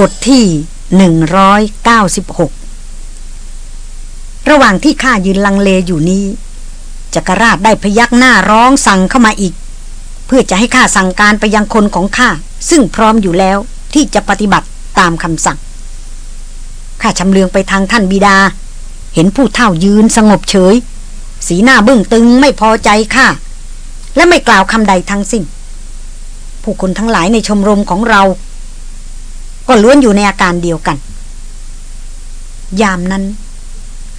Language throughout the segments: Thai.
บทที่ 196 ระหว่างที่ข้ายืนลังเลอยู่นี้จักรราชได้พยักหน้าร้องสั่งเข้ามาอีก เพื่อจะให้ข้าสั่งการไปยังคนของข้า ซึ่งพร้อมอยู่แล้วที่จะปฏิบัติตามคำสั่ง ข้าชำเลืองไปทางท่านบิดา เห็นผู้เท่ายืนสงบเฉย สีหน้าเบึ้งตึงไม่พอใจข้า และไม่กล่าวคำใดทั้งสิ้น ผู้คนทั้งหลายในชมรมของเรา ก็ล้วนอยู่ในอาการเดียวกัน ยามนั้น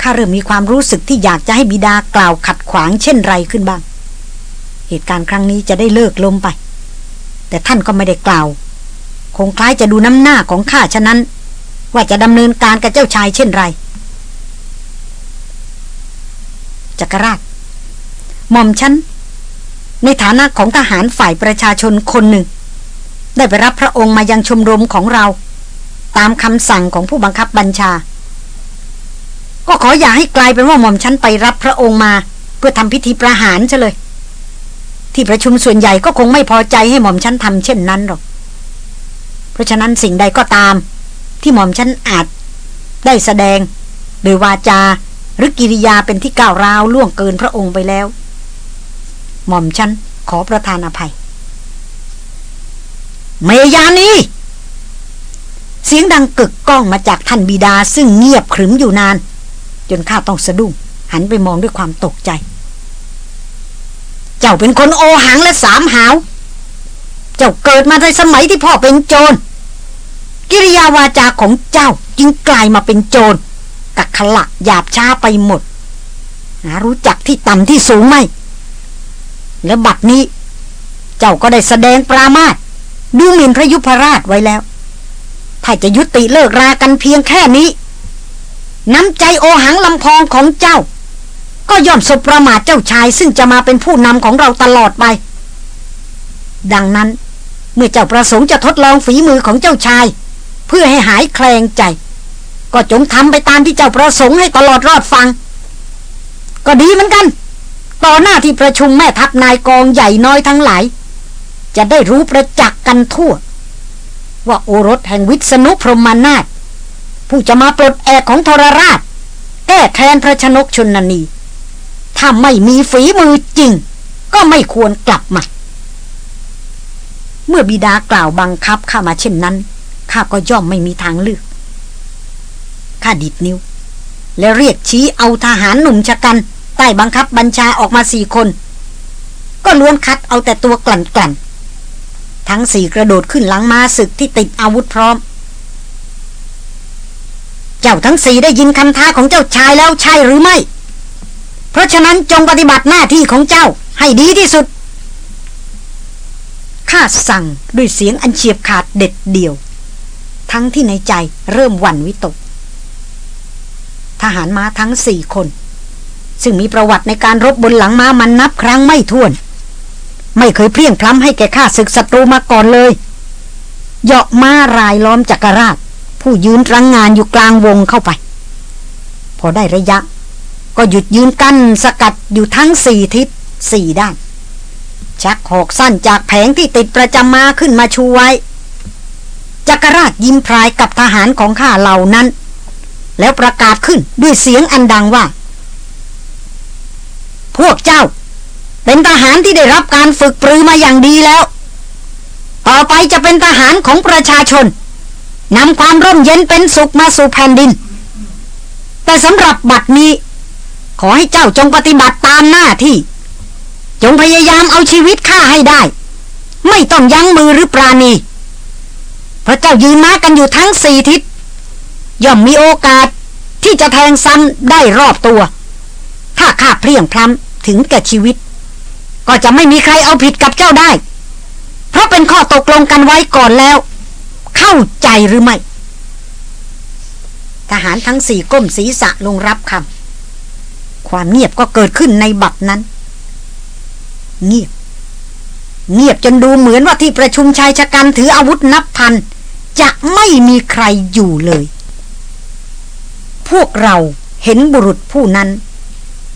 ข้าเริ่มมีความรู้สึกที่อยากจะให้บิดากล่าวขัดขวางเช่นไรขึ้นบ้าง เหตุการณ์ครั้งนี้จะได้เลิกลมไป แต่ท่านก็ไม่ได้กล่าว คงคล้ายจะดูน้ำหน้าของข้าฉะนั้น ว่าจะดำเนินการกับเจ้าชายเช่นไร จักรราชหม่อมฉันในฐานะของทหารฝ่ายประชาชนคนหนึ่ง ได้ไปรับพระองค์มายังชมรมของเรา ตามคำสั่งของผู้บังคับบัญชา ก็ขออย่าให้กลายเป็นว่าหม่อมฉันไปรับพระองค์มา เพื่อทำพิธีประหารเลย ที่ประชุมส่วนใหญ่ก็คงไม่พอใจให้หม่อมฉันทำเช่นนั้นหรอก เพราะฉะนั้นสิ่งใดก็ตาม ที่หม่อมฉันอาจ ได้แสดงโดยวาจาหรือกิริยาเป็นที่ก้าวร้าวล่วงเกินพระองค์ไปแล้ว หม่อมฉันขอประทานอภัย เมยานีเสียงดังกึกก้องมาจากท่านบิดาซึ่งเงียบขรึมอยู่นาน จนข้าต้องสะดุ้งหันไปมองด้วยความตกใจ เจ้าเป็นคนโอหังและสามหาว เจ้าเกิดมาในสมัยที่พ่อเป็นโจร กิริยาวาจาของเจ้าจึงกลายมาเป็นโจรกักขละหยาบช้าไปหมดหารู้จักที่ต่ำที่สูงไหมและบัดนี้ เจ้าก็ได้แสดงปรามาท ดูหมิ่นพระยุพราชไว้แล้ว ถ้าจะยุติเลิกรากันเพียงแค่นี้ น้ำใจโอหังลำพองของเจ้า ก็ย่อมสบประมาทเจ้าชาย ซึ่งจะมาเป็นผู้นำของเราตลอดไป ดังนั้น เมื่อเจ้าประสงค์จะทดลองฝีมือของเจ้าชาย เพื่อให้หายแคลงใจ ก็จงทำไปตามที่เจ้าประสงค์ให้ตลอดรอดฟัง ก็ดีเหมือนกัน ต่อหน้าที่ประชุมแม่ทัพนายกองใหญ่น้อยทั้งหลาย จะได้รู้ประจักษ์กันทั่ว ว่าโอรสแห่งวิษณุพรหมนาถผู้จะมาปลดแอกของทรราช แก้แทนพระชนกชนนี ถ้าไม่มีฝีมือจริง ก็ไม่ควรกลับมา เมื่อบิดากล่าวบังคับข้ามาเช่นนั้นข้าก็ย่อมไม่มีทางเลือกข้าดิดนิ้ว และเรียกชี้เอาทหารหนุ่มชะกันใต้บังคับบัญชาออกมาสี่คน ก็ล้วนคัดเอาแต่ตัวกลั่นกลั่น ทั้งสี่กระโดดขึ้นหลังม้าศึกที่ติดอาวุธพร้อม เจ้าทั้งสี่ได้ยินคำท้าของเจ้าชายแล้วใช่หรือไม่ เพราะฉะนั้นจงปฏิบัติหน้าที่ของเจ้าให้ดีที่สุดข้าสั่งด้วยเสียงอันเฉียบขาดเด็ดเดี่ยว ทั้งที่ในใจเริ่มหวั่นวิตก ทหารม้าทั้งสี่คน ซึ่งมีประวัติในการรบบนหลังม้ามันนับครั้งไม่ถ้วน ไม่เคยเพียงพล้ำให้แกฆ่าศึกศัตรูมาก่อนเลยเหาะมารายล้อมจักรราช ผู้ยืนรังงานอยู่กลางวงเข้าไป พอได้ระยะ ก็หยุดยืนกั้นสกัดอยู่ทั้งสี่ทิศสี่ด้าน ชักหอกสั้นจากแผงที่ติดประจำมาขึ้นมาชูไว้จักรราชยิ้มพรายกับทหารของข้าเหล่านั้น แล้วประกาศขึ้นด้วยเสียงอันดังว่า พวกเจ้า เป็นทหารที่ได้รับการฝึกปรือมาอย่างดีแล้ว ต่อไปจะเป็นทหารของประชาชนนำความร่มเย็นเป็นสุขมาสู่แผ่นดิน แต่สำหรับบัดนี้ ขอให้เจ้าจงปฏิบัติตามหน้าที่ จงพยายามเอาชีวิตข้าให้ได้ ไม่ต้องยั้งมือหรือปราณีเพราะเจ้ายืนม้ากันอยู่ทั้งสี่ทิศ ย่อมมีโอกาสที่จะแทงซ้ำได้รอบตัว ถ้าข้าเพลียงพล้ำถึงแก่ชีวิต ก็จะไม่มีใครเอาผิดกับเจ้าได้ เพราะเป็นข้อตกลงกันไว้ก่อนแล้ว เข้าใจหรือไม่ ทหารทั้งสี่ก้มศีรษะลงรับคำความเงียบก็เกิดขึ้นในบัดนั้น เงียบ เงียบจนดูเหมือนว่าที่ประชุมชายชะกันถืออาวุธนับพัน จะไม่มีใครอยู่เลย พวกเราเห็นบุรุษผู้นั้น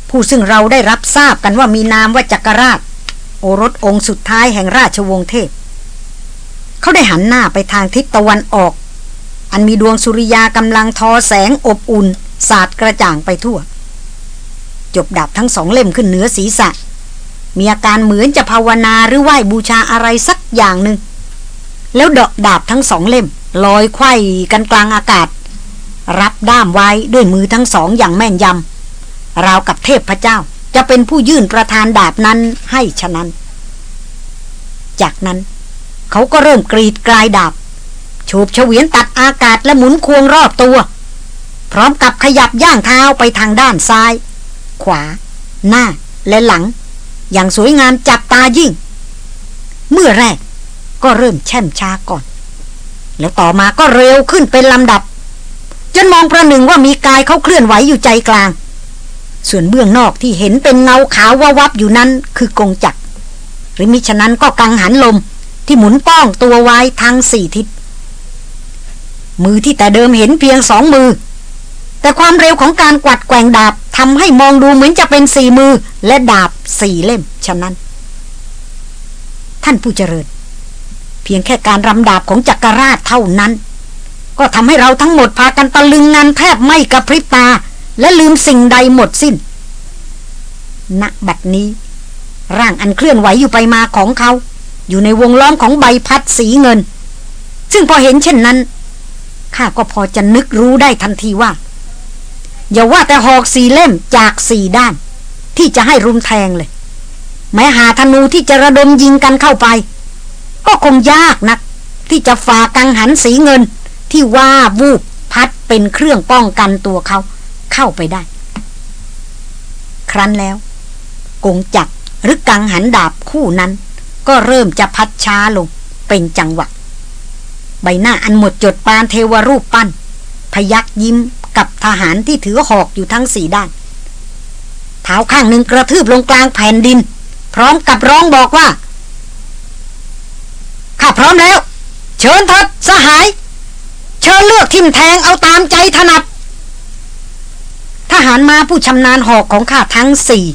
ผู้ซึ่งเราได้รับทราบกันว่ามีนามว่าจักรราช โอรสองค์สุดท้ายแห่งราชวงศ์เทพ เขาได้หันหน้าไปทางทิศตะวันออก อันมีดวงสุริยากำลังทอแสงอบอุ่น สาดกระจ่างไปทั่ว จบดาบทั้งสองเล่มขึ้นเหนือศีรษะ มีอาการเหมือนจะภาวนาหรือไหว้บูชาอะไรสักอย่างหนึ่งแล้วดอกดาบทั้งสองเล่มลอยไข่กันกลางอากาศ รับด้ามไว้ด้วยมือทั้งสองอย่างแม่นยำ ราวกับเทพพระเจ้า จะเป็นผู้ยื่นประธานดาบนั้นให้ฉะนั้น จากนั้น เขาก็เริ่มกรีดกลายดาบฉูบเฉวียนตัดอากาศและหมุนควงรอบตัว พร้อมกับขยับย่างเท้าไปทางด้านซ้าย ขวา หน้าและหลัง อย่างสวยงามจับตายิ่ง เมื่อแรกก็เริ่มแช่มช้าก่อน แล้วต่อมาก็เร็วขึ้นเป็นลำดับ จนมองประหนึ่งว่ามีกายเขาเคลื่อนไหวอยู่ใจกลาง ส่วนเบื้องนอกที่เห็นเป็นเงาขาวววับอยู่นั้นคือกงจักร หรือมิฉะนั้นก็กังหันลมที่หมุนป้องตัวไว้ทั้งสี่ทิศ มือที่แต่เดิมเห็นเพียงสองมือ แต่ความเร็วของการกวัดแกว่งดาบทำให้มองดูเหมือนจะเป็นสี่มือและดาบสี่เล่มฉะนั้น ท่านผู้เจริญ เพียงแค่การรำดาบของจักรราชเท่านั้น ก็ทำให้เราทั้งหมดพากันตะลึงงานแทบไม่กระพริบตา และลืมสิ่งใดหมดสิน้นณบัดนี้ ร่างอันเคลื่อนไหวอยู่ไปมาของเขา อยู่ในวงล้อมของใบพัดสีเงิน ซึ่งพอเห็นเช่นนั้นข้าก็พอจะนึกรู้ได้ทันทีว่า อย่าว่าแต่หอกสีเล่มจากสี่ด้าน ที่จะให้รุมแทงเลย แม้หาธนูที่จะระดมยิงกันเข้าไป ก็คงยากนัก ที่จะฝ่ากังหันสีเงินที่ว่าวูบพัดเป็นเครื่องป้องกันตัวเขา เข้าไปได้ ครั้นแล้ว กงจักหรือกังหันดาบคู่นั้น ก็เริ่มจะพัดช้าลงเป็นจังหวะ ใบหน้าอันหมดจดปานเทวรูปปั้น พยักยิ้มกับทหารที่ถือหอกอยู่ทั้งสี่ด้านเท้าข้างหนึ่งกระทืบลงกลางแผ่นดิน พร้อมกับร้องบอกว่าข้าพร้อมแล้ว เชิญทัดสหาย เชิญเลือกทิมแทงเอาตามใจถนัด ทหารมาผู้ชำนาญหอกของข้าทั้งสี่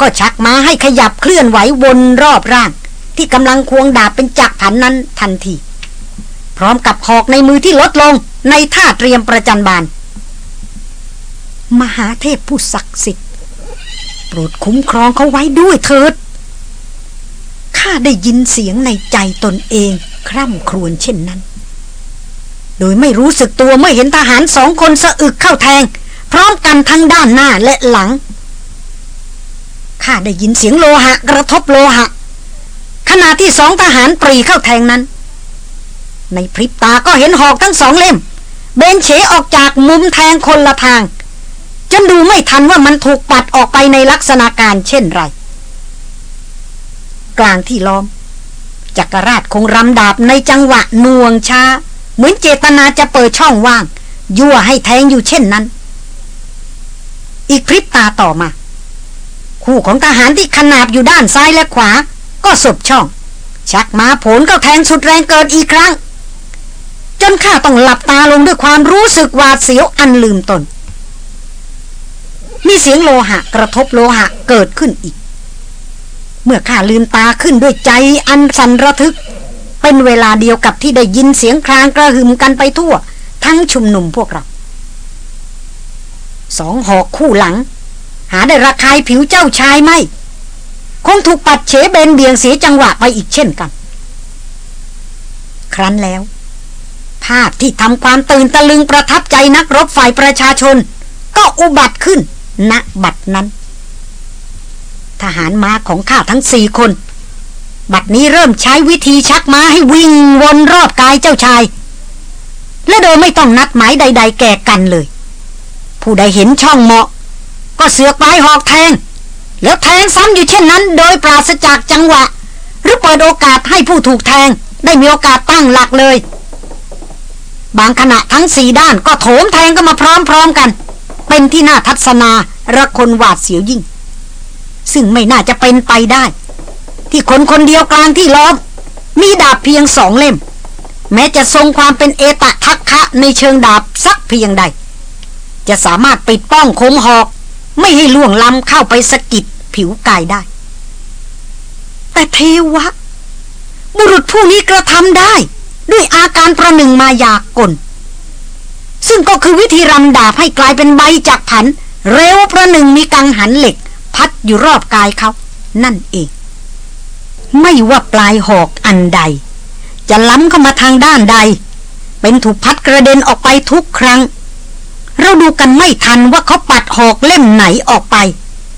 ก็ชักม้าให้ขยับเคลื่อนไหววนรอบร่าง ที่กำลังควงดาบเป็นจักรผันนั้นทันที พร้อมกับหอกในมือที่ลดลงในท่าเตรียมประจันบาน มหาเทพผู้ศักดิ์สิทธิ์โปรดคุ้มครองเขาไว้ด้วยเถิดข้าได้ยินเสียงในใจตนเอง คร่ำครวญเช่นนั้น โดยไม่รู้สึกตัวเมื่อเห็นทหารสองคนสะอึกเข้าแทง พร้อมกันทั้งด้านหน้าและหลังข้าได้ยินเสียงโลหะ กระทบโลหะ ขณะที่สองทหารปรีเข้าแทงนั้น ในพริบตาก็เห็นหอกทั้งสองเล่ม เบนเฉออกจากมุมแทงคนละทาง จนดูไม่ทันว่ามันถูกปัดออกไปในลักษณะการเช่นไร กลางที่ล้อมจักรราชคงรำดาบในจังหวะนวงช้า เหมือนเจตนาจะเปิดช่องว่าง ยั่วให้แทงอยู่เช่นนั้น อีกพริบตาต่อมา คู่ของทหารที่ขนาบอยู่ด้านซ้ายและขวา ก็สบช่อง ชักมาผลก็แทงสุดแรงเกิดอีกครั้ง จนข้าต้องหลับตาลงด้วยความรู้สึกหวาดเสียวอันลืมตน มีเสียงโลหะกระทบโลหะเกิดขึ้นอีก เมื่อข้าลืมตาขึ้นด้วยใจอันสันระทึก เป็นเวลาเดียวกับที่ได้ยินเสียงครางกระหึ่มกันไปทั่ว ทั้งชุมนุมพวกเรา สองหอกคู่หลัง หาได้ระคายผิวเจ้าชายไหมคงถูกปัดเฉเบนเบียงเสียจังหวะไปอีกเช่นกัน ครั้นแล้ว ภาพที่ทำความตื่นตะลึงประทับใจนักรบฝ่ายประชาชน ก็อุบัติขึ้นณบัดนั้น ทหารม้าของข้าทั้งสี่คน บัดนี้เริ่มใช้วิธีชักม้าให้วิ่งวนรอบกายเจ้าชาย และโดยไม่ต้องนัดหมายใด ๆ แก่กันเลย ผู้ใดเห็นช่องเหมาะ ก็เสือกปลายหอกแทง แล้วแทงซ้ำอยู่เช่นนั้น โดยปราศจากจังหวะ หรือเปิดโอกาสให้ผู้ถูกแทง ได้มีโอกาสตั้งหลักเลย บางขณะทั้งสี่ด้านก็โถมแทงกันมาพร้อมๆกัน เป็นที่น่าทัศนาระคนหวาดเสียวยิ่ง ซึ่งไม่น่าจะเป็นไปได้ ที่คนคนเดียวกลางที่ล้อม มีดาบเพียงสองเล่ม แม้จะทรงความเป็นเอตะทักคะในเชิงดาบสักเพียงใด จะสามารถปิดป้องคมหอก ไม่ให้ล่วงล้ำเข้าไปสะกิดผิวกายได้ แต่เทวะ บุรุษผู้นี้กระทำได้ ด้วยอาการประหนึ่งมายากล ซึ่งก็คือวิธีรำดาบให้กลายเป็นใบจากผัน เร็วประหนึ่งมีกังหันเหล็ก พัดอยู่รอบกายเขา นั่นเอง ไม่ว่าปลายหอกอันใด จะล้ำเข้ามาทางด้านใด เป็นถูกพัดกระเด็นออกไปทุกครั้ง เราดูกันไม่ทันว่าเขาปัดหอกเล่มไหนออกไป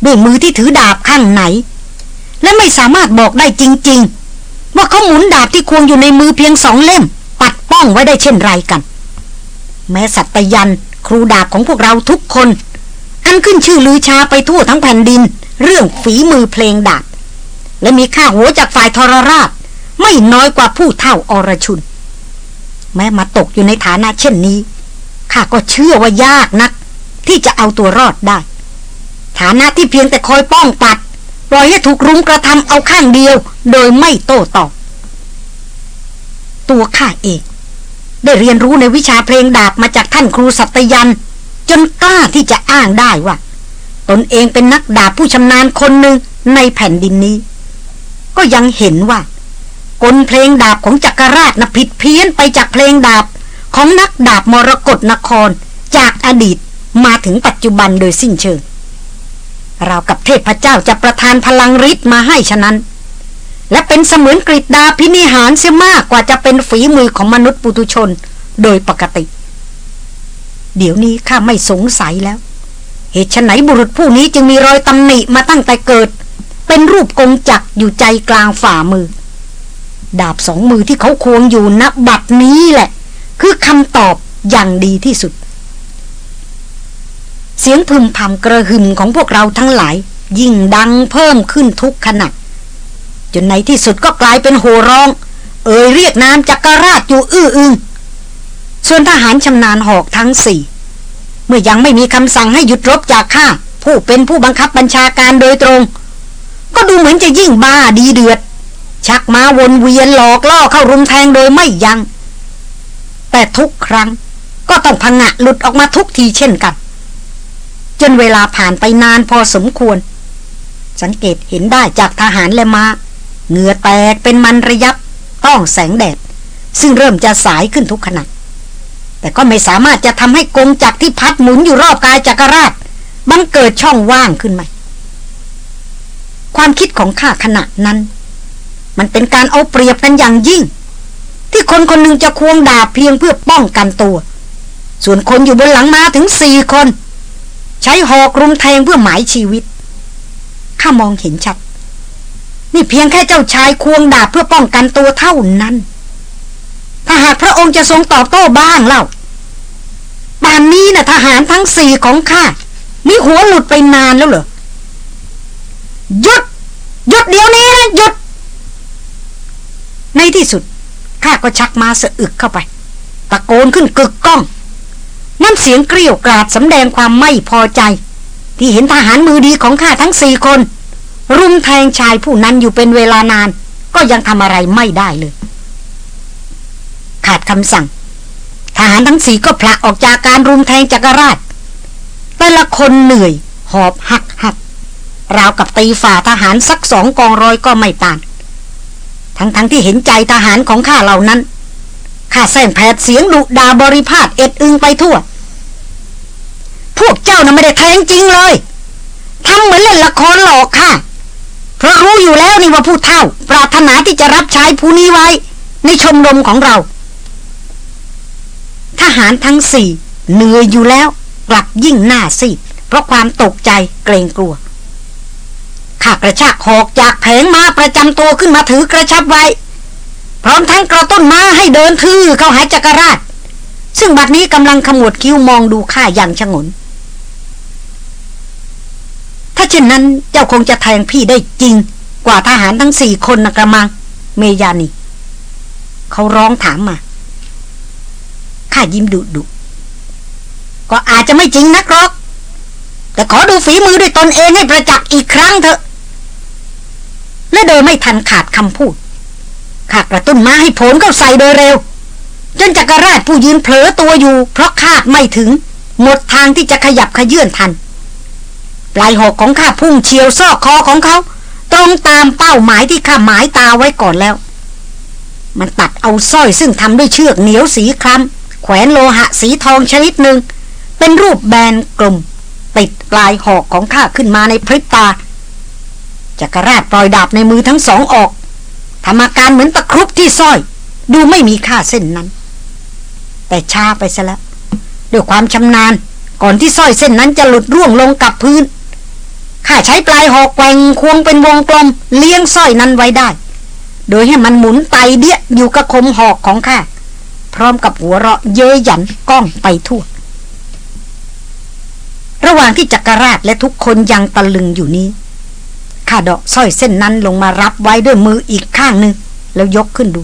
ด้วยมือที่ถือดาบข้างไหน และไม่สามารถบอกได้จริง ๆ ว่าเขาหมุนดาบที่ควงอยู่ในมือเพียงสองเล่ม ปัดป้องไว้ได้เช่นไรกัน แม้สัตยันครูดาบของพวกเราทุกคน อันขึ้นชื่อลือชาไปทั่วทั้งแผ่นดิน เรื่องฝีมือเพลงดาบ และมีค่าหัวจากฝ่ายทรราช ไม่น้อยกว่าผู้เท่าอรชุน แม้มาตกอยู่ในฐานะเช่นนี้ ข้าก็เชื่อว่ายากนัก ที่จะเอาตัวรอดได้ ฐานะที่เพียงแต่คอยป้องปัดปล่อยให้ถูกรุมกระทำเอาข้างเดียว โดยไม่โต้ตอบ ตัวข้าเอง ได้เรียนรู้ในวิชาเพลงดาบมาจากท่านครูสัตยัน จนกล้าที่จะอ้างได้ว่า ตนเองเป็นนักดาบผู้ชำนาญคนหนึ่งในแผ่นดินนี้ ก็ยังเห็นว่ากลเพลงดาบของจักรราชนะผิดเพี้ยนไปจากเพลงดาบ ของนักดาบมรกรนครจากอดีตมาถึงปัจจุบันโดยสิ้นเชิงเรากับเทพเจ้าจะประทานพลังฤทธิ์มาให้ฉะนั้น และเป็นเสมือนกริดาพินิหารเสียมากกว่าจะเป็นฝีมือของมนุษย์ปุตุชนโดยปกติ เดี๋ยวนี้ข้าไม่สงสัยแล้ว เหตุฉไหนบุรุษผู้นี้จึงมีรอยตำหนิมาตั้งแต่เกิด เป็นรูปกงจักอยู่ใจกลางฝ่ามือ ดาบสองมือที่เขาควงอยู่ณบัดนี้แหละ คือคำตอบอย่างดีที่สุด เสียงพึมพำกระหึ่มของพวกเราทั้งหลาย ยิ่งดังเพิ่มขึ้นทุกขณะจนในที่สุดก็กลายเป็นโหร้อง เอ่ยเรียกนามจักรราชอยู่อื้ออึงส่วนทหารชำนาญหอกทั้งสี่เมื่อยังไม่มีคำสั่งให้หยุดรบจากข้าผู้เป็นผู้บังคับบัญชาการโดยตรง ก็ดูเหมือนจะยิ่งบ้าดีเดือด ชักม้าวนเวียนหลอกล่อเข้ารุมแทงโดยไม่ยัง้ง แต่ทุกครั้งก็ต้องพังะหลุดออกมาทุกทีเช่นกัน จนเวลาผ่านไปนานพอสมควร สังเกตเห็นได้จากทหารและมา้าเหงื่อแตกเป็นมันระยับ ต้องแสงแดด ซึ่งเริ่มจะสายขึ้นทุกขณะแต่ก็ไม่สามารถจะทำให้กงจักรที่พัดหมุนอยู่รอบกายจักรราชมันเกิดช่องว่างขึ้นไหมความคิดของข้าขณะนั้น มันเป็นการเอาเปรียบกันอย่างยิ่ง ที่คนคนหนึ่งจะควงดาบเพียงเพื่อป้องกันตัว ส่วนคนอยู่บนหลังมาถึงสี่คน ใช้หอกรุมแทงเพื่อหมายชีวิต ข้ามองเห็นชัด นี่เพียงแค่เจ้าชายควงดาบเพื่อป้องกันตัวเท่านั้น ถ้าหากพระองค์จะทรงตอบโต้บ้างเล่าป่านนี้นะ่ะทหารทั้งสี่ของข้ามีหัวหลุดไปนานแล้วเหรอหยุดหยุดเดี๋ยวนี้นะหยุด ในที่สุด ข้าก็ชักมาสะอึกเข้าไป ตะโกนขึ้นกึกก้อง น้ำเสียงเกลียวกราดสำแดงความไม่พอใจ ที่เห็นทหารมือดีของข้าทั้งสี่คน รุมแทงชายผู้นั้นอยู่เป็นเวลานาน ก็ยังทำอะไรไม่ได้เลย ขาดคำสั่ง ทหารทั้งสี่ก็พละออกจากการรุมแทงจักรราช แต่ละคนเหนื่อย หอบหักหักราวกับตีฝ่าทหารสักสองกองร้อยก็ไม่ต่าง ทั้งๆทที่เห็นใจทหารของข้าเหล่านั้น ข้าแซงแผดเสียงดุดาบริพาทเอ็ดอึงไปทั่ว พวกเจ้าน่ะไม่ได้แทงจริงเลยทำเหมือนเล่นละครหลอกค่ะ เพราะรู้อยู่แล้วนี่ว่าผู้เท่า ปรารถนาที่จะรับใช้ผู้นี้ไว้ ในชมรมของเรา ทหารทั้งสี่เหนื่อยอยู่แล้ว กลับยิ่งหน้าซีดเพราะความตกใจเกรงกลัว ข้ากระชากหอกจากแผงมาประจำตัวขึ้นมาถือกระชับไว้ พร้อมทั้งกระต้นม้าให้เดินทื่อเข้าหาจักรราช ซึ่งบัดนี้กำลังขมวดคิ้วมองดูข้าอย่างชงน ถ้าเช่นนั้นเจ้าคงจะแทงพี่ได้จริง กว่าทหารทั้งสี่คนนะกระมัง เมยานีเขาร้องถามมาข้ายิ้มดุดุก็อาจจะไม่จริงนักหรอก แต่ขอดูฝีมือด้วยตนเองให้ประจักษ์อีกครั้งเถอะ และโดยไม่ทันขาดคำพูดขากระตุ้นมาให้ผลเข้าใส่โดยเร็ว จนจักรราชผู้ยืนเผลอตัวอยู่ เพราะคาดไม่ถึง หมดทางที่จะขยับขยื่นทัน ปลายหอกของข้าพุ่งเฉียวซอกคอของเขา ตรงตามเป้าหมายที่ข้าหมายตาไว้ก่อนแล้ว มันตัดเอาสร้อยซึ่งทำด้วยเชือกเหนียวสีคล้ำแขวนโลหะสีทองชนิดหนึ่ง เป็นรูปแบนกลมติดปลายหอกของข้าขึ้นมาในพริบตา จักรราชปล่อยดาบในมือทั้งสองออกทำอาการเหมือนตะครุบที่สร้อย ดูไม่มีค่าเส้นนั้น แต่ช้าไปซะแล้วด้วยความชำนาญ ก่อนที่สร้อยเส้นนั้นจะหลุดร่วงลงกับพื้นข้าใช้ปลายหอกแกว่งควงเป็นวงกลม เลี้ยงสร้อยนั้นไว้ได้ โดยให้มันหมุนไตเดียอยู่กับคมหอกของข้าพร้อมกับหัวเราะเย้ยหยันก้องไปทั่ว ระหว่างที่จักรราชและทุกคนยังตะลึงอยู่นี้ ข้าดอกสร้อยเส้นนั้นลงมารับไว้ด้วยมืออีกข้างหนึ่งแล้วยกขึ้นดู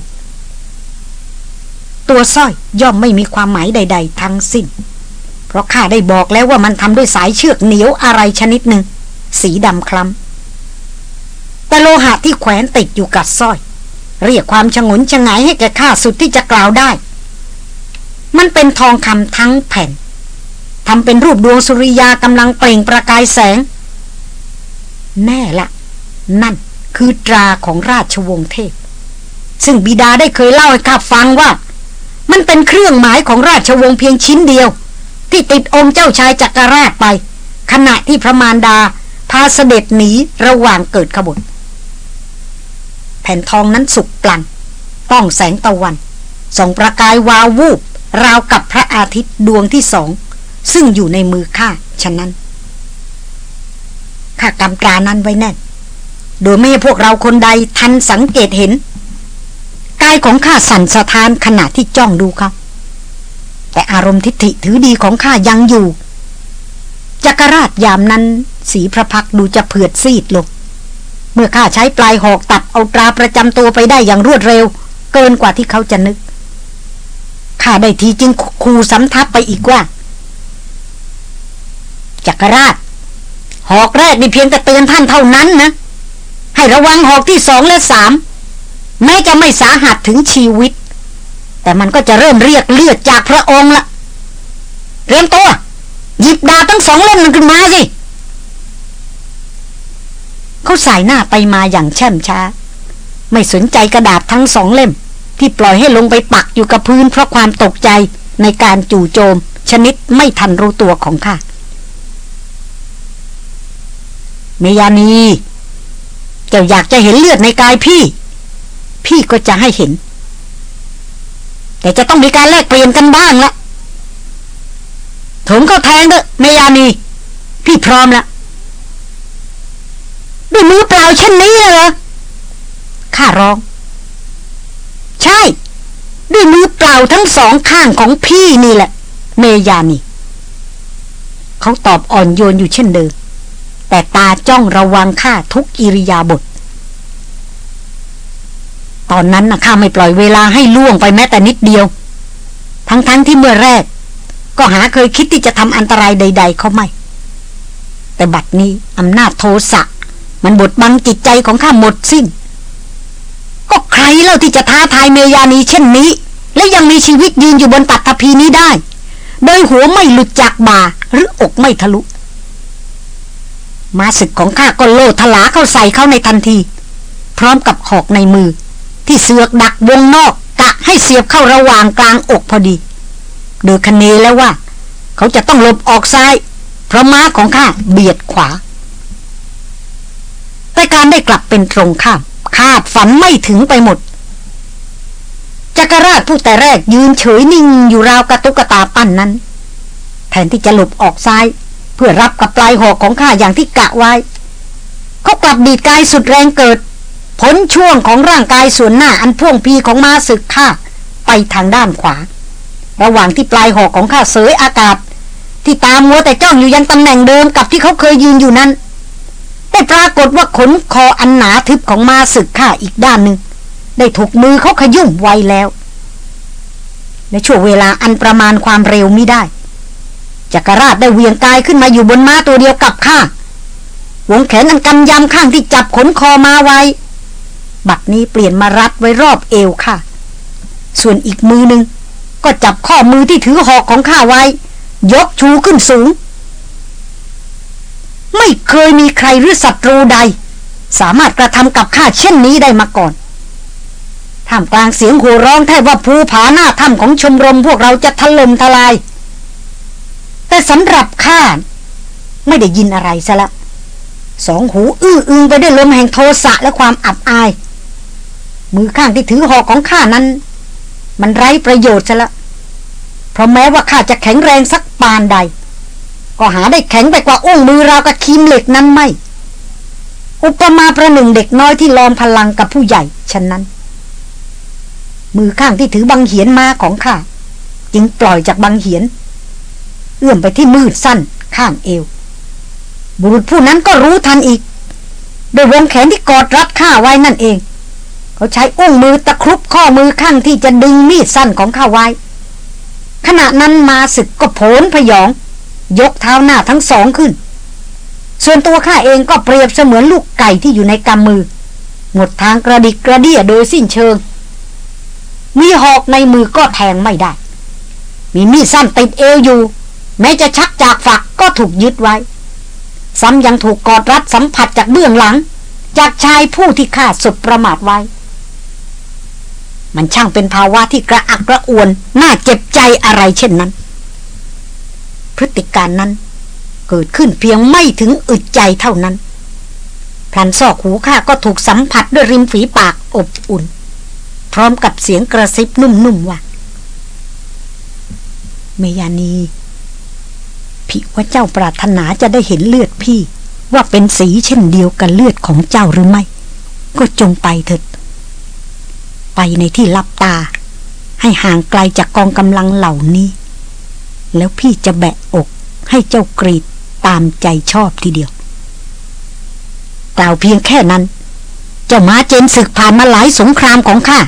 ตัวสร้อยย่อมไม่มีความหมายใด ๆ ทั้งสิ้น เพราะข้าได้บอกแล้วว่ามันทำด้วยสายเชือกเหนียวอะไรชนิดหนึ่ง สีดำคล้ำแต่โลหะที่แขวนติดอยู่กับสร้อย เรียกความชงนชงายให้แก่ข้าสุดที่จะกล่าวได้ มันเป็นทองคำทั้งแผ่นทำเป็นรูปดวงสุริยากำลังเปล่งประกายแสง แน่ละ นั่นคือตราของราชวงศ์เทพ ซึ่งบิดาได้เคยเล่าให้ข้าฟังว่า มันเป็นเครื่องหมายของราชวงศ์เพียงชิ้นเดียว ที่ติดองค์เจ้าชายจักรราชไป ขณะที่พระมารดาพาเสด็จหนีระหว่างเกิดขบวนแผ่นทองนั้นสุกปลังต้องแสงตะวัน ส่องประกายวาววูบ ราวกับพระอาทิตย์ดวงที่สอง ซึ่งอยู่ในมือข้าฉะนั้น ข้ากำตรานั้นไว้แน่น โดยไม่ให้พวกเราคนใดทันสังเกตเห็น กายของข้าสั่นสะท้านขณะที่จ้องดูเขาแต่อารมณ์ทิฏฐิถือดีของข้ายังอยู่ จักรราชยามนั้นสีพระพักดูจะเผือดซีดลง เมื่อข้าใช้ปลายหอกตัดเอาตราประจำตัวไปได้อย่างรวดเร็ว เกินกว่าที่เขาจะนึก ข้าได้ทีจึงคูสำทับไปอีกว่า จักรราช หอกแรกนี่เพียงแต่เตือนท่านเท่านั้นนะ ให้ระวังหอกที่สองและสามแม้จะไม่สาหัสถึงชีวิต แต่มันก็จะเริ่มเรียกเลือดจากพระองค์ละเรียมตัว หยิบดาบทั้งสองเล่มมันขึ้นมาสิเขาสายหน้าไปมาอย่างแช่มช้า ไม่สนใจกระดาษทั้งสองเล่ม ที่ปล่อยให้ลงไปปักอยู่กับพื้นเพราะความตกใจในการจู่โจม ชนิดไม่ทันรู้ตัวของข้า เมยานี เจ้าอยากจะเห็นเลือดในกายพี่ พี่ก็จะให้เห็น แต่จะต้องมีการแลกเปลี่ยนกันบ้างละถมเข้าแทงเถอะเมยานี พี่พร้อมละด้วยมือเปล่าเช่นนี้เหรอข้าร้อง ใช่ ด้วยมือเปล่าทั้งสองข้างของพี่นี่แหละ เมยานีเขาตอบอ่อนโยนอยู่เช่นเดิม แต่ตาจ้องระวังข้าทุกอิริยาบถตอนนั้นนะข้าไม่ปล่อยเวลาให้ล่วงไปแม้แต่นิดเดียว ทั้งๆทที่เมื่อแรก ก็หาเคยคิดที่จะทำอันตรายใด ๆ เขาไม่ แต่บัดนี้อำนาจโทสะ มันบดบังจิตใจของข้าหมดสิ้น ก็ใครเล่าที่จะท้าทายเมยานีเช่นนี้ และยังมีชีวิตยืนอยู่บนตัดทพีนี้ได้ โดยหัวไม่หลุดจากบ่าหรืออกไม่ทะลุ มาศึกของข้าก็โลดทลาเข้าใส่เขาในทันที พร้อมกับหอกในมือ ที่เสือกดักวงนอกกะให้เสียบเข้าระหว่างกลางอกพอดี โดยคเนแล้วว่า เขาจะต้องหลบออกซ้าย เพราะม้าของข้าเบียดขวา แต่การได้กลับเป็นตรงข้ามคาดฝันไม่ถึงไปหมดจักรราชผู้แต่แรกยืนเฉยนิ่งอยู่ราวกระตุกตาปั้นนั้น แทนที่จะหลบออกซ้าย พื่อรับกับปลายหอกของข้าอย่างที่กะไว้ เขากลับดีดกายสุดแรงเกิดผลช่วงของร่างกายส่วนหน้าอันพ่วงพีของมาศึกข้าไปทางด้านขวา ระหว่างที่ปลายหอกของข้าเสยอากาศ ที่ตามมัวแต่จ้องอยู่ยันตำแหน่งเดิมกับที่เขาเคยยืนอยู่นั้นได้ปรากฏว่าขนคออันหนาทึบของมาศึกข้าอีกด้านหนึ่งได้ถูกมือเขาขยุ่มไวแล้ว ในช่วงเวลาอันประมาณความเร็วไม่ได้ จักรราชได้เวียงกายขึ้นมาอยู่บนม้าตัวเดียวกับข้าวงแขนอันกำยำข้างที่จับขนคอมาไว้ บัดนี้เปลี่ยนมารัดไว้รอบเอวค่ะ ส่วนอีกมือหนึ่งก็จับข้อมือที่ถือหอกของข้าไว้ ยกชูขึ้นสูง ไม่เคยมีใครหรือศัตรูใด สามารถกระทำกับข้าเช่นนี้ได้มาก่อนทท่ามกลางเสียงโห่ร้องแทบว่าภูผาหน้าถ้ำของชมรมพวกเราจะถล่มทลาย แต่สำหรับข้าไม่ได้ยินอะไรซะละสองหูอื้ออึงไปด้วยลมแห่งโทสะและความอับอาย มือข้างที่ถือหอกของข้านั้น มันไร้ประโยชน์ซะละเพราะแม้ว่าข้าจะแข็งแรงสักปานใด ก็หาได้แข็งไปกว่าอุ้งมือราวกับคีมเหล็กนั้นไม่ อุปมาประหนึ่งเด็กน้อยที่ลอมพลังกับผู้ใหญ่ฉะนั้น มือข้างที่ถือบังเหียนมาของข้าจึงปล่อยจากบังเหียน เอื้อมไปที่มืดสั้น ข้างเอว บุรุษผู้นั้นก็รู้ทันอีก โดยวงแขนที่กอดรัดข้าไว้นั่นเอง เขาใช้อุ้งมือตะครุบข้อมือข้างที่จะดึงมีดสั้นของข้าไว้ ขณะนั้นมาศึกก็โผนพยอง ยกเท้าหน้าทั้งสองขึ้น ส่วนตัวข้าเองก็เปรียบเสมือนลูกไก่ที่อยู่ในกำมือ หมดทางกระดิกกระเดียโดยสิ้นเชิงมีหอกในมือก็แทงไม่ได้ มีมีดสั้นติดเอวอยู่ แม้จะชักจากฝักก็ถูกยึดไว้ ซ้ำยังถูกกอดรัดสัมผัสจากเบื้องหลัง จากชายผู้ที่ข้าสุดประมาทไว้ มันช่างเป็นภาวะที่กระอักกระอ่วน น่าเจ็บใจอะไรเช่นนั้น พฤติการนั้นเกิดขึ้นเพียงไม่ถึงอึดใจเท่านั้นพลันซอกหูข้าก็ถูกสัมผัสด้วยริมฝีปากอบอุ่น พร้อมกับเสียงกระซิบนุ่มๆว่าเมยานี ว่าเจ้าปรารถนาจะได้เห็นเลือดพี่ ว่าเป็นสีเช่นเดียวกับเลือดของเจ้าหรือไม่ ก็จงไปเถิด ไปในที่ลับตา ให้ห่างไกลจากกองกำลังเหล่านี้ แล้วพี่จะแบะอกให้เจ้ากรีดตามใจชอบทีเดียวกล่าวเพียงแค่นั้น เจ้าม้าเจนศึกผ่านมาหลายสงครามของข้า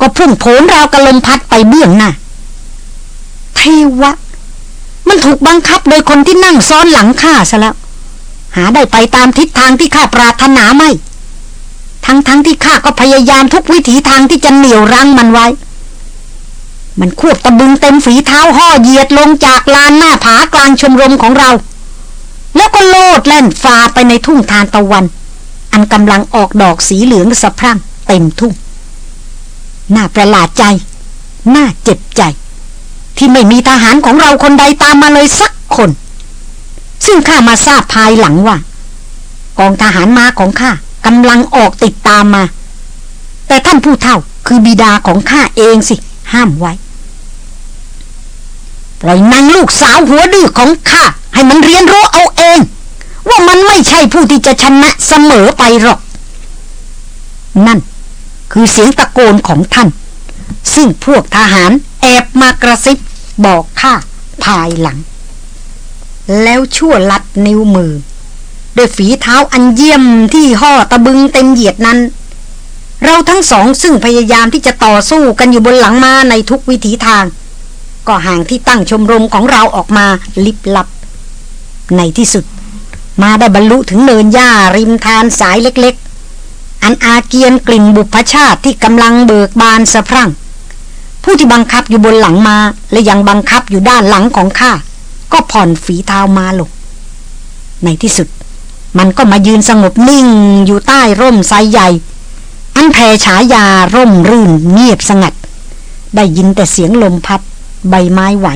ก็พุ่งโผนราวกระลมพัดไปเบื้องหน้าเทวะ มันถูกบังคับโดยคนที่นั่งซ้อนหลังข้าซะแล้ว หาได้ไปตามทิศทางที่ข้าปรารถนาไม่ ทั้งๆทที่ข้าก็พยายามทุกวิถีทางที่จะเหนี่ยวรั้งมันไว้ มันควบตะบึงเต็มฝีเท้าห่อเหยียดลงจากลานหน้าผากลางชมรมของเรา แล้วก็โลดแล่นฟ้าไปในทุ่งทานตะวัน อันกำลังออกดอกสีเหลืองสะพรั่งเต็มทุ่ง น่าประหลาดใจ น่าเจ็บใจ ที่ไม่มีทหารของเราคนใดตามมาเลยสักคน ซึ่งข้ามาทราบภายหลังว่า กองทหารมาของข้ากำลังออกติดตามมา แต่ท่านผู้เฒ่าคือบิดาของข้าเองสิ ห้ามไว้ ปล่อยนางลูกสาวหัวดื้อของข้าให้มันเรียนรู้เอาเอง ว่ามันไม่ใช่ผู้ที่จะชนะเสมอไปหรอก นั่นคือเสียงตะโกนของท่าน ซึ่งพวกทหารแอบมากระซิบบอกข้าภายหลัง แล้วชั่วลัดนิ้วมือด้วยฝีเท้าอันเยี่ยมที่ห่อตะบึงเต็มเหยียดนั้น เราทั้งสองซึ่งพยายามที่จะต่อสู้กันอยู่บนหลังมาในทุกวิถีทาง ก็ห่างที่ตั้งชมรมของเราออกมาลิบลับ ในที่สุด มาได้บรรลุถึงเนินหญ้าริมทานสายเล็กๆ อันอาเกียนกลิ่นบุพชาติที่กำลังเบิกบานสะพรั่ง ผู้ที่บังคับอยู่บนหลังมา และยังบังคับอยู่ด้านหลังของข้า ก็ผ่อนฝีเท้ามาลง ในที่สุด มันก็มายืนสงบนิ่งอยู่ใต้ร่มไทรใหญ่ อันแผ่ฉายาร่มรื่นเงียบสงัด ได้ยินแต่เสียงลมพัด ใบไม้ไหว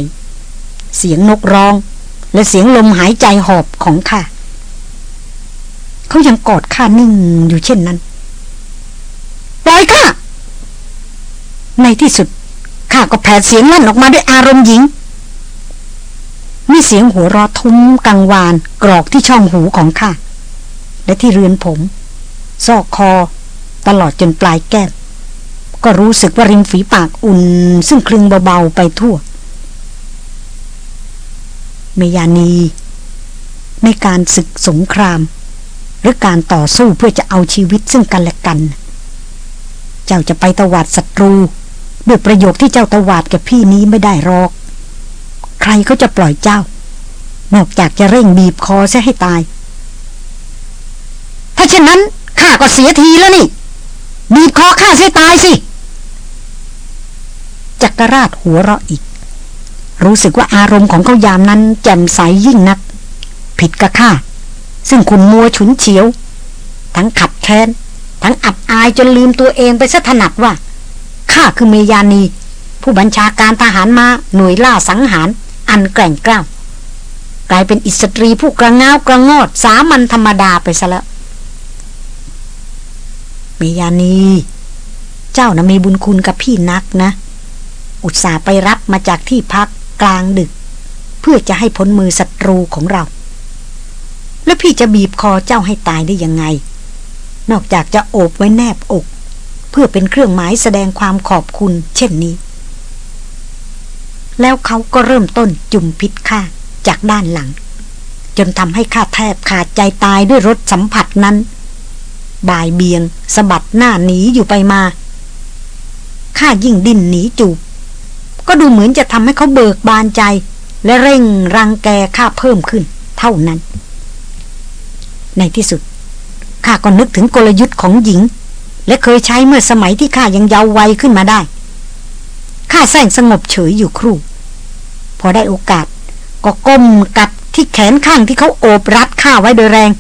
เสียงนกร้อง และเสียงลมหายใจหอบของข้าเขายังกอดข้านิ่งอยู่เช่นนั้น ปล่อยข้าในที่สุด ข้าก็แผดเสียงนั่นออกมาด้วยอารมณ์หญิง มีเสียงหัวเราะทุ้มกังวาน กรอกที่ช่องหูของข้า และที่เรือนผม ซอกคอ ตลอดจนปลายแก้ม ก็รู้สึกว่าริมฝีปากอุ่น ซึ่งคลึงเบาๆไปทั่ว เมยานี ในการศึกสงคราม หรือการต่อสู้เพื่อจะเอาชีวิตซึ่งกันและกัน เจ้าจะไปตวาดศัตรู ด้วยประโยคที่เจ้าตวาดกับพี่นี้ไม่ได้รอก ใครเขาจะปล่อยเจ้า นอกจากจะเร่งบีบคอซะให้ตาย ถ้าเช่นนั้นข้าก็เสียทีแล้วนี่ บีบคอข้าเสียตายสิจักรราชหัวเราะอีก รู้สึกว่าอารมณ์ของเขายามนั้นแจ่มใสยยิ่งนัก ผิดกับข้า ซึ่งคุณมัวฉุนเฉียว ทั้งขับแค้น ทั้งอับอายจนลืมตัวเองไปซะถนัดว่า ข้าคือเมยานี ผู้บัญชาการทหารมาหน่วยล่าสังหาร อันแกร่งกล้ากลายเป็นอิสตรีผู้กระง้าวกระงอดสามัญธรรมดาไปซะแล้ว เมยานี เจ้านะมีบุญคุณกับพี่นักนะ อุตส่าห์ไปรับมาจากที่พักกลางดึก เพื่อจะให้พ้นมือศัตรูของเรา แล้วพี่จะบีบคอเจ้าให้ตายได้ยังไง นอกจากจะโอบไว้แนบอก พื่อเป็นเครื่องหมายแสดงความขอบคุณเช่นนี้ แล้วเขาก็เริ่มต้นจุ่มพิษข้าจากด้านหลัง จนทำให้ข้าแทบขาดใจตายด้วยรถสัมผัสนั้น บ่ายเบียงสะบัดหน้าหนีอยู่ไปมาข้ายิ่งดิ้นหนีจูบ ก็ดูเหมือนจะทำให้เขาเบิกบานใจ และเร่งรังแกข้าเพิ่มขึ้น เท่านั้น ในที่สุดข้าก็นึกถึงกลยุทธ์ของหญิง และเคยใช้เมื่อสมัยที่ข้ายังเยาว์วัยขึ้นมาได้ข้าแสงสงบเฉยอยู่ครู่ พอได้โอกาส ก็ก้มกัดที่แขนข้างที่เขาโอบรัดข้าไว้โดยแรง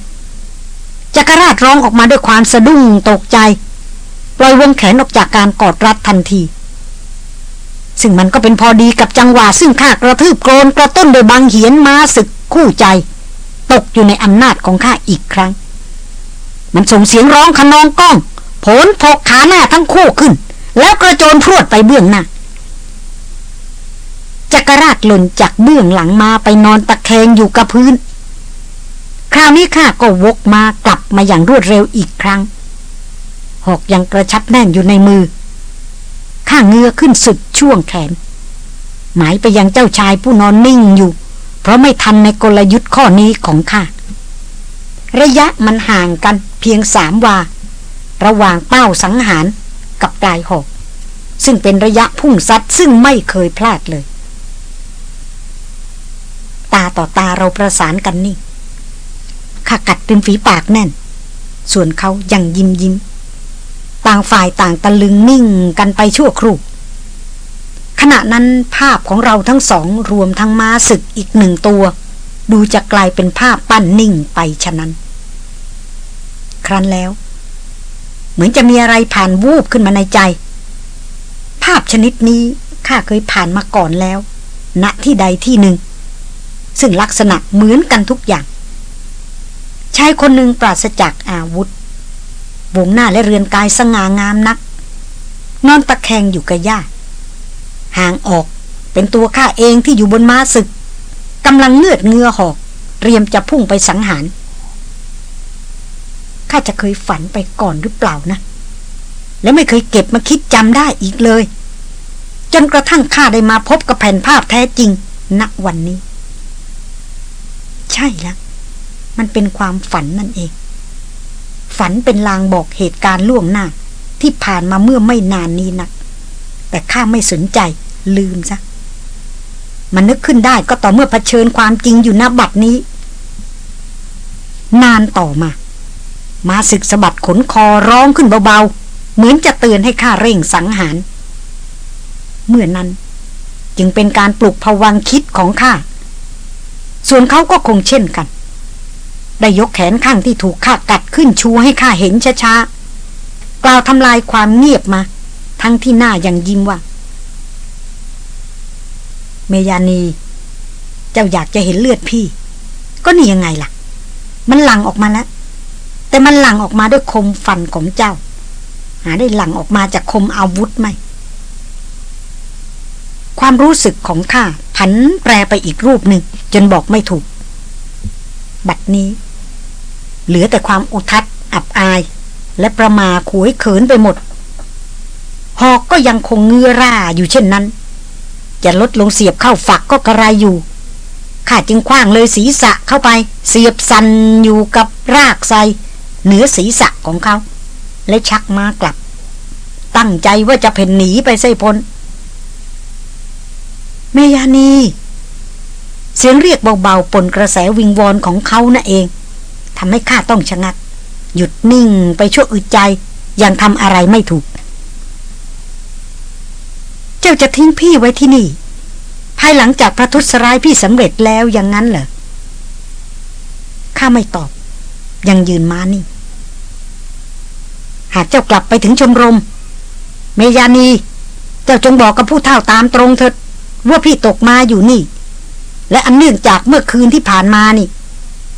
จักรราชร้องออกมาด้วยความสะดุ้งตกใจปล่อยวงแขนออกจากการกอดรัดทันที ซึ่งมันก็เป็นพอดีกับจังหวะซึ่งข้ากระทืบโกรนกระต้นโดยบางเหียนมาศึกคู่ใจ ตกอยู่ในอำนาจของข้าอีกครั้ง มันส่งเสียงร้องขนองก้อง ผลถกขาหน้าทั้งคู่ขึ้น แล้วกระโจนพรวดไปเบื้องหน้าจักรราชหล่นจากเบื้องหลังมาไปนอนตะแคงอยู่กับพื้น คราวนี้ข้าก็วกมากลับมาอย่างรวดเร็วอีกครั้ง หอกยังกระชับแน่นอยู่ในมือ ข้าเงือขึ้นสุดช่วงแขน หมายไปยังเจ้าชายผู้นอนนิ่งอยู่ เพราะไม่ทันในกลยุทธ์ข้อนี้ของข้า ระยะมันห่างกันเพียงสามวา ระหว่างเป้าสังหารกับปลายหอก ซึ่งเป็นระยะพุ่งซัดซึ่งไม่เคยพลาดเลย ตาต่อตาเราประสานกันนี่ข้ากัดริมฝีปากแน่น ส่วนเขายังยิ้มยิ้ม ต่างฝ่ายต่างตะลึงนิ่งกันไปชั่วครู่ขณะนั้นภาพของเราทั้งสองรวมทั้งม้าศึกอีกหนึ่งตัว ดูจะกลายเป็นภาพปั้นนิ่งไปฉะนั้น ครั้นแล้ว เหมือนจะมีอะไรผ่านวูบขึ้นมาในใจ ภาพชนิดนี้ข้าเคยผ่านมาก่อนแล้ว ณที่ใดที่หนึ่ง ซึ่งลักษณะเหมือนกันทุกอย่างชายคนหนึ่งปราศจากอาวุธวงหน้าและเรือนกายสง่างามนัก นอนตะแคงอยู่กับย่าห่างออกเป็นตัวข้าเองที่อยู่บนม้าศึกกำลังเงือดเงือหอกเตรียมจะพุ่งไปสังหาร ข้าจะเคยฝันไปก่อนหรือเปล่านะ และไม่เคยเก็บมาคิดจำได้อีกเลย จนกระทั่งข้าได้มาพบกับแผ่นภาพแท้จริงณวันนี้ ใช่แล้วมันเป็นความฝันนั่นเอง ฝันเป็นลางบอกเหตุการณ์ล่วงหน้า ที่ผ่านมาเมื่อไม่นานนี้นัก แต่ข้าไม่สนใจลืมซะมันนึกขึ้นได้ก็ต่อเมื่อเผชิญความจริงอยู่ณบัดนี้ นานต่อมา มาศึกสะบัดขนคอร้องขึ้นเบาๆ เหมือนจะเตือนให้ข้าเร่งสังหาร เมื่อนนั้นจึงเป็นการปลุกผวังคิดของข้า ส่วนเขาก็คงเช่นกัน ได้ยกแขนข้างที่ถูกข้ากัดขึ้นชูให้ข้าเห็นช้าๆ กล่าวทำลายความเงียบมา ทั้งที่หน้ายังยิ้มว่า เมยานี เจ้าอยากจะเห็นเลือดพี่ ก็นี่ยังไงล่ะ มันหลั่งออกมาแล้ว แต่มันหลั่งออกมาด้วยคมฟันของเจ้า หาได้หลั่งออกมาจากคมอาวุธไหม ความรู้สึกของข้าผันแปรไปอีกรูปหนึ่ง จนบอกไม่ถูก บัดนี้ เหลือแต่ความอุทัดอับอาย และประมาขวยเขินไปหมด หอกก็ยังคงเงื้อร่าอยู่เช่นนั้น จะลดลงเสียบเข้าฝักก็กระไรอยู่ข้าจึงคว้างเลยศีรษะเข้าไป เสียบสันอยู่กับรากไซ เหนือศีรษะของเขา และชักมากลับ ตั้งใจว่าจะเพ่นหนีไปไส้พลเมยานี เสียงเรียกเบาๆปนกระแสวิงวอนของเขานั่นเองทำให้ข้าต้องชะงัก หยุดนิ่งไปชั่วอึดใจยังทำอะไรไม่ถูก เจ้าจะทิ้งพี่ไว้ที่นี่ ภายหลังจากพระทุษร้ายพี่สำเร็จแล้วอย่างนั้นเหรอข้าไม่ตอบ ยังยืนมานี่ หากเจ้ากลับไปถึงชมรม เมยานี เจ้าจงบอกกับผู้เฒ่าตามตรงเถิดว่าพี่ตกมาอยู่นี่ และอันเนื่องจากเมื่อคืนที่ผ่านมานี่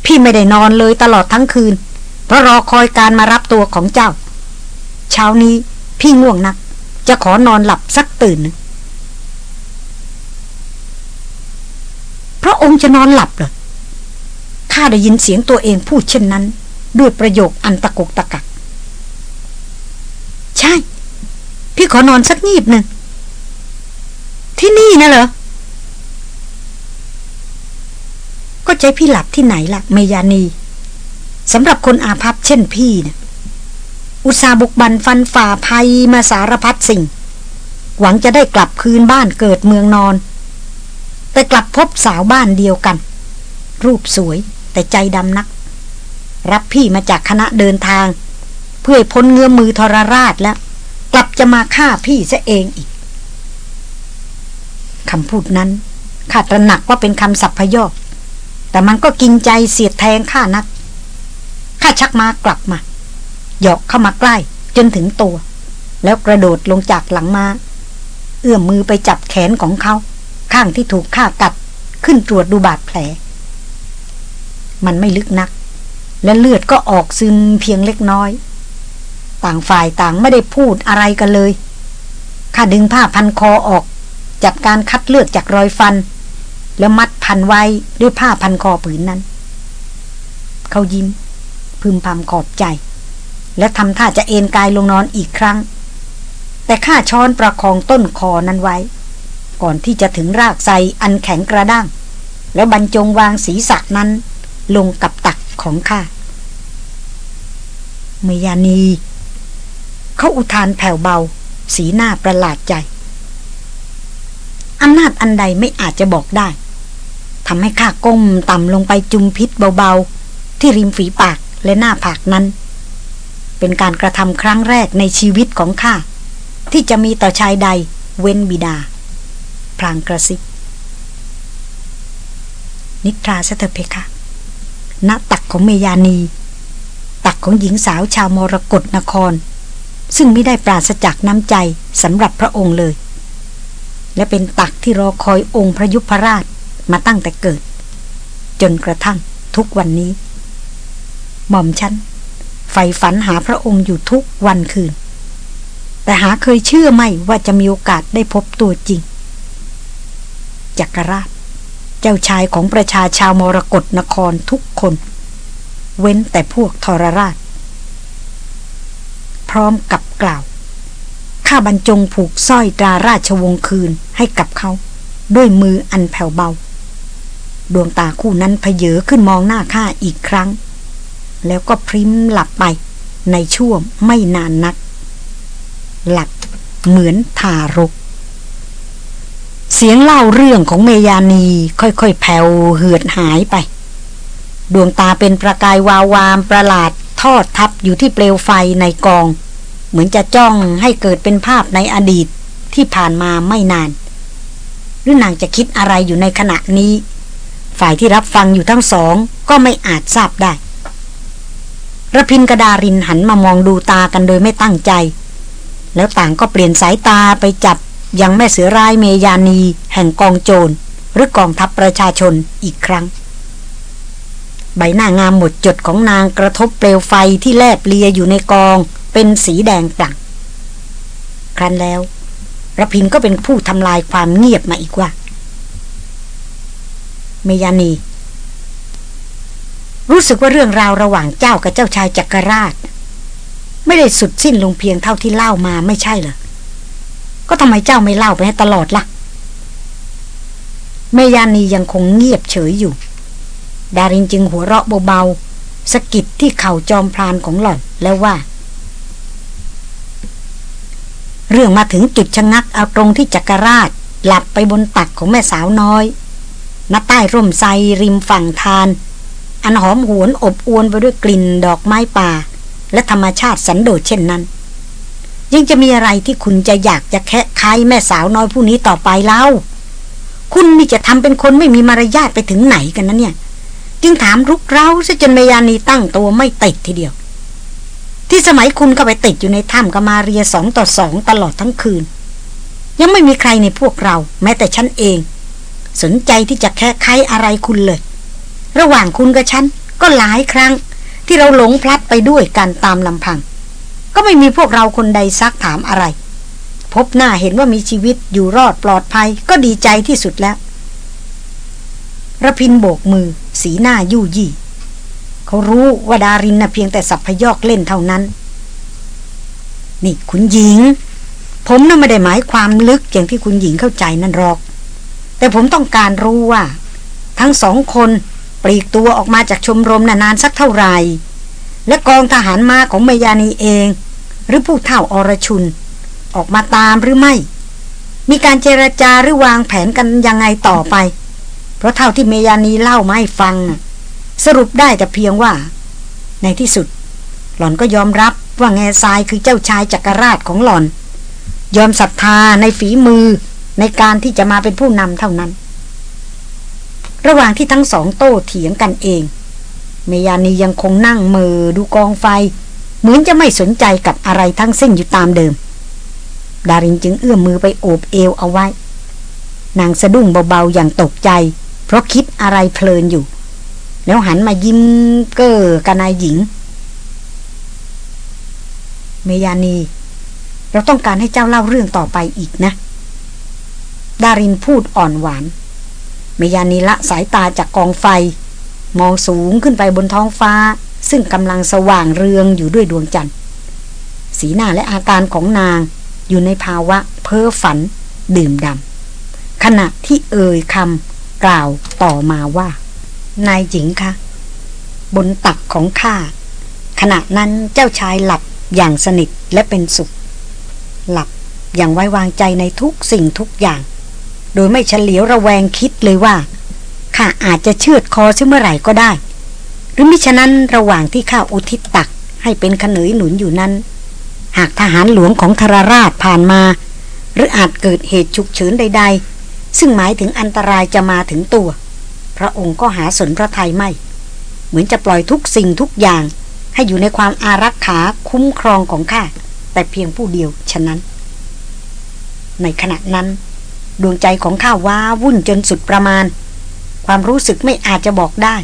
พี่ไม่ได้นอนเลยตลอดทั้งคืน เพราะรอคอยการมารับตัวของเจ้า เช้านี้พี่ง่วงนัก จะขอนอนหลับสักตื่นนึงพระองค์จะนอนหลับเหรอ ข้าได้ยินเสียงตัวเองพูดเช่นนั้น ด้วยประโยคอันตะกุกตะกัก ใช่ พี่ขอนอนสักงีบหนึ่ง ที่นี่นะเหรอ ก็ใจพี่หลับที่ไหนล่ะ เมยานีสำหรับคนอาภัพเช่นพี่นะอุตสาบุกบันฟันฝ่าภัยมาสารพัดสิ่ง หวังจะได้กลับคืนบ้านเกิดเมืองนอน แต่กลับพบสาวบ้านเดียวกัน รูปสวย แต่ใจดำนัก รับพี่มาจากคณะเดินทาง เพื่อพ้นเงื้อมือทรราชแล้ว กลับจะมาฆ่าพี่ซะเองอีกคำพูดนั้นข้าตระหนักว่าเป็นคำสัพพยอกแต่มันก็กินใจเสียดแทงข้านักข้าชักมากลับมาหยอกเข้ามาใกล้จนถึงตัว แล้วกระโดดลงจากหลังมา เอื้อมมือไปจับแขนของเขา ข้างที่ถูกฆ่ากัดขึ้นตรวจดูบาดแผล มันไม่ลึกนัก และเลือดก็ออกซึมเพียงเล็กน้อย ต่างฝ่ายต่างไม่ได้พูดอะไรกันเลยข้าดึงผ้าพันคอออก จัดการคัดเลือดจากรอยฟัน แล้วมัดพันไว้ด้วยผ้าพันคอผืนนั้น เขายิ้ม พึมพำขอบใจ และทำท่าจะเอนกายลงนอนอีกครั้ง แต่ข้าช้อนประคองต้นคอนั้นไว้ ก่อนที่จะถึงรากไทรอันแข็งกระด้าง แล้วบรรจงวางศีรษะนั้น ลงกับตักของข้าเมยานี เขาอุทานแผ่วเบา สีหน้าประหลาดใจอำนาจอันใดไม่อาจจะบอกได้ทำให้ข้าก้มต่ำลงไปจุมพิษเบาๆ ที่ริมฝีปากและหน้าผากนั้น เป็นการกระทำครั้งแรกในชีวิตของข้า ที่จะมีต่อชายใดเว้นบิดา พลางกระซิบนิทราเสเถเพคะ ณตักของเมยานี ตักของหญิงสาวชาวมรกรนคร ซึ่งไม่ได้ปราศจากน้ำใจสำหรับพระองค์เลย และเป็นตักที่รอคอยองค์พระยุพรราชมาตั้งแต่เกิด จนกระทั่งทุกวันนี้ หม่อมฉันใฝ่ฝันหาพระองค์อยู่ทุกวันคืน แต่หาเคยเชื่อไม่ว่าจะมีโอกาสได้พบตัวจริง จักรราช เจ้าชายของประชาชาวมรกรนครทุกคน เว้นแต่พวกทรราช พร้อมกับกล่าว ข้าบรรจงผูกสร้อยตราราชวงศ์คืนให้กับเขา ด้วยมืออันแผ่วเบา ดวงตาคู่นั้นเพเยอขึ้นมองหน้าข้าอีกครั้ง แล้วก็พริ้มหลับไปในช่วงไม่นานนัก หลับเหมือนทารก เสียงเล่าเรื่องของเมยานีค่อยๆแผ่วเหือดหายไป ดวงตาเป็นประกายวาวามประหลาดทอดทับอยู่ที่เปลวไฟในกอง เหมือนจะจ้องให้เกิดเป็นภาพในอดีตที่ผ่านมาไม่นาน หรือนางจะคิดอะไรอยู่ในขณะนี้ ฝ่ายที่รับฟังอยู่ทั้งสองก็ไม่อาจทราบได้ระพินกระดารินหันมามองดูตากันโดยไม่ตั้งใจ แล้วต่างก็เปลี่ยนสายตาไปจับ ยังแม่เสือร้ายเมยานี แห่งกองโจร หรือกองทัพประชาชนอีกครั้ง ใบหน้างามหมดจดของนางกระทบเปลวไฟที่แลบเลียอยู่ในกอง เป็นสีแดงปลั่งครั้นแล้วระพินก็เป็นผู้ทำลายความเงียบมาอีกว่า เมยานี รู้สึกว่าเรื่องราวระหว่างเจ้ากับเจ้าชายจักรราช ไม่ได้สุดสิ้นลงเพียงเท่าที่เล่ามาไม่ใช่เหรอ ก็ทำไมเจ้าไม่เล่าไปให้ตลอดละ่ะเมยานียังคงเงียบเฉยอยู่ ดารินจึงหัวเราะเบาๆสกิดที่เข่าจอมพรานของหล่อนแล้วว่า เรื่องมาถึงจุดชะงักเอาตรงที่จักรราช หลับไปบนตักของแม่สาวน้อยณใต้ร่มไทรริมฝั่งทาน อันหอมหวนอบอวนไปด้วยกลิ่นดอกไม้ป่า และธรรมชาติสันโดษเช่นนั้น ยังจะมีอะไรที่คุณจะอยากจะแคะคายแม่สาวน้อยผู้นี้ต่อไปเล่า คุณนี่จะทำเป็นคนไม่มีมารยาทไปถึงไหนกันนะเนี่ย จึงถามรุกเร้าซะจนเมยานีตั้งตัวไม่ติดทีเดียว ที่สมัยคุณก็ไปติดอยู่ในถ้ำกับมาเรียสองต่อสองตลอดทั้งคืน ยังไม่มีใครในพวกเราแม้แต่ฉันเอง สนใจที่จะแค่ไขอะไรคุณเลย ระหว่างคุณกับฉันก็หลายครั้งที่เราหลงพลัดไปด้วยกันตามลำพัง ก็ไม่มีพวกเราคนใดซักถามอะไร พบหน้าเห็นว่ามีชีวิตอยู่รอดปลอดภัยก็ดีใจที่สุดแล้วระพินโบกมือ สีหน้ายู่ยี่ เขารู้ว่าดารินน่ะเพียงแต่สับพยอกเล่นเท่านั้น นี่คุณหญิง ผมน่ะไม่ได้หมายความลึกอย่างที่คุณหญิงเข้าใจนั่นหรอก แต่ผมต้องการรู้ว่า ทั้งสองคนปลีกตัวออกมาจากชมรมนานสักเท่าไหร่ และกองทหารมาของเมยานีเอง หรือผู้เท่าอรชุน ออกมาตามหรือไม่ มีการเจรจาหรือวางแผนกันยังไงต่อไป เพราะเท่าที่เมยานีเล่ามาให้ฟัง สรุปได้แต่เพียงว่า ในที่สุด หล่อนก็ยอมรับว่าแง่ทรายคือเจ้าชายจักรราชของหล่อน ยอมศรัทธาในฝีมือในการที่จะมาเป็นผู้นำเท่านั้น ระหว่างที่ทั้งสองโต้เถียงกันเอง เมยานียังคงนั่งมือดูกองไฟ เหมือนจะไม่สนใจกับอะไรทั้งสิ้นอยู่ตามเดิม ดารินจึงเอื้อมมือไปโอบเอวเอาไว้ นางสะดุ้งเบาๆอย่างตกใจ เพราะคิดอะไรเพลินอยู่ แล้วหันมายิ้มเก้อกับนายหญิง เมยานี เราต้องการให้เจ้าเล่าเรื่องต่อไปอีกนะ ดารินพูดอ่อนหวาน เมยานีละสายตาจากกองไฟ มองสูงขึ้นไปบนท้องฟ้า ซึ่งกำลังสว่างเรืองอยู่ด้วยดวงจันทร์ สีหน้าและอาการของนางอยู่ในภาวะเพ้อฝัน ดื่มดำขณะที่เอ่ยคำกล่าวต่อมาว่า นายหญิงคะบนตักของข้าขณะนั้นเจ้าชายหลับอย่างสนิทและเป็นสุข หลับอย่างไว้วางใจในทุกสิ่งทุกอย่าง โดยไม่เฉลียวระแวงคิดเลยว่า ข้าอาจจะเชือดคอเมื่อไหร่ก็ได้ หรือมิฉะนั้นระหว่างที่ข้าอุทิศตักให้เป็นขนยหนุนอยู่นั้น หากทหารหลวงของธรราชผ่านมา หรืออาจเกิดเหตุฉุกเฉินใด ๆ ซึ่งหมายถึงอันตรายจะมาถึงตัว พระองค์ก็หาสนพระทัยไม่ เหมือนจะปล่อยทุกสิ่งทุกอย่าง ให้อยู่ในความอารักขาคุ้มครองของข้าแต่เพียงผู้เดียวฉะนั้น ในขณะนั้น ดวงใจของข้าว้าวุ่นจนสุดประมาณ ความรู้สึกไม่อาจจะบอกได้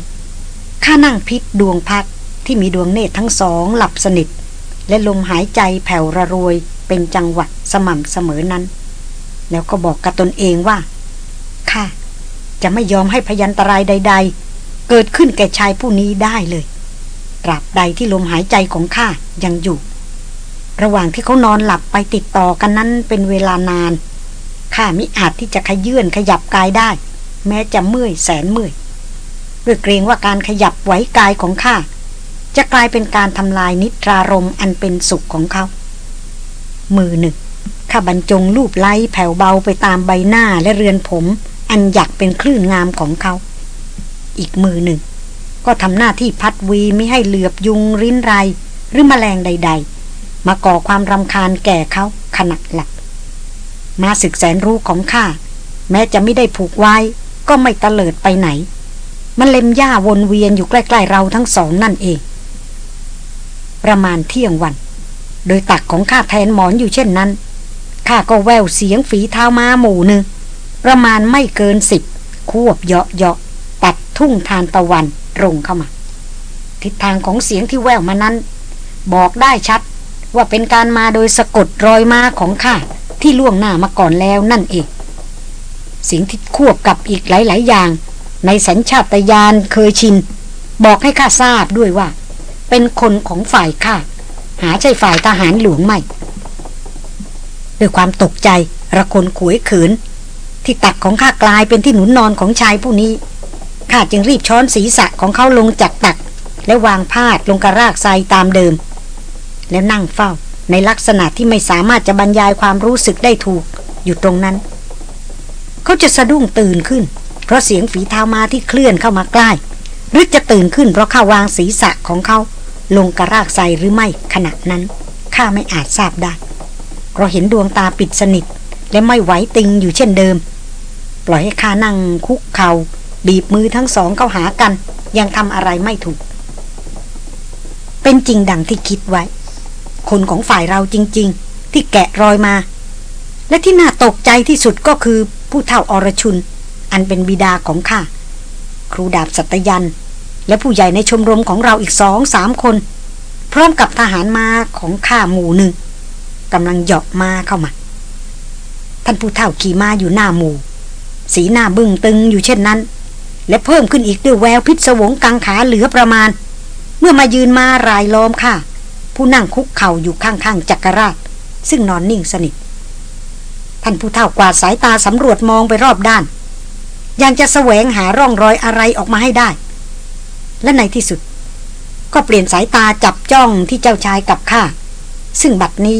ข้านั่งพิษดวงพักที่มีดวงเนตรทั้งสองหลับสนิท และลมหายใจแผ่วระรวยเป็นจังหวะสม่ำเสมอนั้น แล้วก็บอกกับตนเองว่าข้าจะไม่ยอมให้พยันตรายใด ๆ เกิดขึ้นแก่ชายผู้นี้ได้เลยตราบใดที่ลมหายใจของข้ายังอยู่ ระหว่างที่เขานอนหลับไปติดต่อกันนั้นเป็นเวลานานข้ามิอาจที่จะขยื่นขยับกายได้ แม้จะเมื่อยแสนเมื่อยด้วยเกรงว่าการขยับไหวกายของข้าจะกลายเป็นการทำลายนิทรารมอันเป็นสุขของเขา มือหนึ่งข้าบรรจงลูบไล้แผ่วเบาไปตามใบหน้าและเรือนผม อันอยากเป็นคลื่นงามของเขา อีกมือหนึ่ง ก็ทำหน้าที่พัดวีไม่ให้เหลือบยุงริ้นไร หรือมแมลงใด ๆ มาก่อความรำคาญแก่เขาขณะหลับมาศึกแสนรู้ของข้าแม้จะไม่ได้ผูกไว้ ก็ไม่ตะเลิดไปไหน มันเล็มหญ้าวนเวียนอยู่ใกล้ๆเราทั้งสองนั่นเอง ประมาณเที่ยงวัน โดยตักของข้าแทนหมอนอยู่เช่นนั้นข้าก็แววเสียงฝีเท้ามาหมู่หนึ่งประมาณไม่เกินสิบควบเหาะเหาะตัดทุ่งทานตะวันตรงเข้ามา ทิศทางของเสียงที่แววมานั้น บอกได้ชัดว่าเป็นการมาโดยสะกดรอยมาของข้าที่ล่วงหน้ามาก่อนแล้วนั่นเอง สียงที่ควบกับอีกหลาย ๆ อย่าง ในสัญชาตญาณเคยชิน บอกให้ข้าทราบด้วยว่า เป็นคนของฝ่ายข้าหาใช่ฝ่ายทหารหลวงไม่ด้วยความตกใจระคนขวยขืน ที่ตักของข้ากลายเป็นที่หนุนนอนของชายผู้นี้ข้าจึงรีบช้อนศีรษะของเขาลงจากตัก และวางพาดลงกระรากทรายตามเดิม แล้วนั่งเฝ้าในลักษณะที่ไม่สามารถจะบรรยายความรู้สึกได้ถูกอยู่ตรงนั้น เขาจะสะดุ้งตื่นขึ้น เพราะเสียงฝีเท้ามาที่เคลื่อนเข้ามาใกล้ หรือจะตื่นขึ้นเพราะข้าวางศีรษะของเขา ลงกระรากทรายหรือไม่ขณะนั้นข้าไม่อาจทราบได้เพราะเห็นดวงตาปิดสนิท และไม่ไหวติงอยู่เช่นเดิม ปล่อยให้ข้านั่งคุกเขา่าบีบมือทั้งสองเข้าหากัน ยังทำอะไรไม่ถูก เป็นจริงดังที่คิดไว้ คนของฝ่ายเราจริง ๆ ที่แกะรอยมา และที่น่าตกใจที่สุดก็คือ ผู้เฒ่าอรชุน อันเป็นบิดาของข้า ครูดาบสัตยัน และผู้ใหญ่ในชมรมของเราอีกสองสามคน พร้อมกับทหารมาของข้าหมู่หนึ่งกำลังเหาะมาเข้ามา ท่านผู้เฒ่าขี่มาอยู่หน้าหมู่ สีหน้าบึ้งตึงอยู่เช่นนั้น และเพิ่มขึ้นอีกด้วยแววพิศวงกังขาเหลือประมาณ เมื่อมายืนมารายล้อมข้าผู้นั่งคุกเข่าอยู่ข้างๆจักรราช ซึ่งนอนนิ่งสนิท ท่านผู้เฒ่ากวาดสายตาสำรวจมองไปรอบด้าน ยังจะแสวงหาร่องรอยอะไรออกมาให้ได้ และในที่สุด ก็เปลี่ยนสายตาจับจ้องที่เจ้าชายกับข้า ซึ่งบัดนี้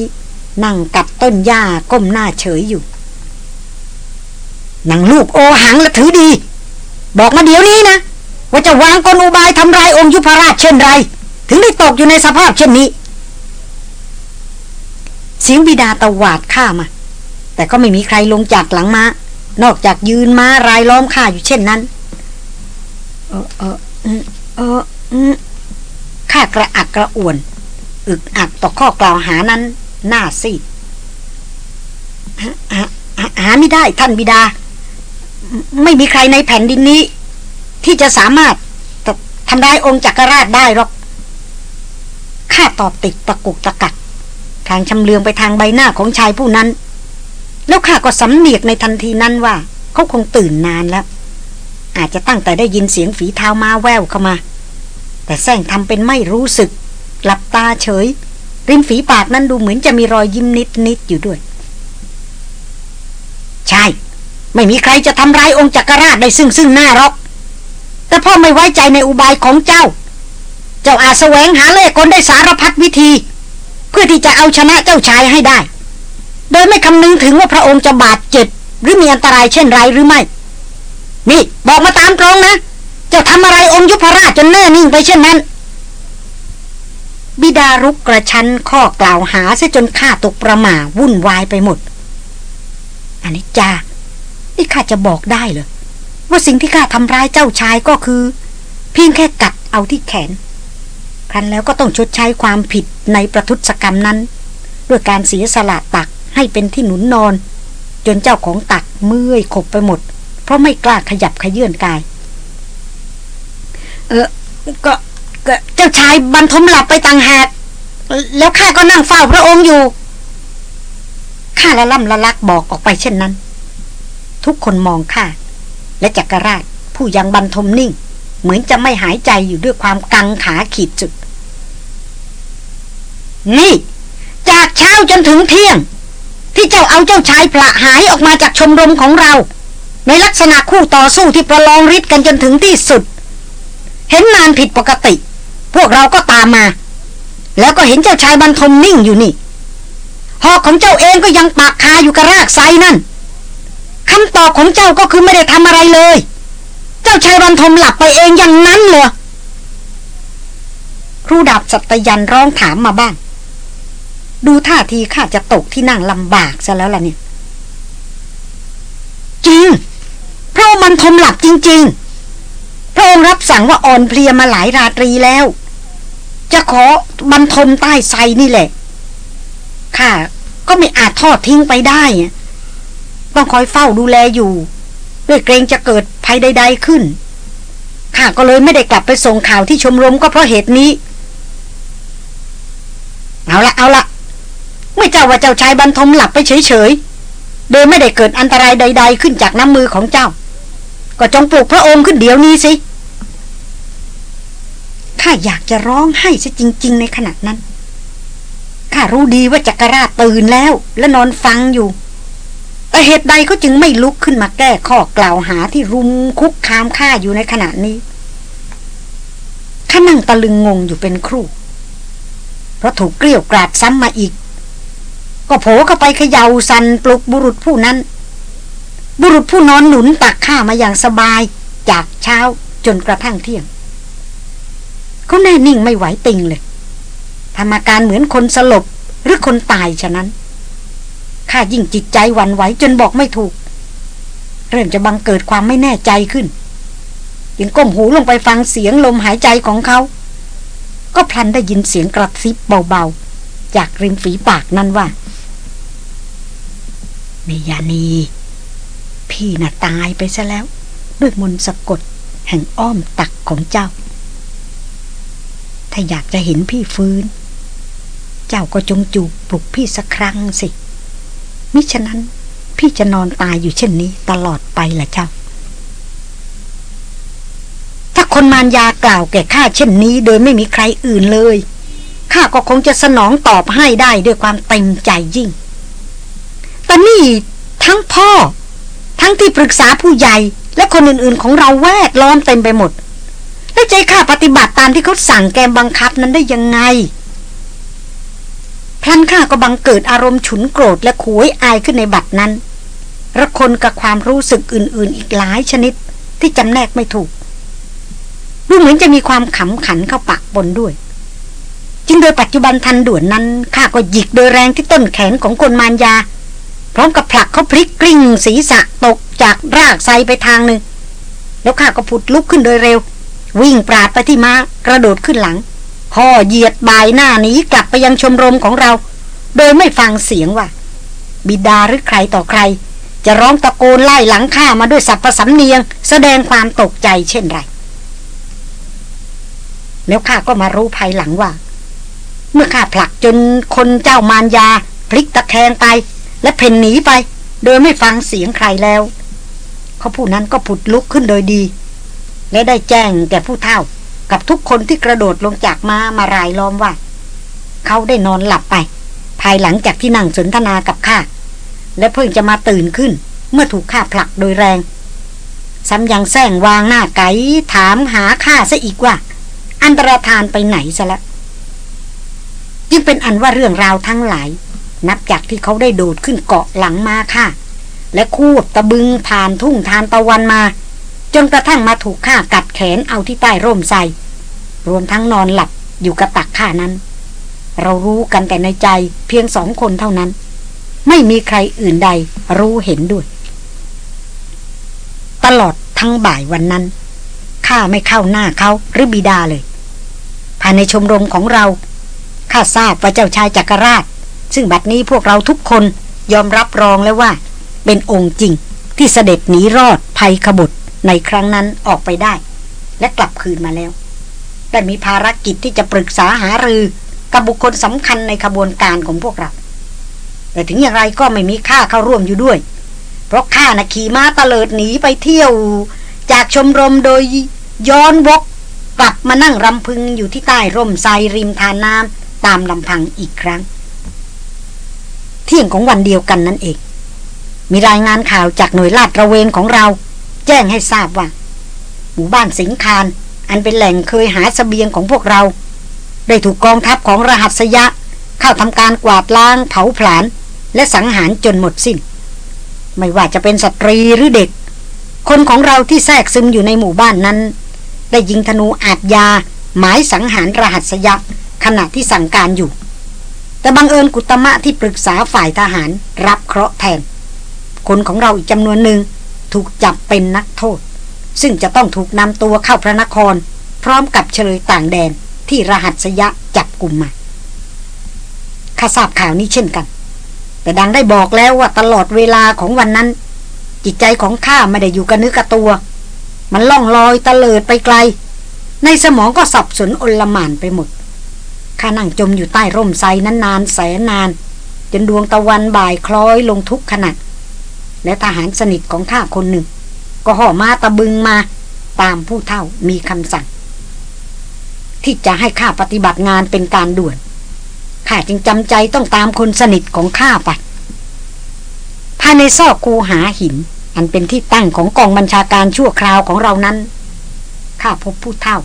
นั่งกัดต้นหญ้าก้มหน้าเฉยอยู่นังลูกโอหังและถือดี บอกมาเดี๋ยวนี้นะ ว่าจะวางกลอุบายทำลายองค์ยุพราชเช่นไร ถึงได้ตกอยู่ในสภาพเช่นนี้ เสียงบิดาตะหวาดข้ามา แต่ก็ไม่มีใครลงจากหลังมา้านอกจากยืนม้ารายล้อมข้าอยู่เช่นนั้น เออเออเออข้ากระอักกระอ่วน อึกอักต่อข้อกล่าวหานั้น หน้าซีดหาหาไม่ได้ท่านบิดา ไม่มีใครในแผ่นดินนี้ ที่จะสามารถทำได้องค์จักรราชได้หรอกข้าตอบติดตะกุกตะกักทางชำเลืองไปทางใบหน้าของชายผู้นั้น แล้วข้าก็สำเนียกในทันทีนั้นว่า เขาคงตื่นนานแล้ว อาจจะตั้งแต่ได้ยินเสียงฝีเท้ามาแววเข้ามา แต่แซงทำเป็นไม่รู้สึก หลับตาเฉย ริมฝีปากนั้นดูเหมือนจะมีรอยยิ้มนิดนิดอยู่ด้วย ใช่ ไม่มีใครจะทำร้ายองค์จักรราชได้ซึ่งซึ่งหน้าหรอก แต่พ่อไม่ไว้ใจในอุบายของเจ้า เจ้าอาจแสวงหาเล่ห์กลได้สารพัดวิธี เพื่อที่จะเอาชนะเจ้าชายให้ได้ โดยไม่คำนึงถึงว่าพระองค์จะบาดเจ็บ หรือมีอันตรายเช่นไรหรือไม่ นี่บอกมาตามตรงนะจ้าทำอะไรองค์ยุพราชจนแน่นิ่งไปเช่นนั้น บิดารุกกระชั้นข้อกล่าวหาเสียจนข้าตกประหม่าวุ่นวายไปหมดอันนี้จ้านี่ข้าจะบอกได้เหรอว่าสิ่งที่ข้าทำร้ายเจ้าชายก็คือ เพียงแค่กัดเอาที่แขน ครั้นแล้วก็ต้องชดใช้ความผิดในประทุษกรรมนั้น ด้วยการเสียสละตัก ให้เป็นที่หนุนนอน จนเจ้าของตักเมื่อยขบไปหมด เพราะไม่กล้าขยับขยื่นกาย เออก็เจ้าชายบรรทมหลับไปต่างหากแล้วข้าก็นั่งเฝ้าพระองค์อยู่ข้าละล่ำละลักบอกออกไปเช่นนั้น ทุกคนมองข้าและจักรราชผู้ยังบรรทมนิ่ง เหมือนจะไม่หายใจอยู่ด้วยความกังขาขีดจุด นี่ จากเช้าจนถึงเที่ยง ที่เจ้าเอาเจ้าชายพระหายออกมาจากชมรมของเรา ในลักษณะคู่ต่อสู้ที่ประลองฤทธิ์กันจนถึงที่สุด เห็นนานผิดปกติ พวกเราก็ตามมา แล้วก็เห็นเจ้าชายบรรทมนิ่งอยู่นี่หอกของเจ้าเองก็ยังปากคาอยู่กับรากไซนั่นคำตอบของเจ้าก็คือไม่ได้ทำอะไรเลย เจ้าชายบรรทมหลับไปเองอย่างนั้นเหรอครูดาบสัตยันร้องถามมาบ้าง ดูท่าทีข้าจะตกที่นั่งลำบากซะแล้วล่ะเนี่ยจริง เพราะมันทมหลับจริง ๆ พระองค์รับสั่งว่าอ่อนเพลียมาหลายราตรีแล้ว จะขอบรรทมใต้ไซนี่แหละข้าก็ไม่อาจทอดทิ้งไปได้ ต้องคอยเฝ้าดูแลอยู่ ด้วยเกรงจะเกิดภัยใด ๆขึ้นข้าก็เลยไม่ได้กลับไปส่งข่าวที่ชมรมก็เพราะเหตุนี้ เอาละเอาละ ไม่เจ้าว่าเจ้าชายบรรทมหลับไปเฉยๆ โดยไม่ได้เกิดอันตรายใด ๆ ขึ้นจากน้ำมือของเจ้า ก็จงปลุกพระองค์ขึ้นเดี๋ยวนี้สิข้าอยากจะร้องไห้ซะจริง ๆ ในขณะนั้นข้ารู้ดีว่าจักรราชตื่นแล้วและนอนฟังอยู่ แต่เหตุใดเขาจึงไม่ลุกขึ้นมาแก้ข้อกล่าวหาที่รุมคุกคามข้าอยู่ในขณะนี้ข้านั่งตะลึงงงอยู่เป็นครู่ เพราะถูกเกลี้ยวกราดซ้ำมาอีก ก็โผล่เข้าไปเขย่าสันปลุกบุรุษผู้นั้น บุรุษผู้นอนหนุนตักข้ามาอย่างสบายจากเช้าจนกระทั่งเที่ยง เขาแน่นิ่งไม่ไหวติงเลยทำอาการเหมือนคนสลบหรือคนตายฉะนั้นข้ายิ่งจิตใจวันไหวจนบอกไม่ถูก เริ่มจะบังเกิดความไม่แน่ใจขึ้นยังก้มหูลงไปฟังเสียงลมหายใจของเขา ก็พลันได้ยินเสียงกระซิบเบาๆ จากริมฝีปากนั้นว่า มียานี พี่น่ะตายไปซะแล้ว ด้วยมนต์สะกดแห่งอ้อมตักของเจ้า ถ้าอยากจะเห็นพี่ฟื้น เจ้าก็จงจูบปลุกพี่สักครั้งสิ มิฉะนั้นพี่จะนอนตายอยู่เช่นนี้ตลอดไปล่ะเจ้า ถ้าคนมารยากล่าวแก่ข้าเช่นนี้ โดยไม่มีใครอื่นเลย ข้าก็คงจะสนองตอบให้ได้ด้วยความเต็มใจยิ่ง แต่นี่ทั้งพ่อ ทั้งที่ปรึกษาผู้ใหญ่ และคนอื่นๆของเราแวดล้อมเต็มไปหมด แล้วใจข้าปฏิบัติตามที่เขาสั่งแกบังคับนั้นได้ยังไงพลันข้าก็บังเกิดอารมณ์ฉุนโกรธและขวยอายขึ้นในบัดนั้นระคนกับความรู้สึกอื่นๆ อีกหลายชนิดที่จำแนกไม่ถูกดูเหมือนจะมีความขำขันเข้าปะปนด้วย จึงโดยปัจจุบันทันด่วนนั้นข้าก็หยิกโดยแรงที่ต้นแขนของคนมารยา พร้อมกับผลักเขาพลิกกลิ้งศีรษะตกจากรากไซไปทางหนึ่ง แล้วข้าก็ผุดลุกขึ้นโดยเร็ว วิ่งปราดไปที่ม้ากระโดดขึ้นหลังห่อเหยียดบายหน้านี้กลับไปยังชมรมของเรา โดยไม่ฟังเสียงว่า บิดาหรือใครต่อใคร จะร้องตะโกนไล่หลังข้ามาด้วยสัพพสำเนียง แสดงความตกใจเช่นไร แล้วข้าก็มารู้ภายหลังว่า เมื่อข้าผลักจนคนเจ้ามารยา พลิกตะแคงไป และเพ่นหนีไป โดยไม่ฟังเสียงใครแล้ว เขาผู้นั้นก็ผุดลุกขึ้นโดยดี และได้แจ้งแก่ผู้เฒ่า กับทุกคนที่กระโดดลงจากม้ามารายล้อมว่า เขาได้นอนหลับไป ภายหลังจากที่นั่งสนทนากับข้าและเพิ่งจะมาตื่นขึ้น เมื่อถูกข้าผลักโดยแรงซ้ำยังแซงวางหน้าไก่ถามหาข้าซะอีกว่า อันตรธานไปไหนซะแล้วยิ่งเป็นอันว่าเรื่องราวทั้งหลาย นับจากที่เขาได้โดดขึ้นเกาะหลังมาค่ะ และคูบตะบึงผ่านทุ่งทานตะวันมา จนกระทั่งมาถูกข้ากัดแขนเอาที่ใต้ร่มใส่รวมทั้งนอนหลับอยู่กับตักข้านั้น เรารู้กันแต่ในใจเพียงสองคนเท่านั้น ไม่มีใครอื่นใดรู้เห็นด้วย ตลอดทั้งบ่ายวันนั้นข้าไม่เข้าหน้าเขาหรือบิดาเลย ภายในชมรมของเราข้าทราบว่าเจ้าชายจักรราช ซึ่งบัดนี้พวกเราทุกคนยอมรับรองแล้วว่า เป็นองค์จริงที่เสด็จหนีรอดภัยขบุตรในครั้งนั้นออกไปได้ และกลับคืนมาแล้ว ได้มีภารกิจที่จะปรึกษาหารือกับบุคคลสำคัญในขบวนการของพวกเรา แต่ถึงอย่างไรก็ไม่มีข้าเข้าร่วมอยู่ด้วย เพราะข้านะขี่ม้าตะเลิดหนีไปเที่ยว จากชมรมโดยย้อนวกกลับมานั่งรำพึงอยู่ที่ใต้ร่มไทรริมทานน้ำตามลำพังอีกครั้ง เที่ยงของวันเดียวกันนั่นเอง มีรายงานข่าวจากหน่วยลาดระเวนของเรา แจ้งให้ทราบว่า หมู่บ้านสิงคาน อันเป็นแหล่งเคยหาสเสบียงของพวกเรา ได้ถูกกองทัพของรหัสยะ เข้าทำการกวาดล้างเผาผลาญและสังหารจนหมดสิน้น ไม่ว่าจะเป็นสตรีหรือเด็ก คนของเราที่แทรกซึมอยู่ในหมู่บ้านนั้น ได้ยิงธนูอาจยา หมายสังหารรหัสยะขณะที่สั่งการอยู่ แต่บังเอิญกุตมะที่ปรึกษาฝ่ายทหารรับเคราะห์แทน คนของเราอีกจำนวนหนึ่งถูกจับเป็นนักโทษ ซึ่งจะต้องถูกนำตัวเข้าพระนคร พร้อมกับเฉลยต่างแดนที่รหัสยะจับกลุ่มมาข้าทราบข่าวนี้เช่นกัน แต่ดังได้บอกแล้วว่าตลอดเวลาของวันนั้น จิตใจของข้าไม่ได้อยู่กับนึกกับตัว มันล่องลอยตะเลิดไปไกล ในสมองก็สับสนอลหม่านไปหมด ข้านั่งจมอยู่ใต้ร่มไทรนั้นนานแสนนาน จนดวงตะวันบ่ายคล้อยลงทุกขณะและทหารสนิทของข้าคนหนึ่ง ก็ห่อมาตะบึงมาตามผู้เท่ามีคำสั่ง ที่จะให้ข้าปฏิบัติงานเป็นการด่วนข้าจึงจำใจต้องตามคนสนิทของข้าไปภายในซอกคูหาหิน อันเป็นที่ตั้งของกองบัญชาการชั่วคราวของเรานั้นข้าพบผู้เท่า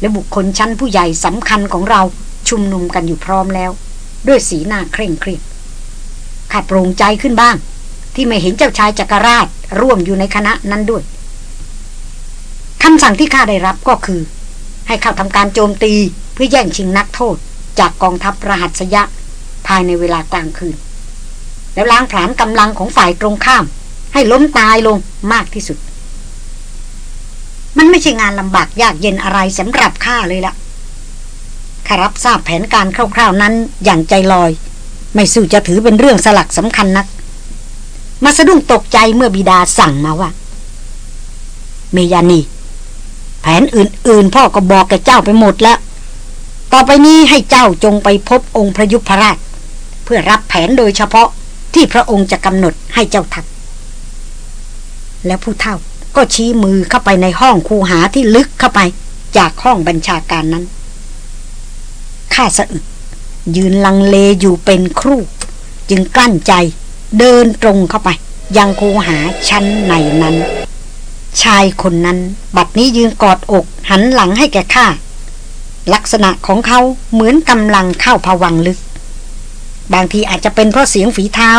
และบุคคลชั้นผู้ใหญ่สำคัญของเรา ชุมนุมกันอยู่พร้อมแล้ว ด้วยสีหน้าเคร่งเครียดข้าโปร่งใจขึ้นบ้าง ที่ไม่เห็นเจ้าชายจักรราชร่วมอยู่ในคณะนั้นด้วยคำสั่งที่ข้าได้รับก็คือ ให้เข้าทำการโจมตีเพื่อแย่งชิงนักโทษ จากกองทัพรหัสยะ ภายในเวลากลางคืน แล้วล้างผลาญกำลังของฝ่ายตรงข้าม ให้ล้มตายลงมากที่สุด มันไม่ใช่งานลำบากยากเย็นอะไรสำหรับข้าเลยละ ข้ารับทราบแผนการคร่าวๆนั้นอย่างใจลอย ไม่สู้จะถือเป็นเรื่องสลักสำคัญนัก มาสะดุ้งตกใจเมื่อบิดาสั่งมาว่า เมยานี แผนอื่นๆ พ่อก็บอกแกเจ้าไปหมดแล้ว ต่อไปนี้ให้เจ้าจงไปพบองค์พระยุพรราช เพื่อรับแผนโดยเฉพาะที่พระองค์จะกำหนดให้เจ้าทำแล้วผู้เฒ่าก็ชี้มือเข้าไปในห้องคูหาที่ลึกเข้าไปจากห้องบัญชาการนั้น ข้าสะอึก ยืนลังเลอยู่เป็นครู่ จึงกลั้นใจเดินตรงเข้าไป ยังคูหาชั้นในนั้น ชายคนนั้น บัดนี้ยืนกอดอกหันหลังให้แก่ข้า ลักษณะของเขาเหมือนกำลังเข้าผวังลึก บางทีอาจจะเป็นเพราะเสียงฝีเท้า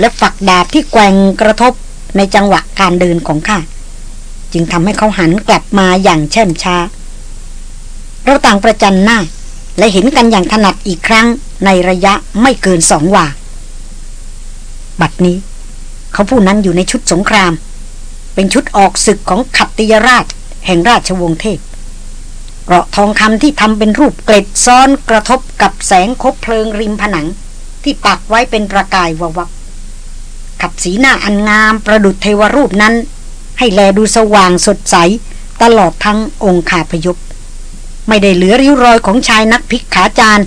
และฝักดาบที่แกว่งกระทบในจังหวะการเดินของข้าจึงทำให้เขาหันกลับมาอย่างเช่มช้า เราต่างประจันหน้า และเห็นกันอย่างถนัดอีกครั้งในระยะไม่เกินสองวาบัดนี้ เขาผู้นั้นอยู่ในชุดสงคราม เป็นชุดออกศึกของขัตติยราช แห่งราชวงศ์เทพเกราะทองคำที่ทำเป็นรูปเกล็ดซ้อนกระทบกับแสงคบเพลิงริมผนัง ที่ปักไว้เป็นประกายววับขับสีหน้าอันงามประดุจเทวรูปนั้น ให้แลดูสว่างสดใส ตลอดทั้งองค์ขาพยพ ไม่ได้เหลือริ้วรอยของชายนักพิกขาจาร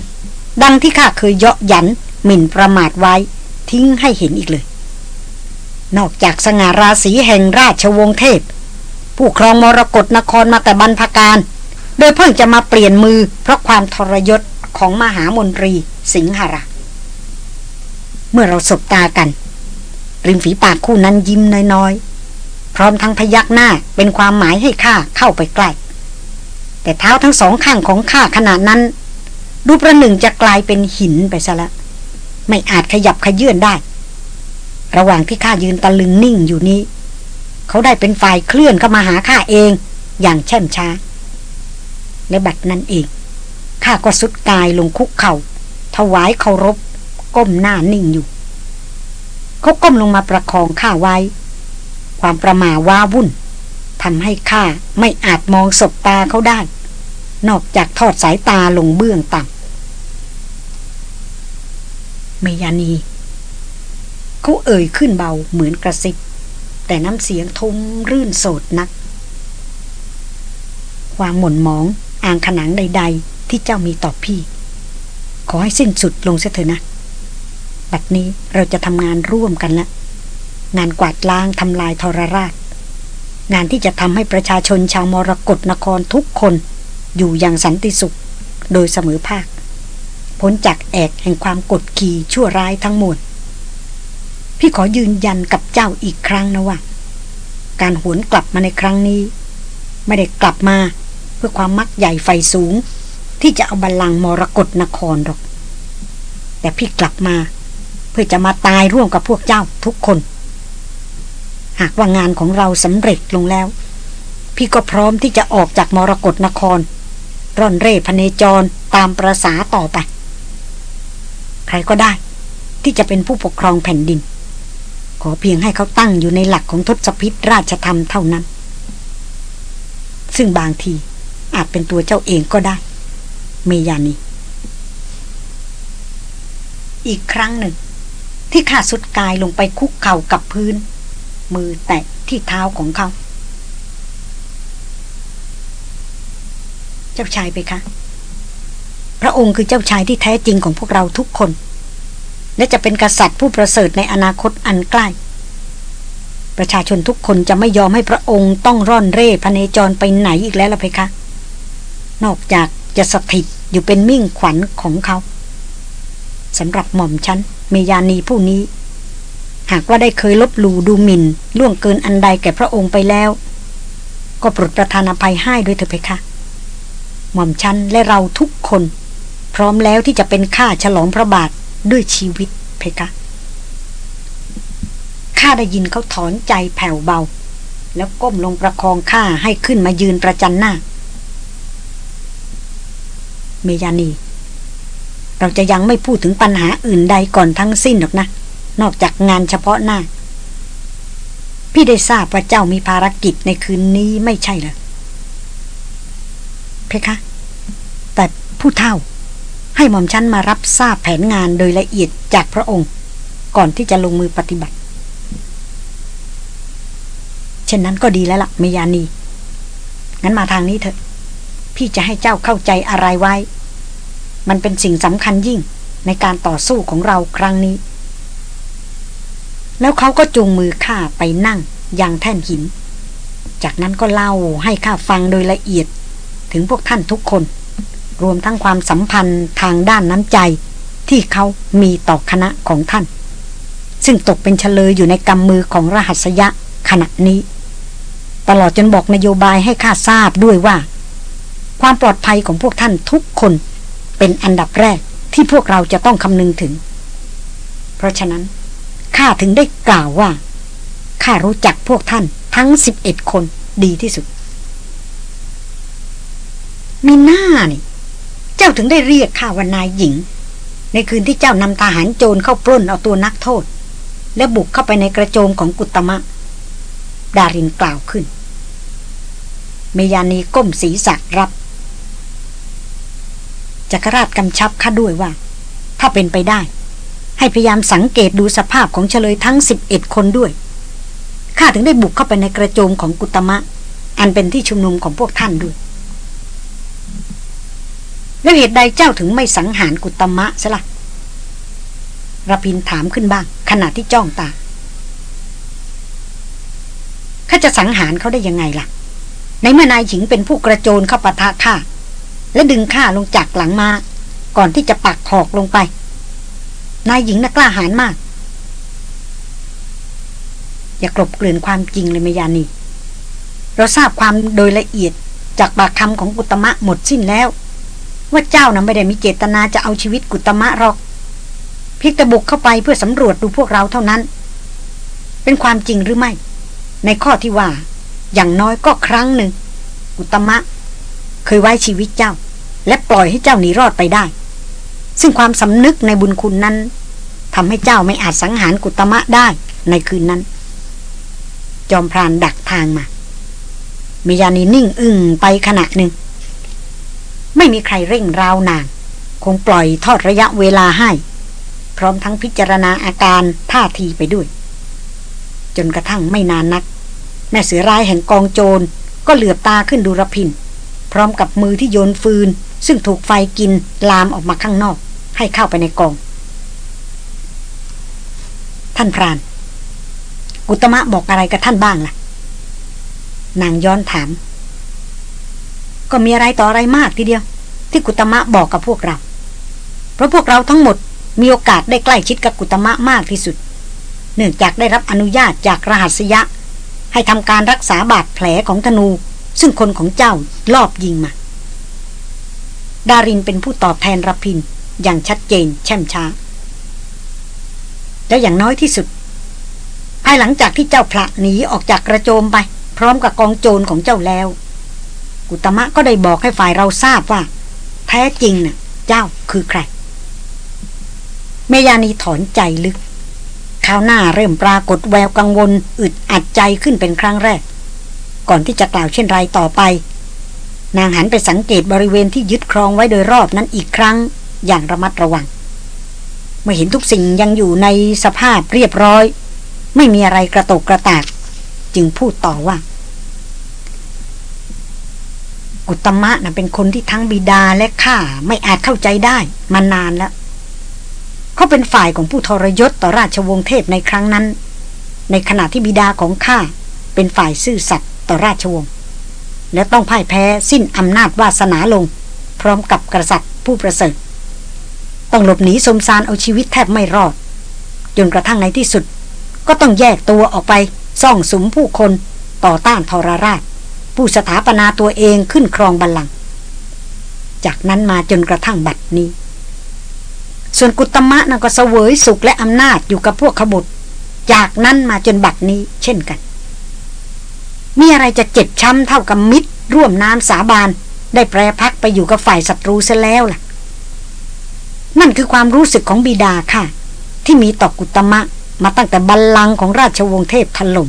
ดังที่ข้าเคยเยาะหยันหมิ่นประมาทไว้ ทิ้งให้เห็นอีกเลย นอกจากสง่าราศีแห่งราชวงศ์เทพ ผู้ครองมรกรนครมาแต่บรรพการ โดยเพิ่งจะมาเปลี่ยนมือเพราะความทรยศของมหามนตรีสิงหราเมื่อเราสบตากัน ริมฝีปากคู่นั้นยิ้มน้อยๆ พร้อมทั้งพยักหน้าเป็นความหมายให้ข้าเข้าไปใกล้ แต่เท้าทั้งสองข้างของข้าขนาดนั้นดูประหนึ่งจะกลายเป็นหินไปซะละ ไม่อาจขยับขยื่นได้ ระหว่างที่ข้ายืนตะลึงนิ่งอยู่นี้ เขาได้เป็นฝ่ายเคลื่อนเข้ามาหาข้าเอง อย่างแช่มช้า และบัดนั้นเองข้าก็สุดกายลงคุกเขา่าถวายเคารพ ก้มหน้านิ่งอยู่ เขาก้มลงมาประคองข้าไว้ ความประมาว้าวุ่นทำให้ข้าไม่อาจมองศบตาเขาได้ นอกจากทอดสายตาลงเบื้องต่ำเมยานี เขาเอ่ยขึ้นเบาเหมือนกระซิบ แต่น้ำเสียงทุ้มรื่นโสดนัก ความหม่นหมอง อ่างขนังใด ๆ ที่เจ้ามีต่อพี่ ขอให้สิ้นสุดลงเสียเถอะนะ บัดนี้เราจะทำงานร่วมกันล้วงานกวาดล้างทำลายทรราช งานที่จะทำให้ประชาชนชาวมรกรนครทุกคน อยู่อย่างสันติสุข โดยเสมอภาคพ้นจากแอกแห่งความกดขี่ชั่วร้ายทั้งหมดพี่ขอยืนยันกับเจ้าอีกครั้งนะว่าการหวนกลับมาในครั้งนี้ ไม่ได้กลับมาเพื่อความมักใหญ่ไฟสูง ที่จะเอาบัลลังก์มรกรนครหรอก แต่พี่กลับมา เพื่อจะมาตายร่วมกับพวกเจ้าทุกคน หากว่างานของเราสำเร็จลงแล้ว พี่ก็พร้อมที่จะออกจากมรกรนคร ร่อนเร่พเนจรตามประษาต่อไป ใครก็ได้ ที่จะเป็นผู้ปกครองแผ่นดิน ขอเพียงให้เขาตั้งอยู่ในหลักของทศพิษราชธรรมเท่านั้น ซึ่งบางทีอาจเป็นตัวเจ้าเองก็ได้ เมยานีอีกครั้งหนึ่ง ที่ข้าสุดกายลงไปคุกเข่ากับพื้น มือแตะที่เท้าของเขา เจ้าชายไปคะ พระองค์คือเจ้าชายที่แท้จริงของพวกเราทุกคน และจะเป็นกษัตริย์ผู้ประเสริฐในอนาคตอันใกล้ ประชาชนทุกคนจะไม่ยอมให้พระองค์ต้องร่อนเร่พเนจรไปไหนอีกแล้วล่ะเพคะ นอกจากจะสถิตอยู่เป็นมิ่งขวัญของเขาสำหรับหม่อมฉันเมยานีผู้นี้ หากว่าได้เคยลบหลู่ดูหมิน่นล่วงเกินอันใดแก่พระองค์ไปแล้ว ก็โปรดประทานอภัยให้ด้วยเถอะเพคะ หม่อมชันและเราทุกคน พร้อมแล้วที่จะเป็นข้าฉลองพระบาทด้วยชีวิตเพคะข้าได้ยินเขาถอนใจแผ่วเบา แล้วก้มลงประคองข้าให้ขึ้นมายืนประจันหน้า เมยานี เราจะยังไม่พูดถึงปัญหาอื่นใดก่อนทั้งสิ้นหรอกนะ นอกจากงานเฉพาะหน้า พี่ได้ทราบว่าเจ้ามีภารกิจในคืนนี้ไม่ใช่หรอ เพคะ แต่ผู้เท่า ให้หม่อมชั้นมารับทราบแผนงานโดยละเอียดจากพระองค์ ก่อนที่จะลงมือปฏิบัติ เช่นนั้นก็ดีแล้วละ่ะเมยานี งั้นมาทางนี้เถอะ พี่จะให้เจ้าเข้าใจอะไรไว้ มันเป็นสิ่งสำคัญยิ่งในการต่อสู้ของเราครั้งนี้ แล้วเขาก็จูงมือข้าไปนั่งยังแท่นหิน จากนั้นก็เล่าให้ข้าฟังโดยละเอียด ถึงพวกท่านทุกคน รวมทั้งความสัมพันธ์ทางด้านน้ำใจที่เขามีต่อคณะของท่าน ซึ่งตกเป็นเฉลยอยู่ในกำมือของรหัสยะขณะนี้ ตลอดจนบอกนโยบายให้ข้าทราบด้วยว่า ความปลอดภัยของพวกท่านทุกคนเป็นอันดับแรกที่พวกเราจะต้องคำนึงถึง เพราะฉะนั้นข้าถึงได้กล่าวว่าข้ารู้จักพวกท่านทั้งสิบเอ็ดคนดีที่สุด มีหน้านี่ เจ้าถึงได้เรียกข้าว่านายหญิง ในคืนที่เจ้านำทหารโจรเข้าปล้นเอาตัวนักโทษ และบุกเข้าไปในกระโจมของกุตมะ ดารินกล่าวขึ้น เมยานีก้มศีรษะรับจักรราชกำชับข้าด้วยว่า ถ้าเป็นไปได้ ให้พยายามสังเกตดูสภาพของเฉลยทั้งสิบเอ็ดคนด้วยข้าถึงได้บุกเข้าไปในกระโจมของกุตมะ อันเป็นที่ชุมนุมของพวกท่านด้วย แล้วเหตุใดเจ้าถึงไม่สังหารกุตมะซะละ่ะรพินถามขึ้นบ้าง ขณะที่จ้องตาข้าจะสังหารเขาได้ยังไงล่ะ ในเมื่อนายหญิงเป็นผู้กระโจนเข้าปะทะข้าและดึงข้าลงจากหลังมา ก่อนที่จะปักหอกลงไป นายหญิงน่ะกล้าหาญมาก อย่ากลบเกลื่อนความจริงเลยมยานีเราทราบความโดยละเอียดจากปากคำของกุตมะหมดสิ้นแล้ว ว่าเจ้านะ่ะไม่ได้มีเจตนาจะเอาชีวิตกุตมะหรอกเพียงแต่บุกเข้าไปเพื่อสำรวจดูพวกเราเท่านั้น เป็นความจริงหรือไม่ ในข้อที่ว่า อย่างน้อยก็ครั้งหนึ่ง กุตมะ เคยไว้ชีวิตเจ้า และปล่อยให้เจ้าหนีรอดไปได้ ซึ่งความสำนึกในบุญคุณนั้นทำให้เจ้าไม่อาจสังหารกุตมะได้ในคืนนั้น จอมพรานดักทางมามียานีนิ่งอึ้งไปขณะหนึ่ง ไม่มีใครเร่งราวนาน คงปล่อยทอดระยะเวลาให้ พร้อมทั้งพิจารณาอาการท่าทีไปด้วย จนกระทั่งไม่นานนัก แม่เสือร้ายแห่งกองโจรก็เหลือบตาขึ้นดูรพิน พร้อมกับมือที่โยนฟืน ซึ่งถูกไฟกินลามออกมาข้างนอก ให้เข้าไปในกอง ท่านพรานกุตมะบอกอะไรกับท่านบ้างล่ะ นางย้อนถาม ก็มีอะไรต่ออะไรมากทีเดียว ที่กุตมะบอกกับพวกเรา เพราะพวกเราทั้งหมดมีโอกาสได้ใกล้ชิดกับกุตมะมากที่สุด เนื่องจากได้รับอนุญาตจากรหัสยะ ให้ทำการรักษาบาดแผลของธนู ซึ่งคนของเจ้าลอบยิงมา ดารินเป็นผู้ตอบแทนรพินอย่างชัดเจนแช่มช้า และอย่างน้อยที่สุด ภายหลังจากที่เจ้าพระหนีออกจากกระโจมไป พร้อมกับกองโจรของเจ้าแล้ว กุตมะก็ได้บอกให้ฝ่ายเราทราบว่า แท้จริงน่ะ เจ้าคือใคร เมยานีถอนใจลึกข้าวหน้าเริ่มปรากฏแววกังวล อึดอัดใจขึ้นเป็นครั้งแรก ก่อนที่จะกล่าวเช่นไรต่อไป นางหันไปสังเกตบริเวณที่ยึดครองไว้โดยรอบนั้นอีกครั้ง อย่างระมัดระวัง เมื่อเห็นทุกสิ่งยังอยู่ในสภาพเรียบร้อย ไม่มีอะไรกระตกกระตาก จึงพูดต่อว่า กุตมะน่ะเป็นคนที่ทั้งบิดาและข้าไม่อาจเข้าใจได้มานานแล้ว เขาเป็นฝ่ายของผู้ทรยศต่อราชวงศ์เทพในครั้งนั้น ในขณะที่บิดาของข้าเป็นฝ่ายซื่อสัตย์ต่อราชวงศ์และต้องพ่ายแพ้สิ้นอำนาจวาสนาลง พร้อมกับกษัตริย์ผู้ประเสริฐ ต้องหลบหนีสมสารเอาชีวิตแทบไม่รอด จนกระทั่งในที่สุด ก็ต้องแยกตัวออกไปซ่องสุมผู้คนต่อต้านทรราช ผู้สถาปนาตัวเองขึ้นครองบัลลังก์จากนั้นมาจนกระทั่งบัดนี้ ส่วนกุตมะนั่นก็เสวยสุขและอำนาจอยู่กับพวกขบุตร จากนั้นมาจนบัดนี้เช่นกัน มีอะไรจะเจ็บช้ำเท่ากับมิตร ร่วมน้ำสาบานได้แปรพักไปอยู่กับฝ่ายศัตรูซะแล้วล่ะ นั่นคือความรู้สึกของบิดาค่ะ ที่มีต่อกุตมะมาตั้งแต่บัลลังก์ของราชวงศ์เทพถล่ม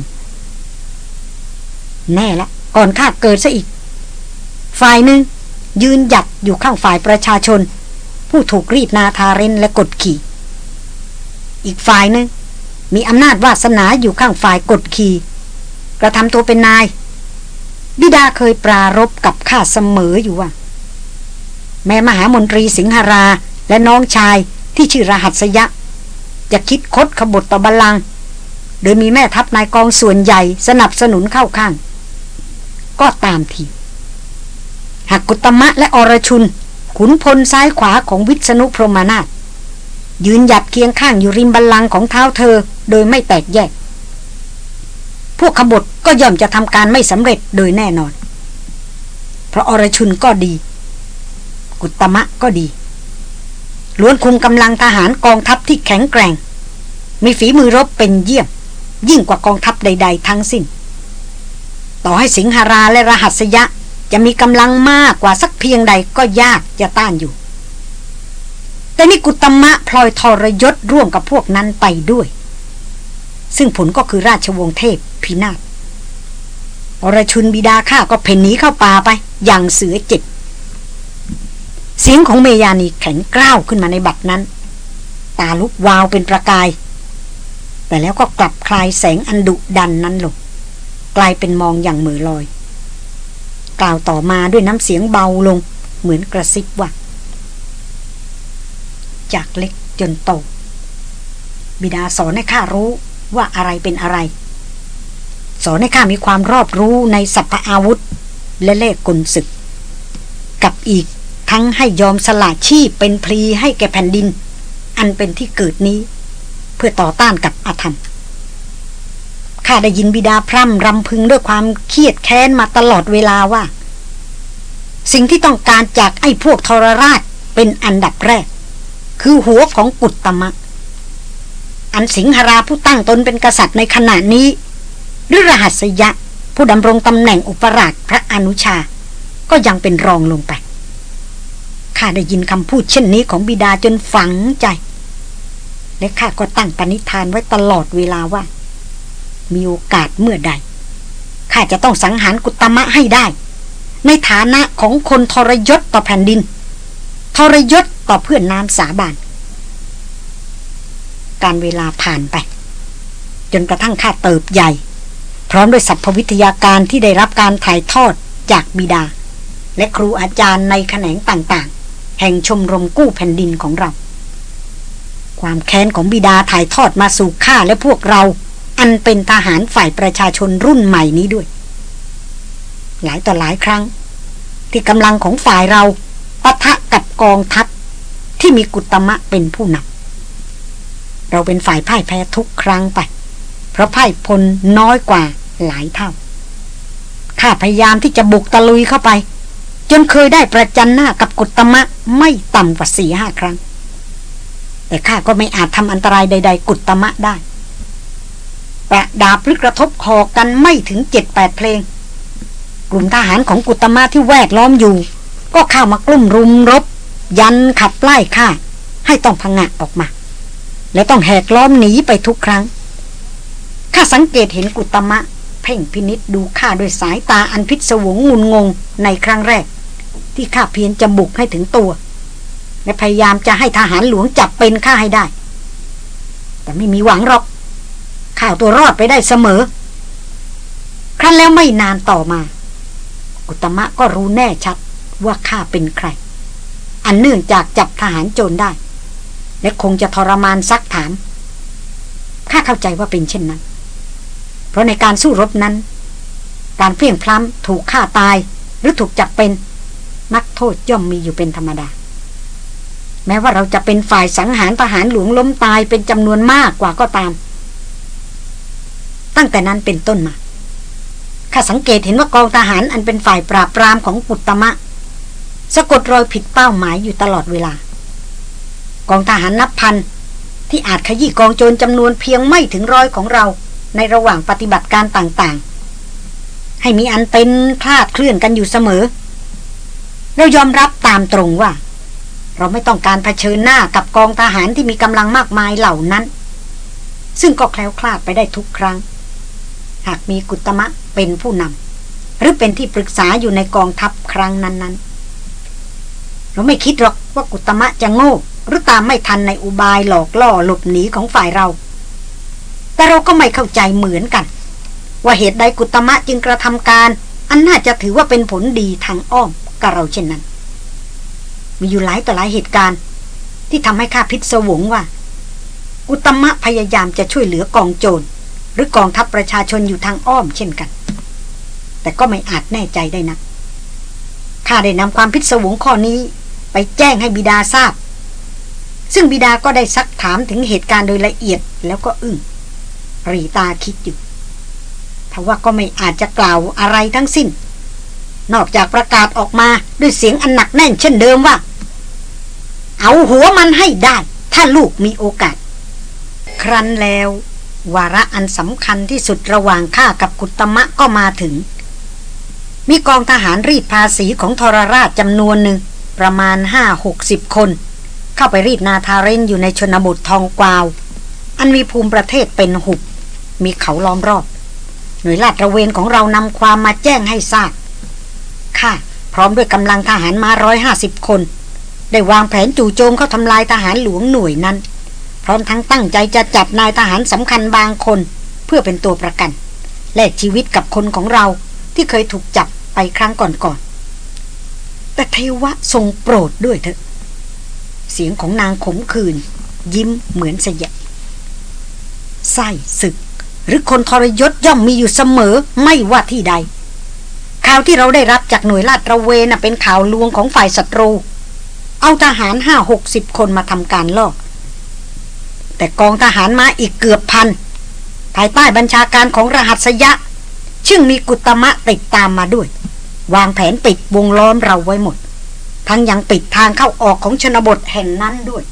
แน่ละ ก่อนข้าเกิดซะอีก ฝ่ายหนึ่งยืนหยัดอยู่ข้างฝ่ายประชาชน ผู้ถูกรีดนาทาเรนและกดขี่ อีกฝ่ายหนึ่งมีอำนาจวาสนาอยู่ข้างฝ่ายกดขี่ กระทำตัวเป็นนาย บิดาเคยปรารบกับข้าเสมออยู่ว่า แม่มหามนตรีสิงหราและน้องชายที่ชื่อรหัสยะ จะคิดคดขบฏต่อบัลลัง โดยมีแม่ทัพนายกองส่วนใหญ่สนับสนุนเข้าข้าง ก็ตามทีหากกุตมะและอรชุน ขุนพลซ้ายขวาของวิษณุพรหมนาถยืนหยัดเคียงข้างอยู่ริมบัลลังก์ของเท้าเธอโดยไม่แตกแยก พวกขบฏก็ย่อมจะทำการไม่สำเร็จโดยแน่นอน เพราะอรชุนก็ดี กุตมะก็ดี ล้วนคุมกำลังทหารกองทัพที่แข็งแกร่ง มีฝีมือรบเป็นเยี่ยม ยิ่งกว่ากองทัพใด ๆ ทั้งสิ้น ต่อให้สิงหาราและรหัสยะ จะมีกำลังมากกว่าสักเพียงใดก็ยากจะต้านอยู่ แต่นี่กุตมะพลอยทรยศร่วมกับพวกนั้นไปด้วย ซึ่งผลก็คือราชวงศ์เทพพินาศอรชุนบิดาข้าก็เพ่นหนีเข้าป่าไป อย่างเสือเจ็บเสียงของเมยานีแข็งกร้าวขึ้นมาในบัดนั้น ตาลุกวาวเป็นประกาย แต่แล้วก็กลับคลายแสงอันดุดันนั้นลง กลายเป็นมองอย่างมือลอย กล่าวต่อมาด้วยน้ำเสียงเบาลง เหมือนกระซิบว่าจากเล็กจนโต บิดาสอนให้ข้ารู้ว่าอะไรเป็นอะไร สอนให้ข้ามีความรอบรู้ในสัพพอาวุธ และเลขกลศึก กับอีกทั้งให้ยอมสละชีพเป็นพลีให้แก่แผ่นดิน อันเป็นที่เกิดนี้ เพื่อต่อต้านกับอาธรรม ข้าได้ยินบิดาพร่ำรำพึงด้วยความเครียดแค้นมาตลอดเวลาว่า สิ่งที่ต้องการจากไอ้พวกทรราชเป็นอันดับแรก คือหัวของกุตตมะ อันสิงหราผู้ตั้งตนเป็นกษัตริย์ในขณะนี้ หรือรหัสยะผู้ดำรงตำแหน่งอุปราชพระอนุชา ก็ยังเป็นรองลงไปข้าได้ยินคำพูดเช่นนี้ของบิดาจนฝังใจ และข้าก็ตั้งปณิธานไว้ตลอดเวลาว่า มีโอกาสเมื่อใด ข้าจะต้องสังหารกุตมะให้ได้ ในฐานะของคนทรยศต่อแผ่นดิน ทรยศต่อเพื่อนน้ำสาบาน การเวลาผ่านไป จนกระทั่งข้าเติบใหญ่ พร้อมด้วยสัพพวิทยาการที่ได้รับการถ่ายทอดจากบิดา และครูอาจารย์ในแขนงต่างๆ แห่งชมรมกู้แผ่นดินของเรา ความแค้นของบิดาถ่ายทอดมาสู่ข้าและพวกเรา อันเป็นทหารฝ่ายประชาชนรุ่นใหม่นี้ด้วย หลายต่อหลายครั้ง ที่กำลังของฝ่ายเราปะทะกับกองทัพที่มีกุตมะเป็นผู้นำเราเป็นฝ่ายพ่ายแพ้ทุกครั้งไป เพราะพ่ายพลน้อยกว่าหลายเท่าข้าพยายามที่จะบุกตะลุยเข้าไป จนเคยได้ประจันหน้ากับกุตมะไม่ต่ำกว่าสี่ห้าครั้ง แต่ข้าก็ไม่อาจทำอันตรายใด ๆ กุตมะได้ ประดาบหรือกระทบคอกันไม่ถึงเจ็ดแปดเพลง กลุ่มทหารของกุตมะที่แวดล้อมอยู่ ก็เข้ามากลุ่มรุมรบ ยันขับไล่ข้าให้ต้องพังงะออกมา และต้องแหกล้อมหนีไปทุกครั้งข้าสังเกตเห็นกุตมะ เพ่งพินิษดูข้าด้วยสายตาอันพิศวงงุนงงในครั้งแรก ที่ข้าเพียรจะบุกให้ถึงตัว และพยายามจะให้ทหารหลวงจับเป็นข้าให้ได้ แต่ไม่มีหวังหรอก ข้าวตัวรอดไปได้เสมอ ครั้นแล้วไม่นานต่อมา อุตมะก็รู้แน่ชัดว่าข้าเป็นใคร อันเนื่องจากจับทหารโจรได้ และคงจะทรมานซักถามข้าเข้าใจว่าเป็นเช่นนั้น เพราะในการสู้รบนั้น การเพี้ยงพล้ำถูกฆ่าตาย หรือถูกจับเป็นนักโทษย่อมมีอยู่เป็นธรรมดา แม้ว่าเราจะเป็นฝ่ายสังหารทหารหลวงล้มตายเป็นจำนวนมากกว่าก็ตาม ตั้งแต่นั้นเป็นต้นมาข้าสังเกตเห็นว่ากองทหารอันเป็นฝ่ายปราบปรามของปุตมะ สะกดรอยผิดเป้าหมายอยู่ตลอดเวลา กองทหารนับพันที่อาจขยี้กองโจรจำนวนเพียงไม่ถึงร้อยของเราในระหว่างปฏิบัติการต่างๆ ให้มีอันเป็นคลาดเคลื่อนกันอยู่เสมอ เรายอมรับตามตรงว่า เราไม่ต้องการเผชิญหน้ากับกองทหารที่มีกำลังมากมายเหล่านั้น ซึ่งก็แคล้วคลาดไปได้ทุกครั้ง หากมีกุตมะเป็นผู้นำหรือเป็นที่ปรึกษาอยู่ในกองทัพครั้งนั้นๆ เราไม่คิดหรอกว่ากุตมะจะโง่ หรือตามไม่ทันในอุบายหลอกล่อหลบหนีของฝ่ายเรา แต่เราก็ไม่เข้าใจเหมือนกัน ว่าเหตุใดกุตมะจึงกระทำการ อันน่าจะถือว่าเป็นผลดีทางอ้อมกับเราเช่นนั้น มีอยู่หลายต่อหลายเหตุการณ์ ที่ทำให้ข้าพิศวงว่ากุตมะพยายามจะช่วยเหลือกองโจร รือกองทัพประชาชนอยู่ทางอ้อมเช่นกัน แต่ก็ไม่อาจแน่ใจได้นะข้าได้นำความพิศวงข้อนี้ไปแจ้งให้บิดาทราบ ซึ่งบิดาก็ได้ซักถามถึงเหตุการณ์โดยละเอียดแล้วก็อึ้งรีตาคิดอยู่ทว่าก็ไม่อาจจะกล่าวอะไรทั้งสิ้น นอกจากประกาศออกมาด้วยเสียงอันหนักแน่นเช่นเดิมว่า เอาหัวมันให้ได้ ถ้าลูกมีโอกาส ครั้นแล้ว วาระอันสำคัญที่สุดระหว่างข้ากับกุตมะก็มาถึง มีกองทหารรีดภาษีของทรราชจำนวนหนึ่งประมาณห้าหกสิบคน เข้าไปรีดนาทาเรนอยู่ในชนบททองกวาว อันมีภูมิประเทศเป็นหุบ มีเขาล้อมรอบ หน่วยลาดระเวนของเรานำความมาแจ้งให้ทราบค่ะพร้อมด้วยกำลังทหารมาร้อยห้าสิบคน ได้วางแผนจู่โจมเข้าทำลายทหารหลวงหน่วยนั้น ร้อมทั้งตั้งใจจะจับนายทหารสำคัญบางคน เพื่อเป็นตัวประกัน แลกชีวิตกับคนของเราที่เคยถูกจับไปครั้งก่อนๆแต่เทวะทรงโปรดด้วยเถอะ เสียงของนางขมขื่นยิ้มเหมือนเสียไส้ศึก หรือคนทรยศย่อมมีอยู่เสมอไม่ว่าที่ใด ข่าวที่เราได้รับจากหน่วยลาดระเวนเป็นข่าวลวงของฝ่ายศัตรู เอาทหารห้าหกสิบคนมาทำการลอก แต่กองทหารมาอีกเกือบพัน ภายใต้บัญชาการของรหัสยะ ซึ่งมีกุตมะติดตามมาด้วย วางแผนปิดวงล้อมเราไว้หมด ทั้งยังปิดทางเข้าออกของชนบทแห่งนั้นด้วย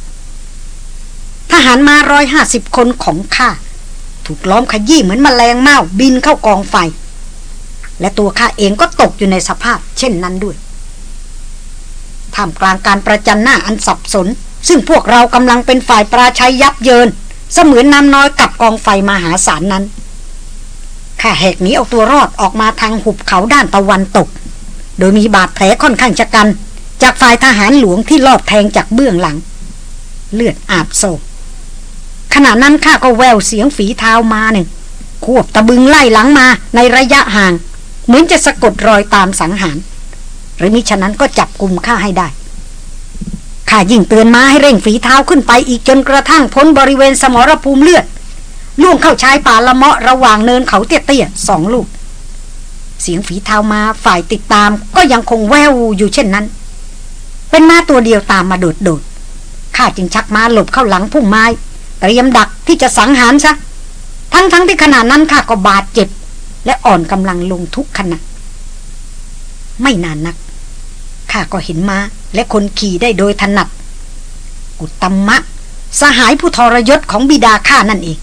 ทหารมาร้อยห้าสิบคนของข้า ถูกล้อมขยี้เหมือนมแมลงเม่าบินเข้ากองไฟ และตัวข้าเองก็ตกอยู่ในสภาพ เช่นนั้นด้วยท่ามกลางการประจันหน้าอันสับสน ซึ่งพวกเรากำลังเป็นฝ่ายปราชัยยับเยิน เสมือนน้ำน้อยกับกองไฟมหาศาลนั้น ข้าแหกหนีเอาตัวรอดออกมาทางหุบเขาด้านตะวันตก โดยมีบาดแผลค่อนข้างชะกัน จากฝ่ายทหารหลวงที่ลอบแทงจากเบื้องหลัง เลือดอาบโศกขณะนั้นข้าก็แววเสียงฝีเท้ามาหนึ่งควบตะบึงไล่หลังมาในระยะห่าง เหมือนจะสะกดรอยตามสังหาร หรือมิฉะนั้นก็จับกลุ่มข้าให้ได้ ข้ายิ่งเตือนมาให้เร่งฝีเท้าขึ้นไปอีกจนกระทั่งพ้นบริเวณสมรภูมิเลือดล่วงเข้าชายป่าละเมาะระหว่างเนินเขาเตี้ยๆสองลูก เสียงฝีเท้ามาฝ่ายติดตามก็ยังคงแววอยู่เช่นนั้น เป็นม้าตัวเดียวตามมาโดดๆข้าจึงชักม้าหลบเข้าหลังพุ่มไม้เตรียมดักที่จะสังหารซะทั้งๆทที่ขณะนั้นข้าก็บาดเจ็บ และอ่อนกำลังลงทุกขณะไม่นานนักข้าก็เห็นม้า และคนขี่ได้โดยถนัดกุตมะ สหายผู้ทรยศของบิดาข้านั่นเอง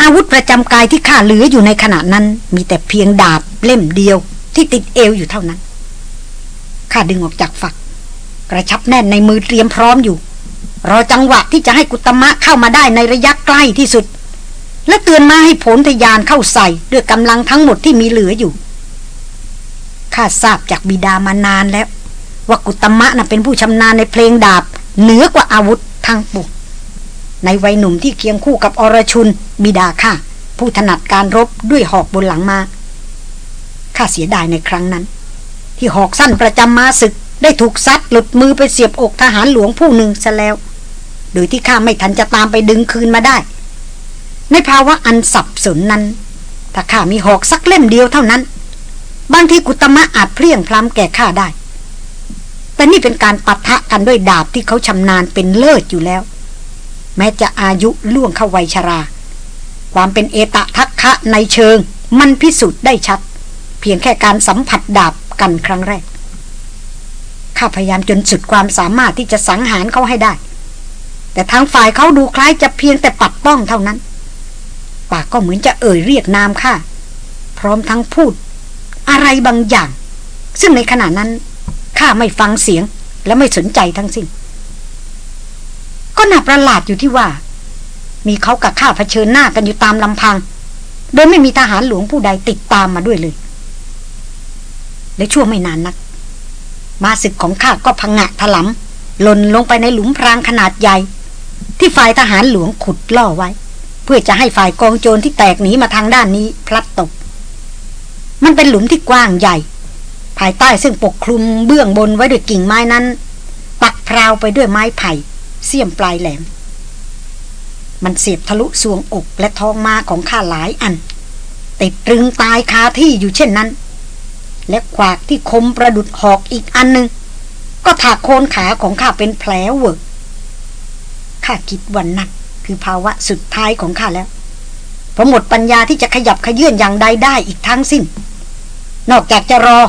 อาวุธประจำกายที่ข้าเหลืออยู่ในขณะนั้น มีแต่เพียงดาบเล่มเดียวที่ติดเอวอยู่เท่านั้นข้าดึงออกจากฝัก กระชับแน่นในมือเตรียมพร้อมอยู่ รอจังหวะที่จะให้กุตมะเข้ามาได้ในระยะใกล้ที่สุด และเตือนมาให้ผลทยานเข้าใส่ด้วยกำลังทั้งหมดที่มีเหลืออยู่ ข้าทราบจากบิดามานานแล้ว ว่ากุตมะน่ะเป็นผู้ชำนาญในเพลงดาบ เหนือกว่าอาวุธทั้งปุกในวัยหนุ่มที่เคียงคู่กับอรชุน บิดาข้าผู้ถนัดการรบด้วยหอกบนหลังมาข้าเสียดายในครั้งนั้น ที่หอกสั้นประจำมาศึกได้ถูกซัดหลุดมือไปเสียบอกทหารหลวงผู้หนึ่งซะแล้ว โดยที่ข้าไม่ทันจะตามไปดึงคืนมาได้ ในภาวะอันสับสนนั้นถ้าข้ามีหอกสักเล่มเดียวเท่านั้น บางทีกุตมะอาจเพลียงพล้ำแก่ข้าได้ แต่นี่เป็นการปะทะกันด้วยดาบที่เขาชำนาญเป็นเลิศอยู่แล้ว แม้จะอายุล่วงเข้าวัยชรา ความเป็นเอตะทักคะในเชิง มันพิสูจน์ได้ชัด เพียงแค่การสัมผัสดาบกันครั้งแรก ข้าพยายามจนสุดความสามารถที่จะสังหารเขาให้ได้ แต่ทางฝ่ายเขาดูคล้ายจะเพียงแต่ปัดป้องเท่านั้น ปากก็เหมือนจะเอ่ยเรียกนามข้าพร้อมทั้งพูด อะไรบางอย่าง ซึ่งในขณะนั้นข้าไม่ฟังเสียงและไม่สนใจทั้งสิ้น ก็น่าประหลาดอยู่ที่ว่า มีเขากับข้าเผชิญหน้ากันอยู่ตามลำพัง โดยไม่มีทหารหลวงผู้ใดติดตามมาด้วยเลย และชั่วไม่นานนัก มาศึกของข้าก็พังงะถลำหล่นลงไปในหลุมพรางขนาดใหญ่ ที่ฝ่ายทหารหลวงขุดล่อไว้ เพื่อจะให้ฝ่ายกองโจรที่แตกหนีมาทางด้านนี้ พลัดตก มันเป็นหลุมที่กว้างใหญ่ ภายใต้ซึ่งปกคลุมเบื้องบนไว้ด้วยกิ่งไม้นั้น ปักพราวไปด้วยไม้ไผ่ เสียมปลายแหลม มันเสียบทะลุสวงอกและท้องมาของข้าหลายอัน ติดตรึงตายคาที่อยู่เช่นนั้น และขวากที่คมประดุดหอกอีกอันหนึ่งก็ถากโคนขาของข้าเป็นแผลเวอะข้าคิดวันนั้นคือภาวะสุดท้ายของข้าแล้ว เพราะหมดปัญญาที่จะขยับขยื่นอย่างใดได้อีกทั้งสิ้น นอกจากจะรอ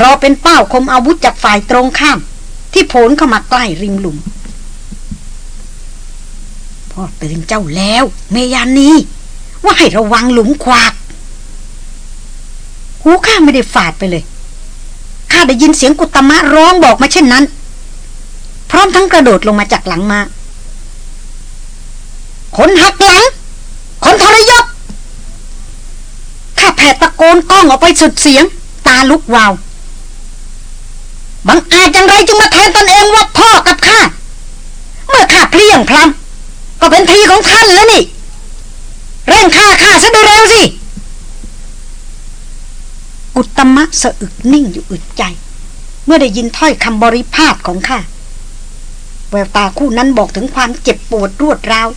รอเป็นเป้าคมอาวุธจากฝ่ายตรงข้าม ที่โผลเข้ามาใกล้ริมหลุม พ่อเตือนเจ้าแล้ว เมยานีว่าให้ระวังหลุมควาก หูข้าไม่ได้ฝาดไปเลย ข้าได้ยินเสียงกุตมะร้องบอกมาเช่นนั้น พร้อมทั้งกระโดดลงมาจากหลังมา คนหักหลัง คนทรยศ แผดตะโกนก้องออกไปสุดเสียง ตาลุกวาวบังอาจอย่างไรจึงมาแทนตนเองว่าพ่อกับข้า เมื่อข้าเพลียงพลัมก็เป็นทีของท่านแล้วนี่ เร่งฆ่าข้าซะโดยเร็วสิกุตมะสะอึกนิ่งอยู่อึดใจ เมื่อได้ยินถ้อยคำบริพาทของข้าแววตาคู่นั้นบอกถึงความเจ็บปวดรวดราว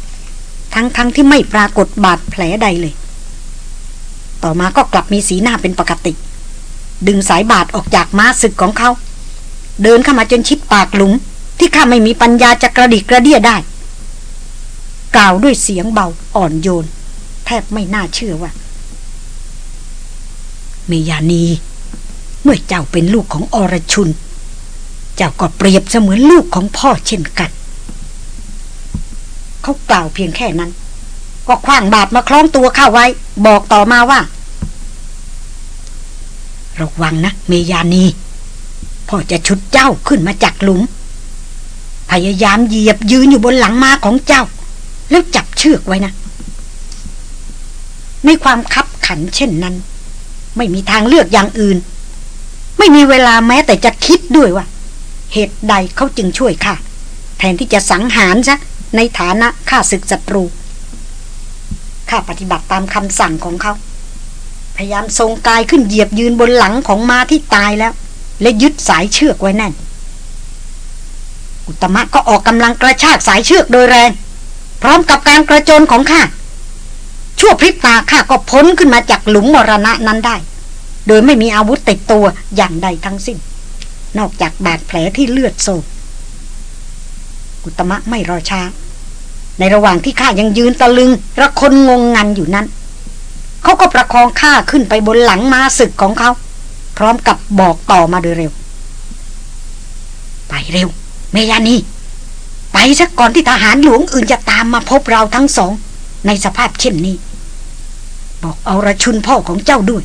ทั้งๆทที่ไม่ปรากฏบาดแผลใดเลย ต่อมาก็กลับมีสีหน้าเป็นปกติ ดึงสายบาดออกจากม้าศึกของเขา เดินเข้ามาจนชิดปากหลุม ที่ข้าไม่มีปัญญาจะกระดิกกระเดียได้ กล่าวด้วยเสียงเบาอ่อนโยน แทบไม่น่าเชื่อว่า เมยานี เมื่อเจ้าเป็นลูกของอรชุน เจ้าก็เปรียบเสมือนลูกของพ่อเช่นกัน เขากล่าวเพียงแค่นั้น ก็คว้างบาดมาคล้องตัวเข้าไว้ บอกต่อมาว่า ระวังนะ เมยานีพ่อจะชุดเจ้าขึ้นมาจากหลุม พยายามเหยียบยืนอยู่บนหลังม้าของเจ้า แล้วจับเชือกไว้นะ ในความคับขันเช่นนั้น ไม่มีทางเลือกอย่างอื่น ไม่มีเวลาแม้แต่จะคิดด้วยว่า เหตุใดเขาจึงช่วยข้าแทนที่จะสังหารซะในฐานะข้าศึกศัตรู ข้าปฏิบัติตามคำสั่งของเขา พยายามทรงกายขึ้นเหยียบยืนบนหลังของมาที่ตายแล้ว และยึดสายเชือกไว้แน่น อุตมะก็ออกกำลังกระชากสายเชือกโดยแรง พร้อมกับการกระโจนของข้าชั่วพริบตาข้าก็พ้นขึ้นมาจากหลุมมรณะนั้นได้ โดยไม่มีอาวุธติดตัวอย่างใดทั้งสิ้น นอกจากบาดแผลที่เลือดโซกุตมะไม่รอช้า ในระหว่างที่ข้ายังยืนตะลึงระคนงงงันอยู่นั้น เขาก็ประคองข้าขึ้นไปบนหลังมาศึกของเขา พร้อมกับบอกต่อมาโดยเร็ว ไปเร็ว เมยานีไปสักก่อนที่ทหารหลวงอื่นจะตามมาพบเราทั้งสอง ในสภาพเช่นนี้ บอกเอาระชุนพ่อของเจ้าด้วย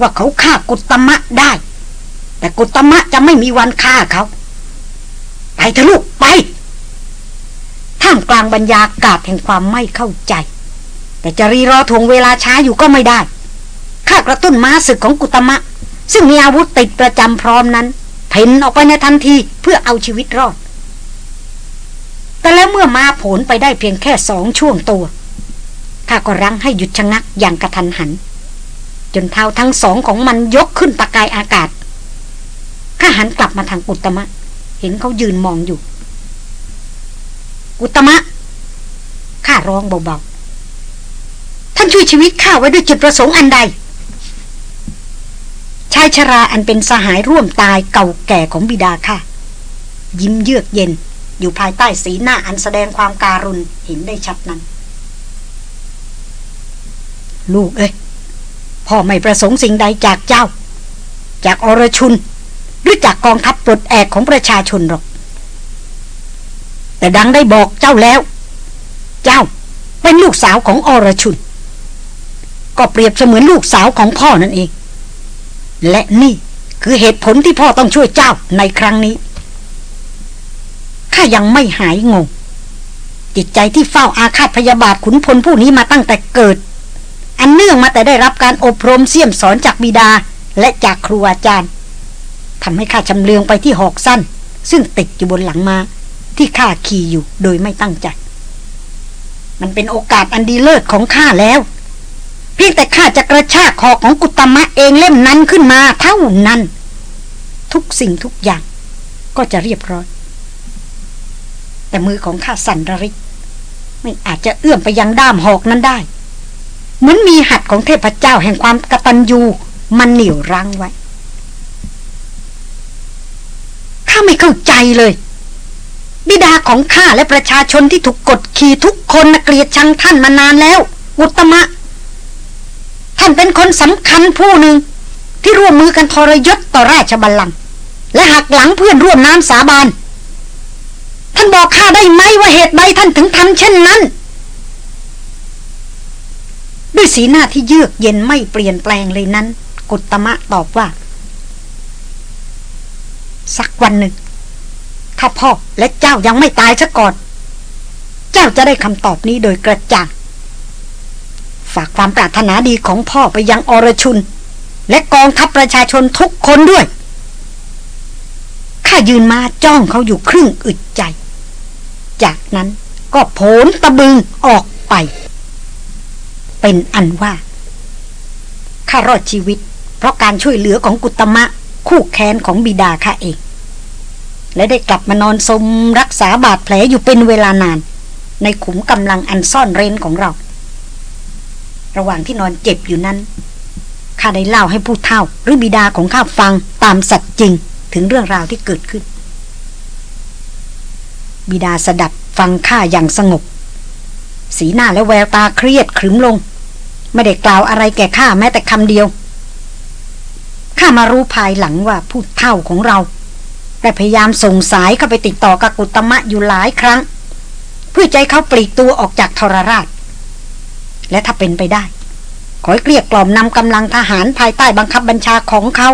ว่าเขาฆ่ากุตมะได้ แต่กุตมะจะไม่มีวันฆ่าเขา ไปเถอะลูกไป ท่ามกลางบรรยากาศแห่งความไม่เข้าใจ แต่จะรีรอทวงเวลาช้าอยู่ก็ไม่ได้ข้ากระตุ้นม้าศึกของกุตมะ ซึ่งมีอาวุธติดประจำพร้อมนั้น เพ่นออกไปในทันทีเพื่อเอาชีวิตรอด แต่แล้วเมื่อมาผลไปได้เพียงแค่สองช่วงตัวข้าก็รั้งให้หยุดชะงักอย่างกระทันหัน จนเท้าทั้งสองของมันยกขึ้นตะกายอากาศข้าหันกลับมาทางอุตมะ เห็นเขายืนมองอยู่ อุตมะข้าร้องเบาๆ ท่านช่วยชีวิตข้าไว้ด้วยจุดประสงค์อันใด ชายชราอันเป็นสหายร่วมตายเก่าแก่ของบิดาค่ะยิ้มเยือกเย็นอยู่ภายใต้สีหน้าอันแสดงความการุณเห็นได้ชัดนั้น ลูกเอ้ยพ่อไม่ประสงค์สิ่งใดจากเจ้า จากอรชุน หรือจากกองทัพปลดแอกของประชาชนหรอก แต่ดังได้บอกเจ้าแล้ว เจ้าเป็นลูกสาวของอรชุน ก็เปรียบเสมือนลูกสาวของพ่อนั่นเอง และนี่คือเหตุผลที่พ่อต้องช่วยเจ้าในครั้งนี้ ข้ายังไม่หายงง จิตใจที่เฝ้าอาฆาตพยาบาทขุนพลผู้นี้มาตั้งแต่เกิด อันเนื่องมาแต่ได้รับการอบรมเสี่ยมสอนจากบิดาและจากครูอาจารย์ทำให้ข้าจำเลืองไปที่หอกสั้น ซึ่งติดอยู่บนหลังมา ที่ข้าขี่อยู่โดยไม่ตั้งใจ มันเป็นโอกาสอันดีเลิศของข้าแล้ว เพียงแต่ข้าจะกระชากคอของกุตมะเองเล่มนั้นขึ้นมาเท่านั้น ทุกสิ่งทุกอย่าง ก็จะเรียบร้อย แต่มือของข้าสั่นระริก ไม่อาจจะเอื้อมไปยังด้ามหอกนั้นได้ เหมือนมีหัดของเทพเจ้าแห่งความกตัญญูมันเหนี่ยวรั้งไว้ข้าไม่เข้าใจเลย บิดาของข้าและประชาชนที่ถูกกดขี่ทุกคนนเกลียดชังท่านมานานแล้ว อุตมะ ท่านเป็นคนสำคัญผู้หนึ่ง ที่ร่วมมือกันทรยศต่อราชบัลลังก์และหักหลังเพื่อนร่วมน้ำสาบาน ท่านบอกข้าได้ไหมว่าเหตุใดท่านถึงทำเช่นนั้น ด้วยสีหน้าที่เยือกเย็นไม่เปลี่ยนแปลงเลยนั้น กุตมะตอบว่า สักวันหนึ่ง ถ้าพ่อและเจ้ายังไม่ตายซะก่อน เจ้าจะได้คำตอบนี้โดยกระจ่าง ฝากความปรารถนาดีของพ่อไปยังอรชุน และกองทัพประชาชนทุกคนด้วย ข้ายืนมาจ้องเขาอยู่ครึ่งอึดใจ จากนั้นก็โผลตะบึงออกไป เป็นอันว่า ข้ารอดชีวิต เพราะการช่วยเหลือของกุตมะคู่แค้นของบิดาข้าเอง และได้กลับมานอนสมรักษาบาดแผลอยู่เป็นเวลานาน ในขุมกำลังอันซ่อนเร้นของเรา ระหว่างที่นอนเจ็บอยู่นั้นข้าได้เล่าให้ผู้เฒ่า หรือบิดาของข้าฟังตามสัตว์จริงถึงเรื่องราวที่เกิดขึ้น บิดาสดับฟังข้าอย่างสงบ สีหน้าและแววตาเครียดขรึมลง ไม่ได้กล่าวอะไรแก่ข้าแม้แต่คำเดียวข้ามารู้ภายหลังว่าผู้เฒ่าของเรา ได้พยายามส่งสายเข้าไปติดต่อกับกุตมะอยู่หลายครั้ง เพื่อใจเขาปลีกตัวออกจากทรราช และถ้าเป็นไปได้ ขอให้เกลี้ยกล่อมนำกำลังทหารภายใต้บังคับบัญชาของเขา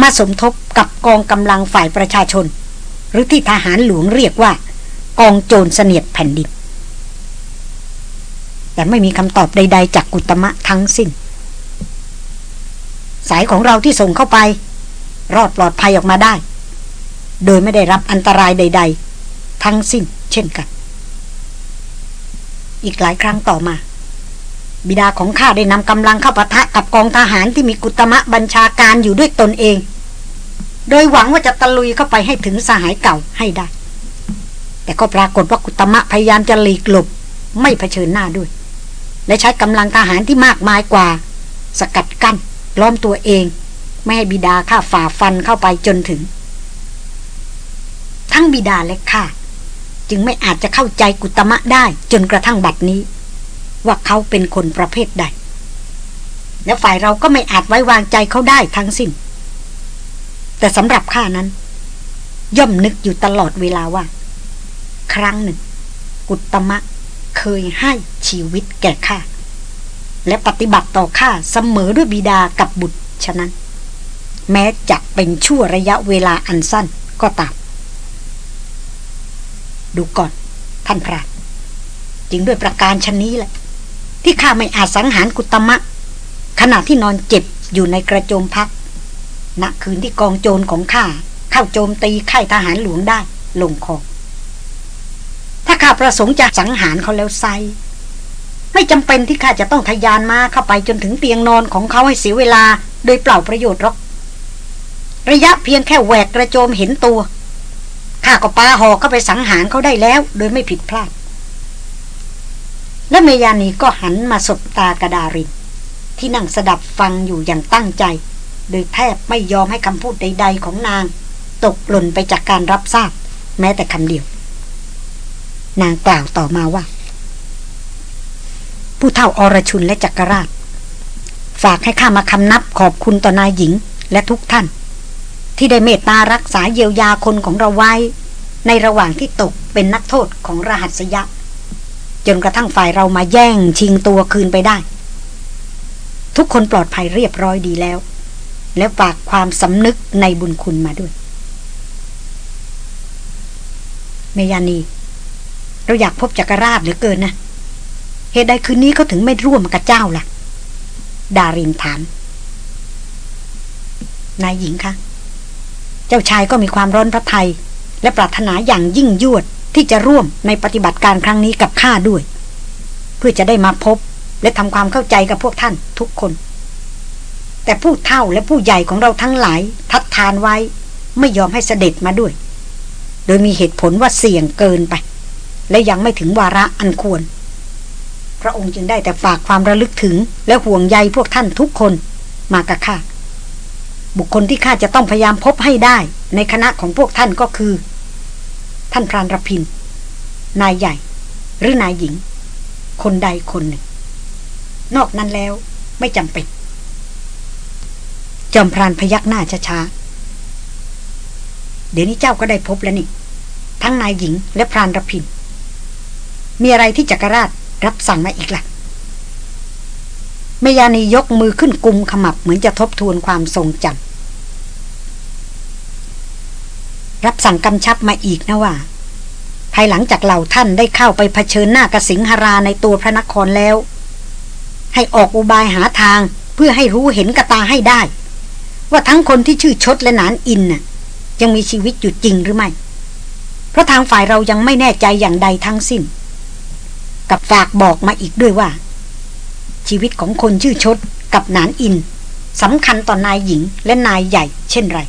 มาสมทบกับกองกำลังฝ่ายประชาชน หรือที่ทหารหลวงเรียกว่า กองโจรเสนียดแผ่นดินแต่ไม่มีคำตอบใด ๆ จากกุตมะทั้งสิ้น สายของเราที่ส่งเข้าไป รอดปลอดภัยออกมาได้ โดยไม่ได้รับอันตรายใด ๆ ทั้งสิ้นเช่นกัน อีกหลายครั้งต่อมา บิดาของข้าได้นำกำลังเข้าปะทะกับกองทหารที่มีกุตมะบัญชาการอยู่ด้วยตนเอง โดยหวังว่าจะตะลุยเข้าไปให้ถึงสหายเก่าให้ได้ แต่ก็ปรากฏว่ากุตมะพยายามจะหลีกหลบ ไม่เผชิญหน้าด้วย และใช้กำลังทหารที่มากมายกว่า สกัดกั้นล้อมตัวเอง ไม่ให้บิดาข้าฝ่าฟันเข้าไปจนถึง ทั้งบิดาและข้าจึงไม่อาจจะเข้าใจกุตมะได้จนกระทั่งบัดนี้ ว่าเขาเป็นคนประเภทใด และฝ่ายเราก็ไม่อาจไว้วางใจเขาได้ทั้งสิ้น แต่สำหรับข้านั้น ย่อมนึกอยู่ตลอดเวลาว่า ครั้งหนึ่ง กุตมะเคยให้ชีวิตแก่ข้าและปฏิบัติต่อข้าเสมอด้วยบิดากับบุตรฉะนั้น แม้จะเป็นชั่วระยะเวลาอันสั้นก็ตาม ดูก่อน ท่านพระจึงด้วยประการชนนี้แหละ ที่ข้าไม่อาจสังหารกุตมะ ขณะที่นอนเจ็บอยู่ในกระโจมพักณคืนที่กองโจรของข้าเข้าโจมตีค่ายทหารหลวงได้ ลงคอถ้าข้าประสงค์จะสังหารเขาแล้วไซไม่จำเป็นที่ข้าจะต้องทยานมาเข้าไปจนถึงเตียงนอนของเขาให้เสียเวลา โดยเปล่าประโยชน์หรอก ระยะเพียงแค่แหวกกระโจมเห็นตัว ข้าก็ปาหอกเข้าไปสังหารเขาได้แล้ว โดยไม่ผิดพลาด และเมยานีก็หันมาสบตากระดาริน ที่นั่งสดับฟังอยู่อย่างตั้งใจ โดยแทบไม่ยอมให้คำพูดใด ๆ ของนาง ตกหล่นไปจากการรับทราบ แม้แต่คำเดียว นางกล่าวต่อมาว่า ผู้เฒ่าอรชุนและจักรราช ฝากให้ข้ามาคำนับขอบคุณต่อนายหญิงและทุกท่าน ที่ได้เมตตารักษาเยียวยาคนของเราไว้ ในระหว่างที่ตกเป็นนักโทษของรหัสยะ จนกระทั่งฝ่ายเรามาแย่งชิงตัวคืนไปได้ ทุกคนปลอดภัยเรียบร้อยดีแล้ว และฝากความสำนึกในบุญคุณมาด้วย เมยานี เราอยากพบจักรราชเหลือเกินนะ เหตุใดคืนนี้เขาถึงไม่ร่วมกับเจ้าล่ะ ดารินถามนายหญิงคะ เจ้าชายก็มีความร้อนพระทัยและปรารถนาอย่างยิ่งยวดที่จะร่วมในปฏิบัติการครั้งนี้กับข้าด้วย เพื่อจะได้มาพบและทำความเข้าใจกับพวกท่านทุกคน แต่ผู้เฒ่าและผู้ใหญ่ของเราทั้งหลาย ทัดทานไว้ไม่ยอมให้เสด็จมาด้วย โดยมีเหตุผลว่าเสี่ยงเกินไป และยังไม่ถึงวาระอันควร พระองค์จึงได้แต่ฝากความระลึกถึงและห่วงใยพวกท่านทุกคนมากับข้า บุคคลที่ข้าจะต้องพยายามพบให้ได้ ในคณะของพวกท่านก็คือ ท่านพรานรพิน นายใหญ่ หรือนายหญิง คนใดคนหนึ่ง นอกนั้นแล้วไม่จำเป็น จอมพรานพยักหน้าช้าๆ เดี๋ยวนี้เจ้าก็ได้พบแล้วนี่ ทั้งนายหญิงและพรานรพิน มีอะไรที่จักรราชรับสั่งมาอีกละ่ะเมยานียกมือขึ้นกุมขมับเหมือนจะทบทวนความทรงจำ รับสั่งกำชับมาอีกนะว่า ภายหลังจากเหล่าท่านได้เข้าไปเผชิญหน้ากับสิงหราในตัวพระนครแล้ว ให้ออกอุบายหาทางเพื่อให้รู้เห็นกระตาให้ได้ ว่าทั้งคนที่ชื่อชดและนานอินน่ะ ยังมีชีวิตอยู่จริงหรือไม่ เพราะทางฝ่ายเรายังไม่แน่ใจอย่างใดทั้งสิ้น กับฝากบอกมาอีกด้วยว่า ชีวิตของคนชื่อชดกับนานอินสำคัญต่อนายหญิงและนายใหญ่เช่นไร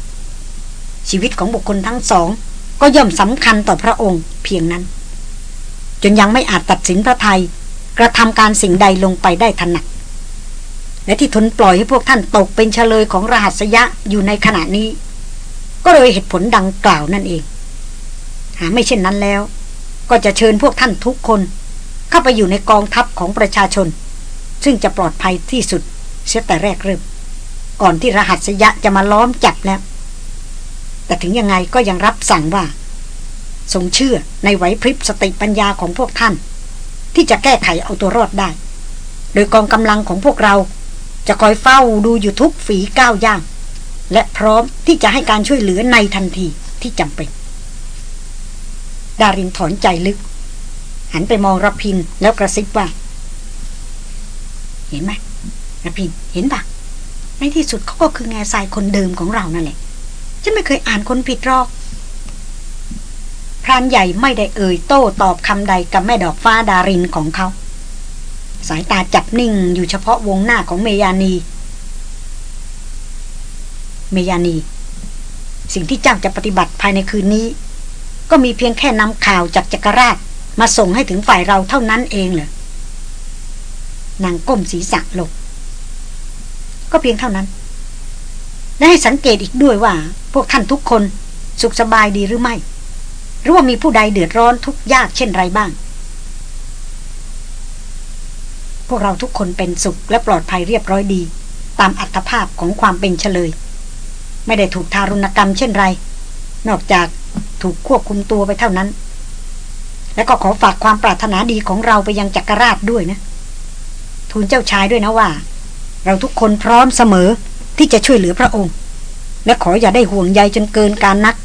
ชีวิตของบุคคลทั้งสอง ก็ย่อมสำคัญต่อพระองค์เพียงนั้น จนยังไม่อาจตัดสินพระไทยกระทำการสิ่งใดลงไปได้ถนัดและที่ทนปล่อยให้พวกท่านตกเป็นเฉลยของรหัสยะอยู่ในขณะนี้ ก็เลยเหตุผลดังกล่าวนั่นเอง หาไม่เช่นนั้นแล้ว ก็จะเชิญพวกท่านทุกคนเข้าไปอยู่ในกองทัพของประชาชน ซึ่งจะปลอดภัยที่สุดเสียแต่แรกเริ่ม ก่อนที่รหัสยะจะมาล้อมจับแล้ว แต่ถึงยังไงก็ยังรับสั่งว่า ทรงเชื่อในไหวพริบสติปัญญาของพวกท่าน ที่จะแก้ไขเอาตัวรอดได้ โดยกองกำลังของพวกเราจะคอยเฝ้าดูอยู่ทุกฝีก้าวย่าง และพร้อมที่จะให้การช่วยเหลือในทันทีที่จำเป็น ดารินถอนใจลึก หันไปมองรพินแล้วกระซิบว่า เห็นไหมรพินเห็นปะในที่สุดเขาก็คือแง่ทรายคนเดิมของเรานั่นแหละ ฉันไม่เคยอ่านคนผิดหรอก พรานใหญ่ไม่ได้เอ่ยโต้ตอบคำใดกับแม่ดอกฟ้าดารินของเขา สายตาจับนิ่งอยู่เฉพาะวงหน้าของเมยานี เมยานี สิ่งที่เจ้าจะปฏิบัติภายในคืนนี้ ก็มีเพียงแค่นำข่าวจากจักรราชมาส่งให้ถึงฝ่ายเราเท่านั้นเองเหรอนางก้มศีรษะลงก็เพียงเท่านั้น และให้สังเกตอีกด้วยว่า พวกท่านทุกคนสุขสบายดีหรือไม่ หรือว่ามีผู้ใดเดือดร้อนทุกยากเช่นไรบ้าง พวกเราทุกคนเป็นสุขและปลอดภัยเรียบร้อยดี ตามอัตภาพของความเป็นเฉลย ไม่ได้ถูกทารุณกรรมเช่นไร นอกจากถูกควบคุมตัวไปเท่านั้น และก็ขอฝากความปรารถนาดีของเราไปยังจักรราชด้วยนะ ทูลเจ้าชายด้วยนะว่า เราทุกคนพร้อมเสมอ ที่จะช่วยเหลือพระองค์ และขออย่าได้ห่วงใยจนเกินการนัก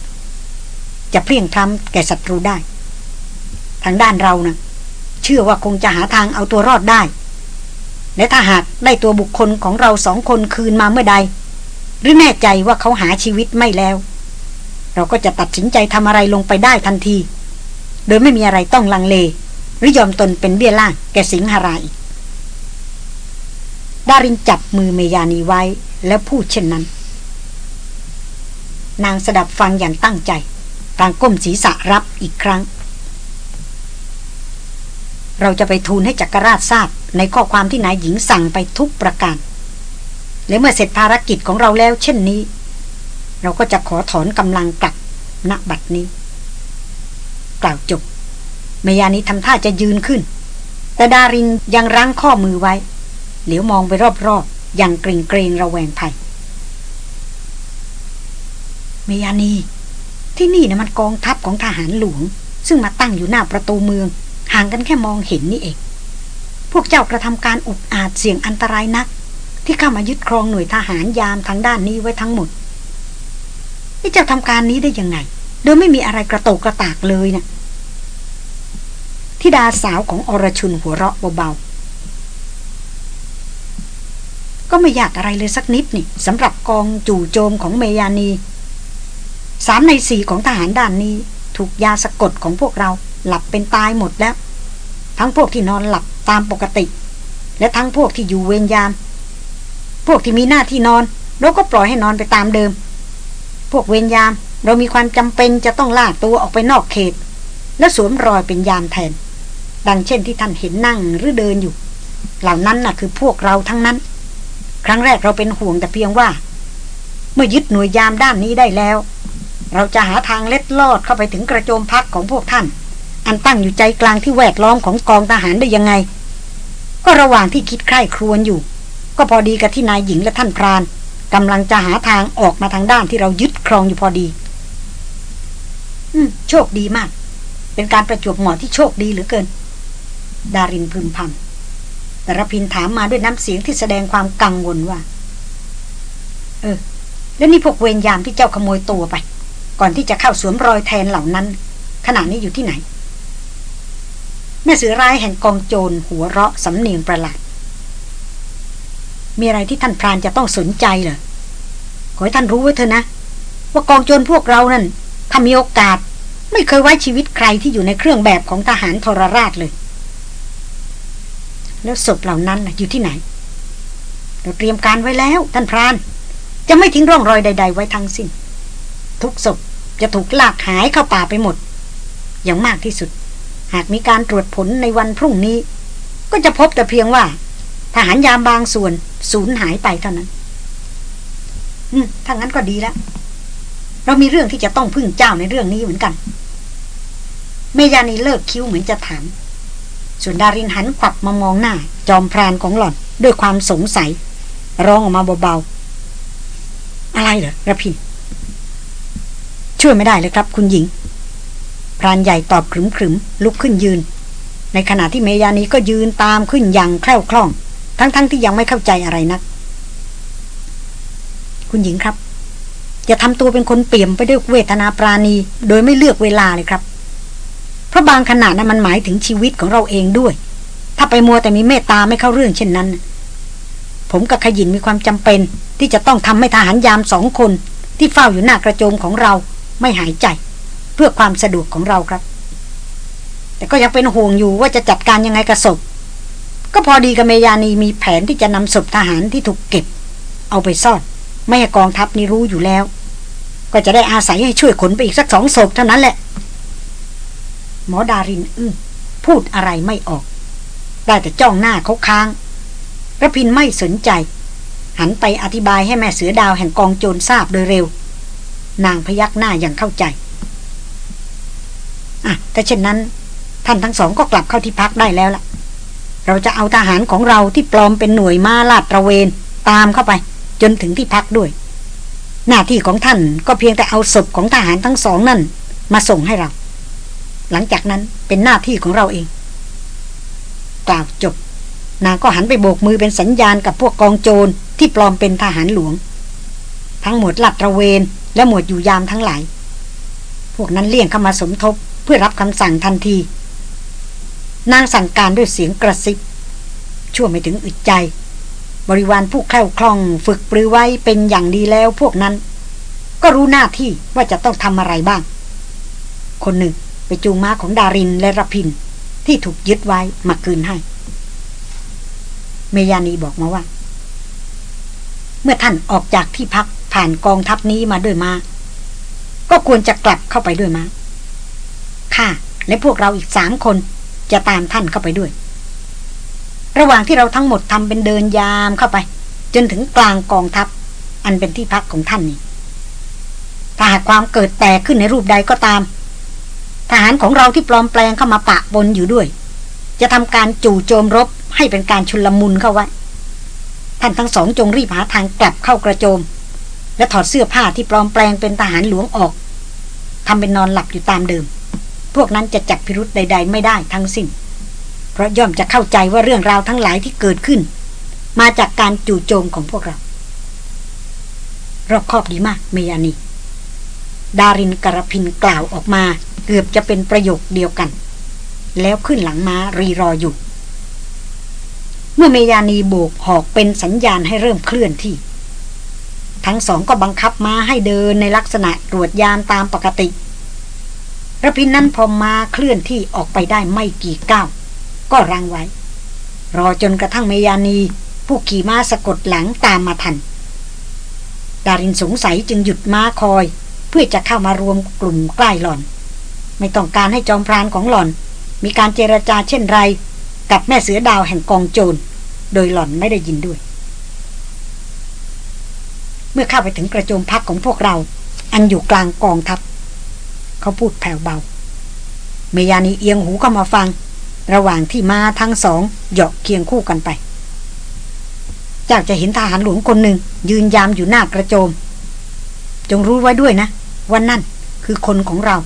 จะเพียงทำแก่ศัตรูได้ ทางด้านเรานะเชื่อว่าคงจะหาทางเอาตัวรอดได้ และถ้าหากได้ตัวบุคคลของเราสองคนคืนมาเมื่อใด หรือแน่ใจว่าเขาหาชีวิตไม่แล้ว เราก็จะตัดสินใจทำอะไรลงไปได้ทันที โดยไม่มีอะไรต้องลังเล หรือยอมตนเป็นเบี้ยล่างแก่สิงหราอีกดารินจับมือเมยานีไว้ แล้วพูดเช่นนั้น นางสดับฟังอย่างตั้งใจกางก้มศีรษะรับอีกครั้ง เราจะไปทูลให้จักรราชทราบในข้อความที่นายหญิงสั่งไปทุกประการ และเมื่อเสร็จภารกิจของเราแล้วเช่นนี้ เราก็จะขอถอนกำลังกลับณบัดนี้ กล่าวจบเมยานีทำท่าจะยืนขึ้น แต่ดารินยังรั้งข้อมือไว้ เหลียวมองไปรอบ อย่างเกรงเกรงระแวงภัยเมยานีที่นี่นะมันกองทัพของทหารหลวง ซึ่งมาตั้งอยู่หน้าประตูเมือง ห่างกันแค่มองเห็นนี่เอง พวกเจ้ากระทำการอุกอาจเสี่ยงอันตรายนัก ที่เข้ามายึดครองหน่วยทหารยามทางด้านนี้ไว้ทั้งหมดนี่เจ้าทำการนี้ได้ยังไง โดยไม่มีอะไรกระโตกกระตากเลยนะทิดาสาวของอรชุนหัวเราะเบา ก็ไม่ยากอะไรเลยสักนิดนี่สำหรับกองจู่โจมของเมยานีสามในสี่ของทหารด้านนี้ ถูกยาสะกดของพวกเราหลับเป็นตายหมดแล้ว ทั้งพวกที่นอนหลับตามปกติ และทั้งพวกที่อยู่เวรยาม พวกที่มีหน้าที่นอน เราก็ปล่อยให้นอนไปตามเดิม พวกเวรยามเรามีความจำเป็นจะต้องลากตัวออกไปนอกเขต และสวมรอยเป็นยามแทน ดังเช่นที่ท่านเห็นนั่งหรือเดินอยู่ เหล่านั้นน่ะคือพวกเราทั้งนั้น ครั้งแรกเราเป็นห่วงแต่เพียงว่า เมื่อยึดหน่วยยามด้านนี้ได้แล้ว เราจะหาทางเล็ดลอดเข้าไปถึงกระโจมพักของพวกท่าน อันตั้งอยู่ใจกลางที่แวดล้อมของกองทหารได้ยังไง ก็ระหว่างที่คิดใคร่ครวญอยู่ ก็พอดีกับที่นายหญิงและท่านพรานกำลังจะหาทางออกมาทางด้านที่เรายึดครองอยู่พอดี อืม โชคดีมาก เป็นการประจวบเหมาะที่โชคดีเหลือเกิน ดารินพึมพำ แต่ระพินถามมาด้วยน้ำเสียงที่แสดงความกังวลว่า เออ แล้วนี่พวกเวรยามที่เจ้าขโมยตัวไป ก่อนที่จะเข้าสวมรอยแทนเหล่านั้น ขณะนี้อยู่ที่ไหน แม่เสือร้ายแห่งกองโจรหัวเราะสำเนียงประหลาด มีอะไรที่ท่านพรานจะต้องสนใจเหรอ ขอให้ท่านรู้ไว้เถอะนะ ว่ากองโจรพวกเรานั่นถ้ามีโอกาส ไม่เคยไว้ชีวิตใครที่อยู่ในเครื่องแบบของทหารทรราชเลย แล้วศพเหล่านั้นอยู่ที่ไหน เราเตรียมการไว้แล้วท่านพราน จะไม่ทิ้งร่องรอยใด ๆ ไว้ทั้งสิ้น ทุกศพจะถูกลากหายเข้าป่าไปหมด อย่างมากที่สุด หากมีการตรวจผลในวันพรุ่งนี้ ก็จะพบแต่เพียงว่า ทหารยามบางส่วนสูญหายไปเท่านั้น อืมถ้างั้นก็ดีแล้วเรามีเรื่องที่จะต้องพึ่งเจ้าในเรื่องนี้เหมือนกัน เมยานีเลิกคิ้วเหมือนจะถาม ส่วนดารินหันขวับมามองหน้า จอมพรานของหล่อนด้วยความสงสัย ร้องออกมาเบาๆ อะไรเหรอระพิน ช่วยไม่ได้เลยครับ คุณหญิง พรานใหญ่ตอบขรึมๆลุกขึ้นยืน ในขณะที่เมยานีก็ยืนตามขึ้นอย่างแคล่วคล่อง ทั้งๆทที่ยังไม่เข้าใจอะไรนัก คุณหญิงครับ อย่าทำตัวเป็นคนเปี่ยมไปด้วยเวทนาปราณี โดยไม่เลือกเวลาเลยครับ เพราะบางขณะนั้นมันหมายถึงชีวิตของเราเองด้วย ถ้าไปมัวแต่มีเมตตาไม่เข้าเรื่องเช่นนั้น ผมกับขยินมีความจำเป็น ที่จะต้องทำให้ทหารยามสองคน ที่เฝ้าอยู่หน้ากระโจมของเราไม่หายใจ เพื่อความสะดวกของเราครับ แต่ก็ยังเป็นห่วงอยู่ว่าจะจัดการยังไงกับศพ ก็พอดีกับเมยานีมีแผนที่จะนำศพทหารที่ถูกเก็บ เอาไปซ่อนไม่ให้กองทัพนี้รู้อยู่แล้ว ก็จะได้อาศัยให้ช่วยขนไปอีกสักสองศพเท่านั้นแหละ หมอดารินอึ้งพูดอะไรไม่ออก ได้แต่จ้องหน้าเขาค้างระพินไม่สนใจ หันไปอธิบายให้แม่เสือดาวแห่งกองโจรทราบโดยเร็ว นางพยักหน้าอย่างเข้าใจอะแต่เช่นนั้น ท่านทั้งสองก็กลับเข้าที่พักได้แล้วล่ะ เราจะเอาทหารของเราที่ปลอมเป็นหน่วยมาลาดตระเวนตามเข้าไป จนถึงที่พักด้วย หน้าที่ของท่านก็เพียงแต่เอาศพของทหารทั้งสองนั่น มาส่งให้เรา หลังจากนั้นเป็นหน้าที่ของเราเอง กล่าวจบ นางก็หันไปโบกมือเป็นสัญญาณกับพวกกองโจรที่ปลอมเป็นทหารหลวง ทั้งหมดลาดระเวนและหมวดอยู่ยามทั้งหลาย พวกนั้นเลี่ยงเข้ามาสมทบเพื่อรับคำสั่งทันที นางสั่งการด้วยเสียงกระซิบ ชั่วไม่ถึงอึดใจ บริวารผู้แคล่วคล่องฝึกปรือไว้เป็นอย่างดีแล้วพวกนั้น ก็รู้หน้าที่ว่าจะต้องทำอะไรบ้าง คนหนึ่ง ไปจูงม้าของดารินและรพิน ที่ถูกยึดไว้มาคืนให้ เมยานีบอกมาว่า เมื่อท่านออกจากที่พักผ่านกองทัพนี้มาด้วยมาก็ควรจะกลับเข้าไปด้วยม้าข้าและพวกเราอีกสามคนจะตามท่านเข้าไปด้วย ระหว่างที่เราทั้งหมดทำเป็นเดินยามเข้าไป จนถึงกลางกองทัพ อันเป็นที่พักของท่านนี่ถ้าหากความเกิดแตกขึ้นในรูปใดก็ตาม ทหารของเราที่ปลอมแปลงเข้ามาปะบนอยู่ด้วย จะทำการจู่โจมรบให้เป็นการชุลมุนเข้าไว้ ท่านทั้งสองจงรีบหาทางกลับเข้ากระโจม และถอดเสื้อผ้าที่ปลอมแปลงเป็นทหารหลวงออกทำเป็นนอนหลับอยู่ตามเดิม พวกนั้นจะจับพิรุษใด ๆ ไม่ได้ทั้งสิ้น เพราะย่อมจะเข้าใจว่าเรื่องราวทั้งหลายที่เกิดขึ้น มาจากการจู่โจมของพวกเรา รอบคอบดีมากเมยานี ดารินกระพินกล่าวออกมา เกือบจะเป็นประโยคเดียวกัน แล้วขึ้นหลังม้ารีรออยู่ เมื่อเมยานีโบกหอกเป็นสัญญาณให้เริ่มเคลื่อนที่ ทั้งสองก็บังคับม้าให้เดินในลักษณะตรวจยามตามปกติระพินนั้นพอมาเคลื่อนที่ออกไปได้ไม่กี่ก้าวก็รังไว้ รอจนกระทั่งเมยานี ผู้ขี่ม้าสะกดหลังตามมาทัน ดารินสงสัยจึงหยุดม้าคอย พื่อจะเข้ามารวมกลุ่มใกล้หล่อน ไม่ต้องการให้จอมพรานของหล่อน มีการเจรจาเช่นไร กับแม่เสือดาวแห่งกองโจร โดยหล่อนไม่ได้ยินด้วย เมื่อเข้าไปถึงกระโจมพักของพวกเรา อันอยู่กลางกองทัพ เขาพูดแผ่วเบา เมยานีเอียงหูเข้ามาฟัง ระหว่างที่มาทั้งสองเหยาะเคียงคู่กันไปเจ้าจะเห็นทหารหลวงคนหนึ่งยืนยามอยู่หน้ากระโจม จงรู้ไว้ด้วยนะ ว่านั่นคือคนของเรา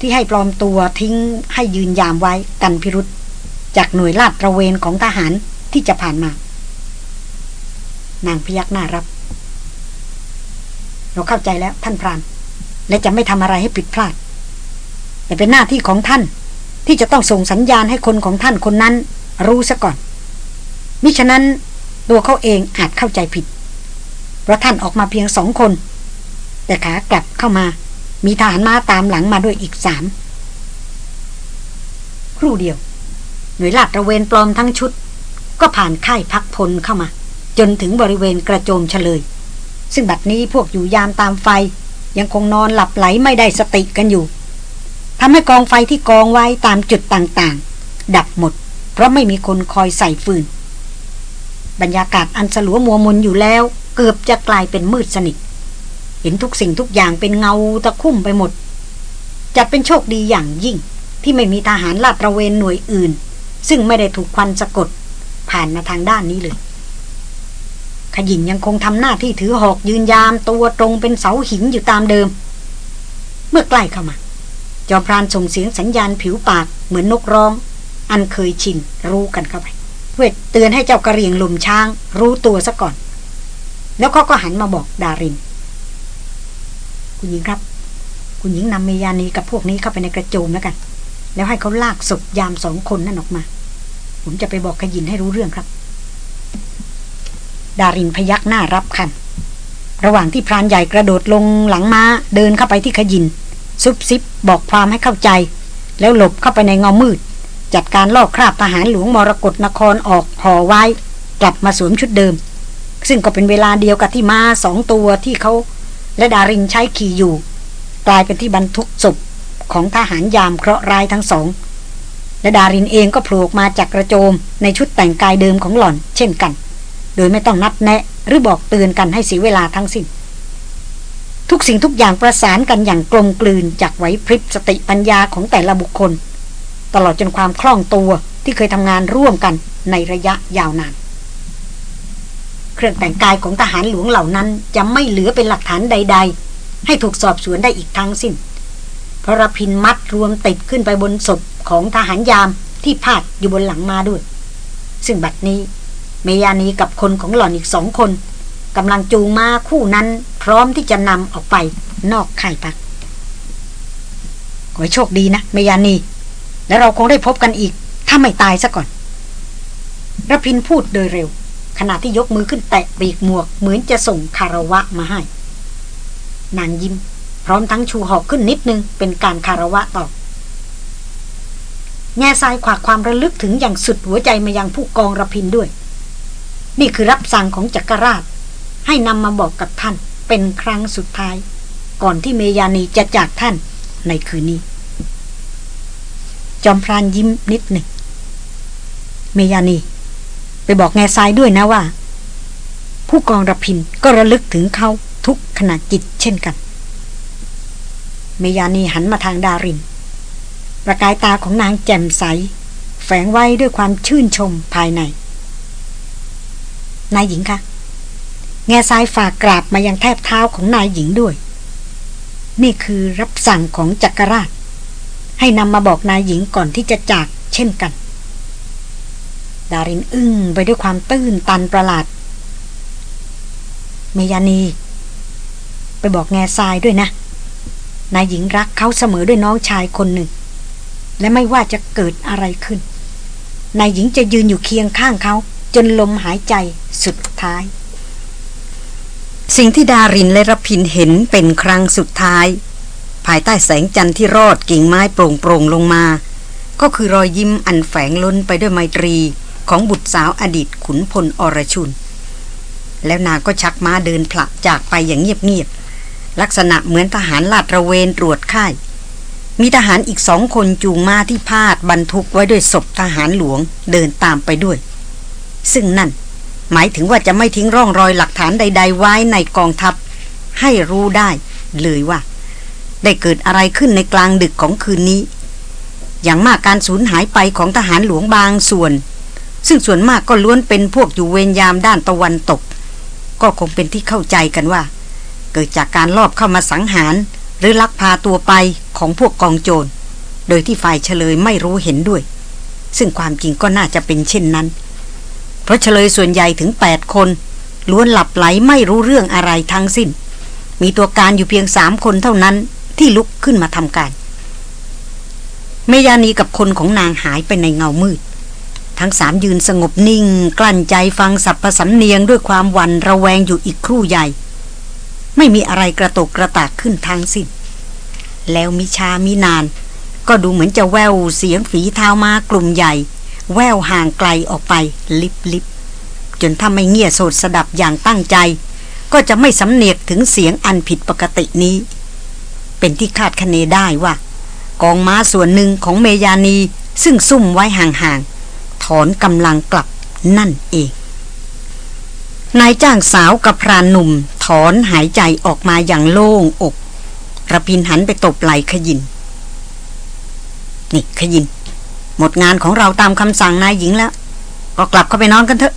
ที่ให้ปลอมตัวทิ้งให้ยืนยามไว้กันพิรุษจากหน่วยลาดตระเวนของทหารที่จะผ่านมา นางพยักหน้ารับ เราเข้าใจแล้วท่านพราน และจะไม่ทำอะไรให้ผิดพลาด แต่เป็นหน้าที่ของท่านที่จะต้องส่งสัญญาณให้คนของท่านคนนั้น รู้ซะก่อน มิฉะนั้นตัวเขาเองอาจเข้าใจผิด เพราะท่านออกมาเพียงสองคน แต่ขากลับเข้ามา มีทหารมาตามหลังมาด้วยอีกสามครู่เดียว หน่วยลาดระเวนปลอมทั้งชุด ก็ผ่านค่ายพักพลเข้ามา จนถึงบริเวณกระโจมเฉลย ซึ่งบัดนี้พวกอยู่ยามตามไฟ ยังคงนอนหลับไหลไม่ได้สติกันอยู่ทำให้กองไฟที่กองไว้ตามจุดต่างๆ ดับหมด เพราะไม่มีคนคอยใส่ฟืน บรรยากาศอันสลัวมัวมนอยู่แล้ว เกือบจะกลายเป็นมืดสนิท เห็นทุกสิ่งทุกอย่างเป็นเงาตะคุ่มไปหมด จะเป็นโชคดีอย่างยิ่ง ที่ไม่มีทหารลาดระเวนหน่วยอื่น ซึ่งไม่ได้ถูกควันสะกด ผ่านมาทางด้านนี้เลย ขยินยังคงทำหน้าที่ถือหอกยืนยามตัวตรงเป็นเสาหินอยู่ตามเดิม เมื่อใกล้เข้ามา จอพรานส่งเสียงสัญญาณผิวปากเหมือนนกร้อง อันเคยชินรู้กันเข้าไปเวทเตือนให้เจ้ากระเรียงลุมช้าง รู้ตัวซะก่อน แล้วเขาก็หันมาบอกดาริน คุณหญิงครับ คุณหญิงนำเมยานีกับพวกนี้เข้าไปในกระโจมแล้วกัน แล้วให้เขาลากศพยามสองคนนั่นออกมา ผมจะไปบอกขยินให้รู้เรื่องครับ ดารินพยักหน้ารับคำระหว่างที่พรานใหญ่กระโดดลงหลังมา้าเดินเข้าไปที่ขยิน ซุบซิบบอกความให้เข้าใจ แล้วหลบเข้าไปในเงามืด จัดการลอกคราบทหารหลวงมรกรนครออกห่อไว้ กลับมาสวมชุดเดิมซึ่งก็เป็นเวลาเดียวกับที่มาสองตัวที่เขา และดารินใช้ขี่อยู่ กลายเป็นที่บรรทุกศพของทหารยามเคราะห์ร้ายทั้งสอง และดารินเองก็โผล่มาจากกระโจมในชุดแต่งกายเดิมของหล่อน เช่นกัน โดยไม่ต้องนัดแนะหรือบอกเตือนกันให้เสียเวลาทั้งสิ้นทุกสิ่งทุกอย่างประสานกันอย่างกลมกลืนจากไหวพริบสติปัญญาของแต่ละบุคคล ตลอดจนความคล่องตัวที่เคยทำงานร่วมกันในระยะยาวนาน เครื่องแต่งกายของทหารหลวงเหล่านั้นจะไม่เหลือเป็นหลักฐานใด ๆ ให้ถูกสอบสวนได้อีกทั้งสิ้นพระรพินมัดรวมติดขึ้นไปบนศพของทหารยามที่พาดอยู่บนหลังมาด้วย ซึ่งบัดนี้ เมยานีกับคนของหล่อนอีกสองคนกำลังจูงมาคู่นั้น พร้อมที่จะนำออกไปนอกค่ายพักขอโชคดีนะเมยานี และเราคงได้พบกันอีก ถ้าไม่ตายซะก่อนระพินพูดโดยเร็ว ณะที่ยกมือขึ้นแตะปีกหมวก เหมือนจะส่งคารวะมาให้ นางยิ้ม พร้อมทั้งชูหอกขึ้นนิดนึง เป็นการคารวะตอบแง่ทรายขวากความระลึกถึงอย่างสุดหัวใจมายังผู้กองระพินด้วย นี่คือรับสั่งของจักรราช ให้นำมาบอกกับท่านเป็นครั้งสุดท้าย ก่อนที่เมยานีจะจากท่านในคืนนี้ จอมพรานยิ้มนิดหนึ่ง เมยานี ไปบอกแง่ทรายด้วยนะว่า ผู้กองระพินก็ระลึกถึงเขาทุกขณะจิตเช่นกัน เมยานีหันมาทางดาริน ประกายตาของนางแจ่มใส แฝงไว้ด้วยความชื่นชมภายใน นายหญิงคะ แง่ทรายฝากกราบมายังแทบเท้าของนายหญิงด้วย นี่คือรับสั่งของจักรราช ให้นำมาบอกนายหญิงก่อนที่จะจากเช่นกัน ดารินอึ้งไปด้วยความตื้นตันประหลาด เมยานี ไปบอกแง่ทรายด้วยนะ นายหญิงรักเขาเสมอด้วยน้องชายคนหนึ่ง และไม่ว่าจะเกิดอะไรขึ้น นายหญิงจะยืนอยู่เคียงข้างเขา จนลมหายใจสุดท้าย สิ่งที่ดารินและรพินเห็นเป็นครั้งสุดท้าย ภายใต้แสงจันทร์ที่รอดกิ่งไม้โปร่งๆลงมาก็คือรอยยิ้มอันแฝงล้นไปด้วยไมตรี ของบุตรสาวอดีตขุนพลอรชุน แล้วนางก็ชักม้าเดินผละจากไปอย่างเงียบๆลักษณะเหมือนทหารลาดระเวนตรวจค่าย มีทหารอีกสองคนจูงม้าที่พาดบรรทุกไว้ด้วยศพทหารหลวงเดินตามไปด้วย ซึ่งนั่นหมายถึงว่าจะไม่ทิ้งร่องรอยหลักฐานใด ๆ ไว้ในกองทัพ ให้รู้ได้เลยว่า ได้เกิดอะไรขึ้นในกลางดึกของคืนนี้ อย่างมากการสูญหายไปของทหารหลวงบางส่วน ซึ่งส่วนมากก็ล้วนเป็นพวกอยู่เวรยามด้านตะวันตก ก็คงเป็นที่เข้าใจกันว่า เกิดจากการลอบเข้ามาสังหาร หรือลักพาตัวไปของพวกกองโจร โดยที่ฝ่ายเฉลยไม่รู้เห็นด้วย ซึ่งความจริงก็น่าจะเป็นเช่นนั้น เพราะเฉลยส่วนใหญ่ถึง 8 คนล้วนหลับไหลไม่รู้เรื่องอะไรทั้งสิ้น มีตัวการอยู่เพียงสามคนเท่านั้นที่ลุกขึ้นมาทำการเมยานีกับคนของนางหายไปในเงามืด ทั้งสามยืนสงบนิ่ง กลั้นใจฟังสับประสันเนียงด้วยความหวั่นระแวงอยู่อีกครู่ใหญ่ ไม่มีอะไรกระตกกระตากขึ้นทั้งสิ้น แล้วมิชามินาน ก็ดูเหมือนจะแววเสียงฝีเท้ามากลุ่มใหญ่ แววห่างไกลออกไปลิบลิบจนถ้าไม่เงี่ยโสดสดับอย่างตั้งใจ ก็จะไม่สำเนียกถึงเสียงอันผิดปกตินี้ เป็นที่คาดคะเนได้ว่า กองม้าส่วนหนึ่งของเมยานีซึ่งซุ่มไว้ห่างๆ ถอนกำลังกลับนั่นเอง นายจ้างสาวกับพรานหนุ่มถอนหายใจออกมาอย่างโล่งอกระพินหันไปตบไหลขยิน นี่ขยิน หมดงานของเราตามคำสั่งนายหญิงแล้ว ก็กลับเข้าไปนอนกันเถอะ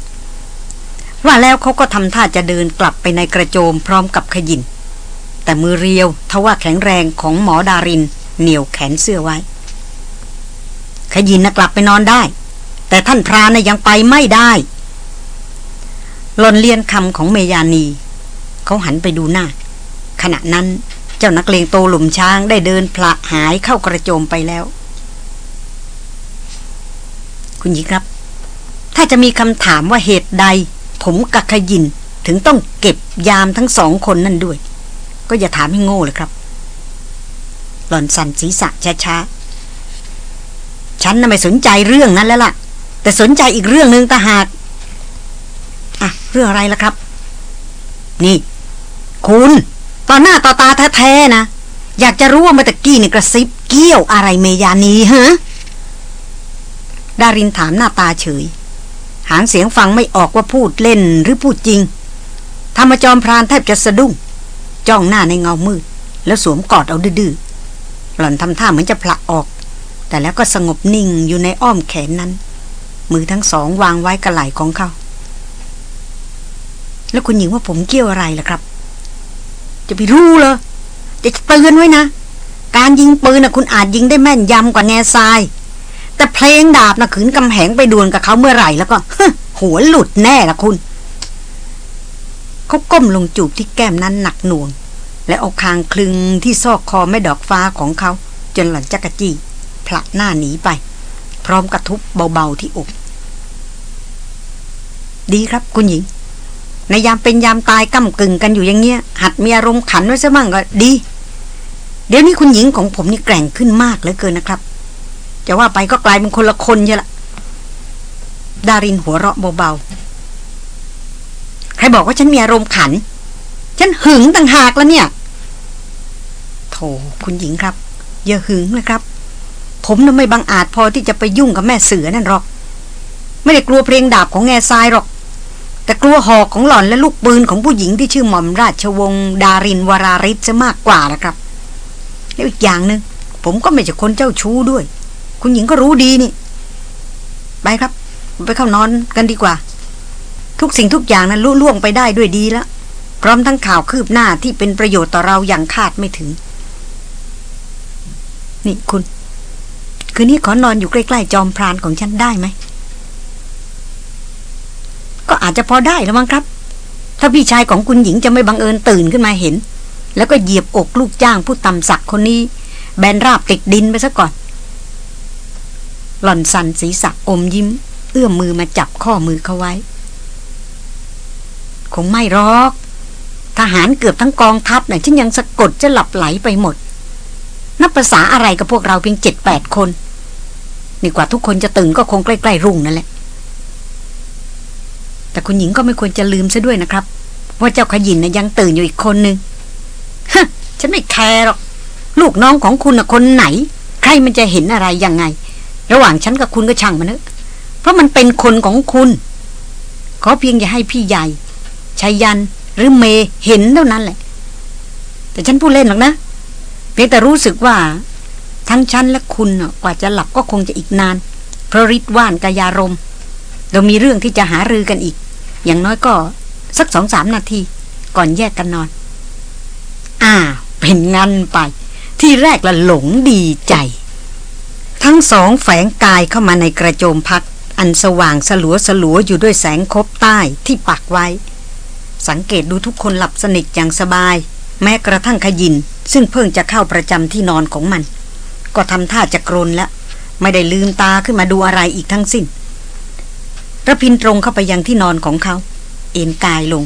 ว่าแล้วเขาก็ทำท่าจะเดินกลับไปในกระโจมพร้อมกับขยิน แต่มือเรียวทว่าแข็งแรงของหมอดาริน เหนียวแขนเสื้อไว้ ขยินนะกลับไปนอนได้ แต่ท่านพรานนยังไปไม่ได้หลนเลียนคำของเมยานี เขาหันไปดูหน้า ขณะนั้นเจ้านักเลงโตหลุมช้างได้เดินพละหายเข้ากระโจมไปแล้ว คุณหญิงครับ ถ้าจะมีคำถามว่าเหตุใด ผมกับขยินถึงต้องเก็บยามทั้งสองคนนั่นด้วย ก็อย่าถามให้โง่เลยครับ หล่อนสั่นศีรษะช้าๆฉันน่ะไม่สนใจเรื่องนั้นแล้วล่ะ แต่สนใจอีกเรื่องหนึ่งต่หาก อะ เรื่องอะไรล่ะครับ นี่ คุณต่อหน้าต่อตาแท้ๆนะ อยากจะรู้ว่ามื่อตะกี้นี่กระซิบเกี้ยวอะไรเมยานีฮะดารินถามหน้าตาเฉย หางเสียงฟังไม่ออกว่าพูดเล่นหรือพูดจริงธรรมจอมพรานแทบจะสะดุ้ง จ้องหน้าในเงามืด แล้วสวมกอดเอาดื้อหล่อนทำท่าเหมือนจะผละออก แต่แล้วก็สงบนิ่งอยู่ในอ้อมแขนนั้น มือทั้งสองวางไว้กระไหล่ของเขา แล้วคุณหญิงว่าผมเกี่ยวอะไรล่ะครับ จะไปรู้เหรอจะเตือนไว้นะ การยิงปืนนะคุณอาจยิงได้แม่นยำกว่าแง่ทราย แต่เพลงดาบนะขืนกำแหงไปดวลกับเขาเมื่อไหร่แล้วก็หัวหลุดแน่ละคุณเขาก้มลงจูบที่แก้มนั้นหนักหน่วง และเอาคางคลึงที่ซอกคอแม่ดอกฟ้าของเขา จนหล่อนจักรจี้ผละหน้าหนีไป พร้อมกระทุบเบาๆที่อก ดีครับคุณหญิง ในยามเป็นยามตายก้ากึ่งกันอยู่อย่างเงี้ย หัดมีอารมณ์ขันไว้ซะบ้างก็ดี เดี๋ยวนี้คุณหญิงของผมนี่แกร่งขึ้นมากเหลือเกินนะครับ จะว่าไปก็กลายเป็นคนละคนใช่ละดารินหัวเราะเบาๆ ใครบอกว่าฉันมีอารมณ์ขัน ฉันหึงต่างหากแล้วเนี่ย โถคุณหญิงครับ อย่าหึงนะครับ ผมน่ะไม่บังอาจพอที่จะไปยุ่งกับแม่เสือนั่นหรอก ไม่ได้กลัวเพลงดาบของแง่ทรายหรอก แต่กลัวหอกของหล่อนและลูกปืนของผู้หญิงที่ชื่อหม่อมราชวงศ์ดารินวราริศจะมากกว่านะครับแล้วอีกอย่างหนึ่งผมก็ไม่ใช่คนเจ้าชู้ด้วย คุณหญิงก็รู้ดีนี่ ไปครับ ไปเข้านอนกันดีกว่า ทุกสิ่งทุกอย่างนั้นลุล่วงไปได้ด้วยดีแล้ว พร้อมทั้งข่าวคืบหน้าที่เป็นประโยชน์ต่อเราอย่างคาดไม่ถึง นี่คุณ คืนนี้ขอนอนอยู่ใกล้ๆจอมพรานของฉันได้ไหม ก็อาจจะพอได้แล้วมั้งครับ ถ้าพี่ชายของคุณหญิงจะไม่บังเอิญตื่นขึ้นมาเห็น แล้วก็เหยียบอกลูกจ้างผู้ต่ำสักคนนี้ แบนราบติดดินไปซะก่อน หล่อนสันศีรษะอมยิ้ม เอื้อมมือมาจับข้อมือเขาไว้ คงไม่รอก ทหารเกือบทั้งกองทัพเนี่ยฉันยังสะกดจะหลับไหลไปหมดนับภาษาอะไรกับพวกเราเพียงเจ็ดแปดคน นี่กว่าทุกคนจะตื่นก็คงใกล้ๆรุ่งนั่นแหละ แต่คุณหญิงก็ไม่ควรจะลืมซะด้วยนะครับ ว่าเจ้าขยินนะยังตื่นอยู่อีกคนนึงฮะฉันไม่แคร์หรอก ลูกน้องของคุณนะคนไหน ใครมันจะเห็นอะไรยังไง ระหว่างฉันกับคุณก็ช่างมันเถอะเพราะมันเป็นคนของคุณขอเพียงอย่าให้พี่ใหญ่ชายันหรือเมเห็นเท่านั้นแหละ แต่ฉันพูดเล่นหรอกนะ เพียงแต่รู้สึกว่า ทั้งฉันและคุณกว่าจะหลับก็คงจะอีกนาน เพราะริดว่านกายารม เรามีเรื่องที่จะหารือกันอีก อย่างน้อยก็สักสองสามนาที ก่อนแยกกันนอน อ่า เป็นงั้นไป ที่แรกละหลงดีใจ ทั้งสองแฝงกายเข้ามาในกระโจมพัก อันสว่างสลัวสลัวอยู่ด้วยแสงคบใต้ที่ปักไว้ สังเกตดูทุกคนหลับสนิทอย่างสบาย แม้กระทั่งขยิน ซึ่งเพิ่งจะเข้าประจำที่นอนของมัน ก็ทำท่าจะกรนแล้ว ไม่ได้ลืมตาขึ้นมาดูอะไรอีกทั้งสิ้นระพินตรงเข้าไปยังที่นอนของเขา เอนกายลง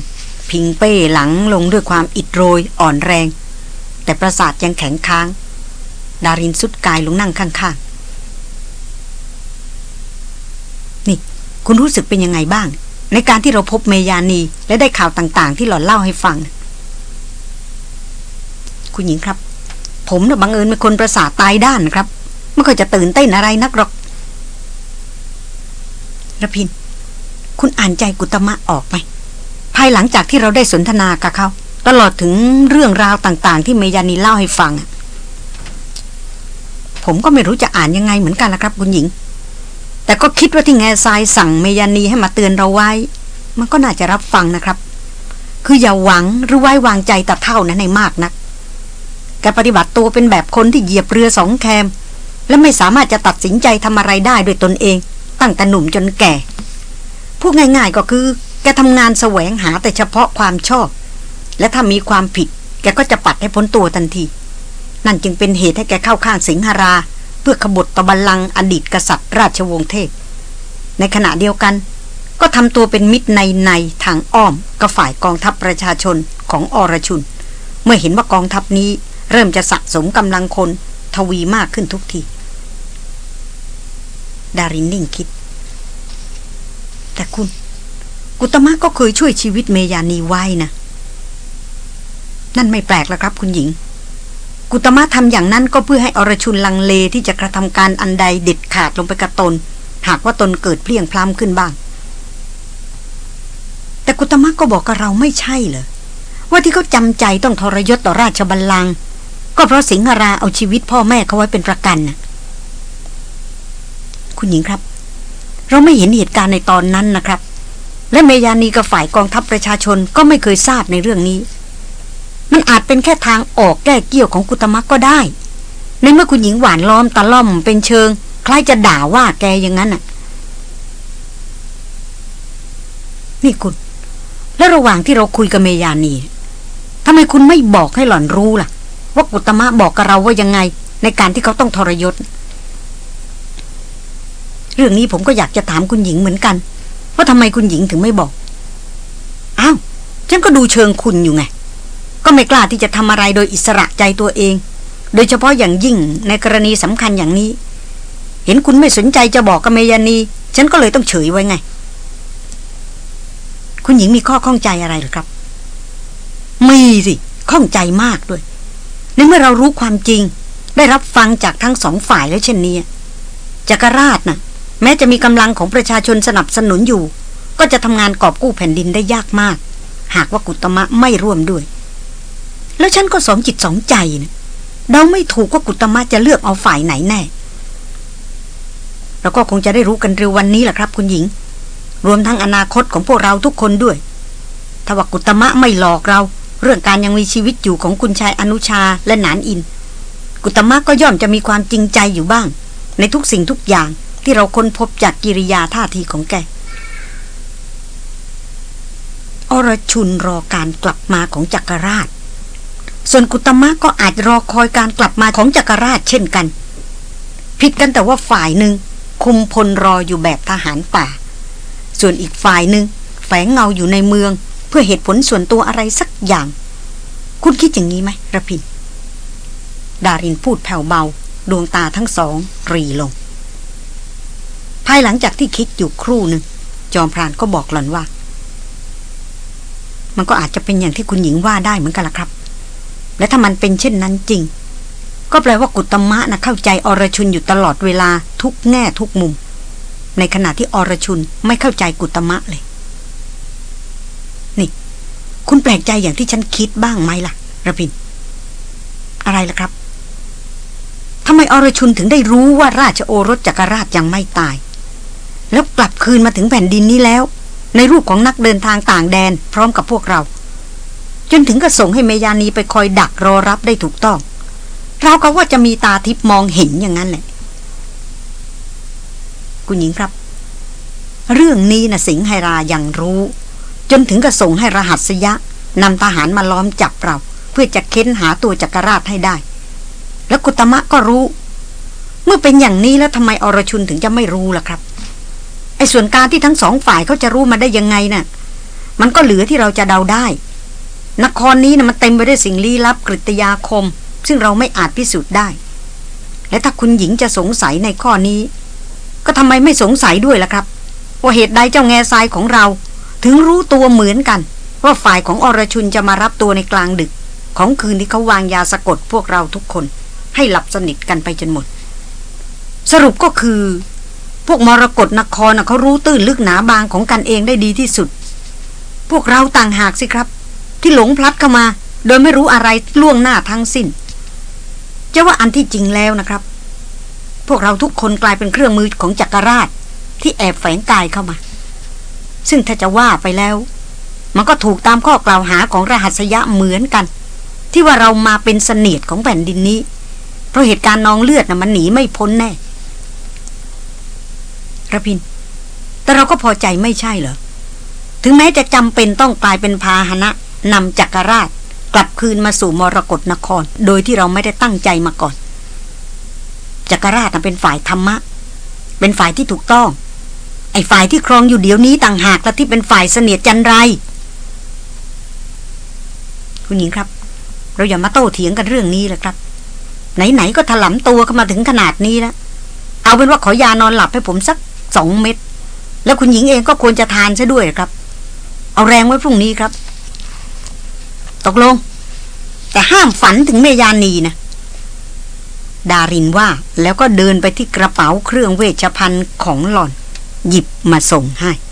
พิงเป้หลังลงด้วยความอิดโรยอ่อนแรง แต่ประสาทยังแข็งค้าง ดารินสุดกายลงนั่งข้างๆ นี่ คุณรู้สึกเป็นยังไงบ้าง ในการที่เราพบเมยานีและได้ข่าวต่างๆ ที่หล่อนเล่าให้ฟัง คุณหญิงครับ ผมน่ะบังเอิญเป็นคนประสาทตายด้านนะครับไม่เคยจะตื่นเต้นอะไรนักหรอกระพิน คุณอ่านใจกุตมะออกไหมภายหลังจากที่เราได้สนทนากับเขา ตลอดถึงเรื่องราวต่างๆ ที่เมยานีเล่าให้ฟัง ผมก็ไม่รู้จะอ่านยังไงเหมือนกันละครับ คุณหญิง แต่ก็คิดว่าที่แง่ทรายสั่งเมยานีให้มาเตือนเราไว้ มันก็น่าจะรับฟังนะครับ คืออย่าหวังหรือไว้วางใจตะเท่านั้นในมากนัการปฏิบัติตัวเป็นแบบคนที่เหยียบเรือสองแคม และไม่สามารถจะตัดสินใจทำอะไรได้ด้วยตนเอง ตั้งแต่หนุ่มจนแก่ พูดง่ายๆก็คือ แกทำงานแสวงหาแต่เฉพาะความชอบ และถ้ามีความผิด แกก็จะปัดให้พ้นตัวทันที นั่นจึงเป็นเหตุให้แกเข้าข้างสิงหรา เพื่อขบฏตบัลลังอดีตกษัตริย์ราชวงศ์เทพ ในขณะเดียวกัน ก็ทำตัวเป็นมิตรในในทางอ้อมกับฝ่ายกองทัพประชาชนของอรชุน เมื่อเห็นว่ากองทัพนี้ เริ่มจะสะสมกำลังคนทวีมากขึ้นทุกที ดารินนิ่งคิด แต่คุณ กุตมะก็เคยช่วยชีวิตเมยานีไว้นะ นั่นไม่แปลกแล้วครับคุณหญิง กุตมะทำอย่างนั้นก็เพื่อให้อรชุนลังเลที่จะกระทำการอันใดเด็ดขาดลงไปกับตน หากว่าตนเกิดเพลียงพล้ำขึ้นบ้าง แต่กุตมะก็บอกกับเราไม่ใช่เหรอว่าที่เขาจำใจต้องทรยศต่อราชบัลลังก์ ก็เพราะสิงหราเอาชีวิตพ่อแม่เขาไว้เป็นประกันนะคุณหญิงครับ เราไม่เห็นเหตุการณ์ในตอนนั้นนะครับ และเมยานีกับฝ่ายกองทัพประชาชนก็ไม่เคยทราบในเรื่องนี้ มันอาจเป็นแค่ทางออกแก้เกี่ยวของกุตมะก็ได้ ในเมื่อคุณหญิงหวานล้อมตะล่อมเป็นเชิง คล้ายจะด่าว่าแกอย่างนั้นน่ะ นี่คุณ แล้วระหว่างที่เราคุยกับเมยานีทำไมคุณไม่บอกให้หล่อนรู้ล่ะ ว่ากุตมะบอกกับเราว่ายังไง ในการที่เขาต้องทรยศ เรื่องนี้ผมก็อยากจะถามคุณหญิงเหมือนกัน ว่าทำไมคุณหญิงถึงไม่บอกอ้าวฉันก็ดูเชิงคุณอยู่ไง ก็ไม่กล้าที่จะทำอะไรโดยอิสระใจตัวเอง โดยเฉพาะอย่างยิ่งในกรณีสำคัญอย่างนี้ เห็นคุณไม่สนใจจะบอกกับเมยานีฉันก็เลยต้องเฉยไว้ไง คุณหญิงมีข้อข้องใจอะไรหรือครับ มีสิ ข้องใจมากด้วย ในเมื่อเรารู้ความจริง ได้รับฟังจากทั้งสองฝ่ายแล้วเช่นนี้จักรราชนะ่ะ แม้จะมีกำลังของประชาชนสนับสนุนอยู่ ก็จะทำงานกอบกู้แผ่นดินได้ยากมาก หากว่ากุตมะไม่ร่วมด้วย แล้วฉันก็สองจิตสองใจนะเดาไม่ถูกว่ากุตมะจะเลือกเอาฝ่ายไหนแน่เราก็คงจะได้รู้กันเร็ววันนี้แหละครับ คุณหญิง รวมทั้งอนาคตของพวกเราทุกคนด้วยถ้าว่ากุตมะไม่หลอกเรา เรื่องการยังมีชีวิตอยู่ของคุณชายอนุชาและหนานอิน กุตมะก็ย่อมจะมีความจริงใจอยู่บ้าง ในทุกสิ่งทุกอย่างที่เราค้นพบจากกิริยาท่าทีของแก อรชุนรอการกลับมาของจักรราช ส่วนกุตมะก็อาจรอคอยการกลับมาของจักรราชเช่นกัน ผิดกันแต่ว่าฝ่ายหนึ่งคุมพลรออยู่แบบทหารป่า ส่วนอีกฝ่ายหนึ่งแฝงเงาอยู่ในเมือง เพื่อเหตุผลส่วนตัวอะไรสักอย่าง คุณคิดอย่างนี้ไหมระพิน ดารินพูดแผ่วเบา ดวงตาทั้งสอง รีลง ภายหลังจากที่คิดอยู่ครู่หนึ่ง จอมพรานก็บอกหล่อนว่า มันก็อาจจะเป็นอย่างที่คุณหญิงว่าได้เหมือนกันละครับ และถ้ามันเป็นเช่นนั้นจริง ก็แปลว่ากุตมะนะเข้าใจอรชุนอยู่ตลอดเวลาทุกแง่ทุกมุม ในขณะที่อรชุนไม่เข้าใจกุตมะเลย คุณแปลกใจอย่างที่ฉันคิดบ้างไหมล่ะระพิน อะไรล่ะครับทำไมอรชุนถึงได้รู้ว่าราชโอรสจักรราชยังไม่ตาย แล้วกลับคืนมาถึงแผ่นดินนี้แล้ว ในรูปของนักเดินทางต่างแดนพร้อมกับพวกเรา จนถึงก็ส่งให้เมยานีไปคอยดักรอรับได้ถูกต้อง เราก็ว่าจะมีตาทิพมองเห็นอย่างนั้นแหละ คุณหญิงครับ เรื่องนี้นะสิงหรายังรู้ จนถึงก็ส่งให้รหัสยะนำทหารมาล้อมจับเรา เพื่อจะเค้นหาตัวจักรราชให้ได้ แล้วกุตมะก็รู้ เมื่อเป็นอย่างนี้แล้วทำไมอรชุนถึงจะไม่รู้ล่ะครับ ไอ้ส่วนการที่ทั้งสองฝ่ายเขาจะรู้มาได้ยังไงนะ่ะ มันก็เหลือที่เราจะเดาได้ นครนี้นะมันเต็มไปด้วยสิ่งลี้ลับกริยาคม ซึ่งเราไม่อาจพิสูจน์ได้ และถ้าคุณหญิงจะสงสัยในข้อนี้ ก็ทำไมไม่สงสัยด้วยล่ะครับว่าเหตุใดเจ้าแง่ทรายของเรา ถึงรู้ตัวเหมือนกัน ว่าฝ่ายของอรชุนจะมารับตัวในกลางดึก ของคืนที่เขาวางยาสะกดพวกเราทุกคน ให้หลับสนิทกันไปจนหมด สรุปก็คือ พวกมรกรนครเขารู้ตื้นลึกหนาบางของกันเองได้ดีที่สุด พวกเราต่างหากสิครับ ที่หลงพลัดเข้ามา โดยไม่รู้อะไรล่วงหน้าทั้งสิ้นจะว่าอันที่จริงแล้วนะครับ พวกเราทุกคนกลายเป็นเครื่องมือของจักรราช ที่แอบแฝงกายเข้ามา ซึ่งถ้าจะว่าไปแล้ว มันก็ถูกตามข้อกล่าวหาของรหัสยะเหมือนกัน ที่ว่าเรามาเป็นเสนียดของแผ่นดินนี้ เพราะเหตุการณ์นองเลือดนะ่ะมันหนีไม่พ้นแน่ระพิน แต่เราก็พอใจไม่ใช่เหรอ ถึงแม้จะจำเป็นต้องกลายเป็นพาหนะนำจักรราชกลับคืนมาสู่มรกรนคร โดยที่เราไม่ได้ตั้งใจมาก่อน จักรราชเป็นฝ่ายธรรมะ เป็นฝ่ายที่ถูกต้อง อ้ฝ่ายที่ครองอยู่เดี๋ยวนี้ต่างหากและที่เป็นฝ่ายเสนียดจันไร คุณหญิงครับ เราอย่ามาโต้เถียงกันเรื่องนี้เลยครับ ไหนๆก็ถลำตัวเข้ามาถึงขนาดนี้แล้วเอาเป็นว่าขอยานอนหลับให้ผมสักสองเม็ด แล้วคุณหญิงเองก็ควรจะทานซะด้วยครับ เอาแรงไว้พรุ่งนี้ครับ ตกลง แต่ห้ามฝันถึงเมยานีนะดารินว่าแล้วก็เดินไปที่กระเป๋าเครื่องเวชภัณฑ์ของหล่อน หยิบมาส่งให้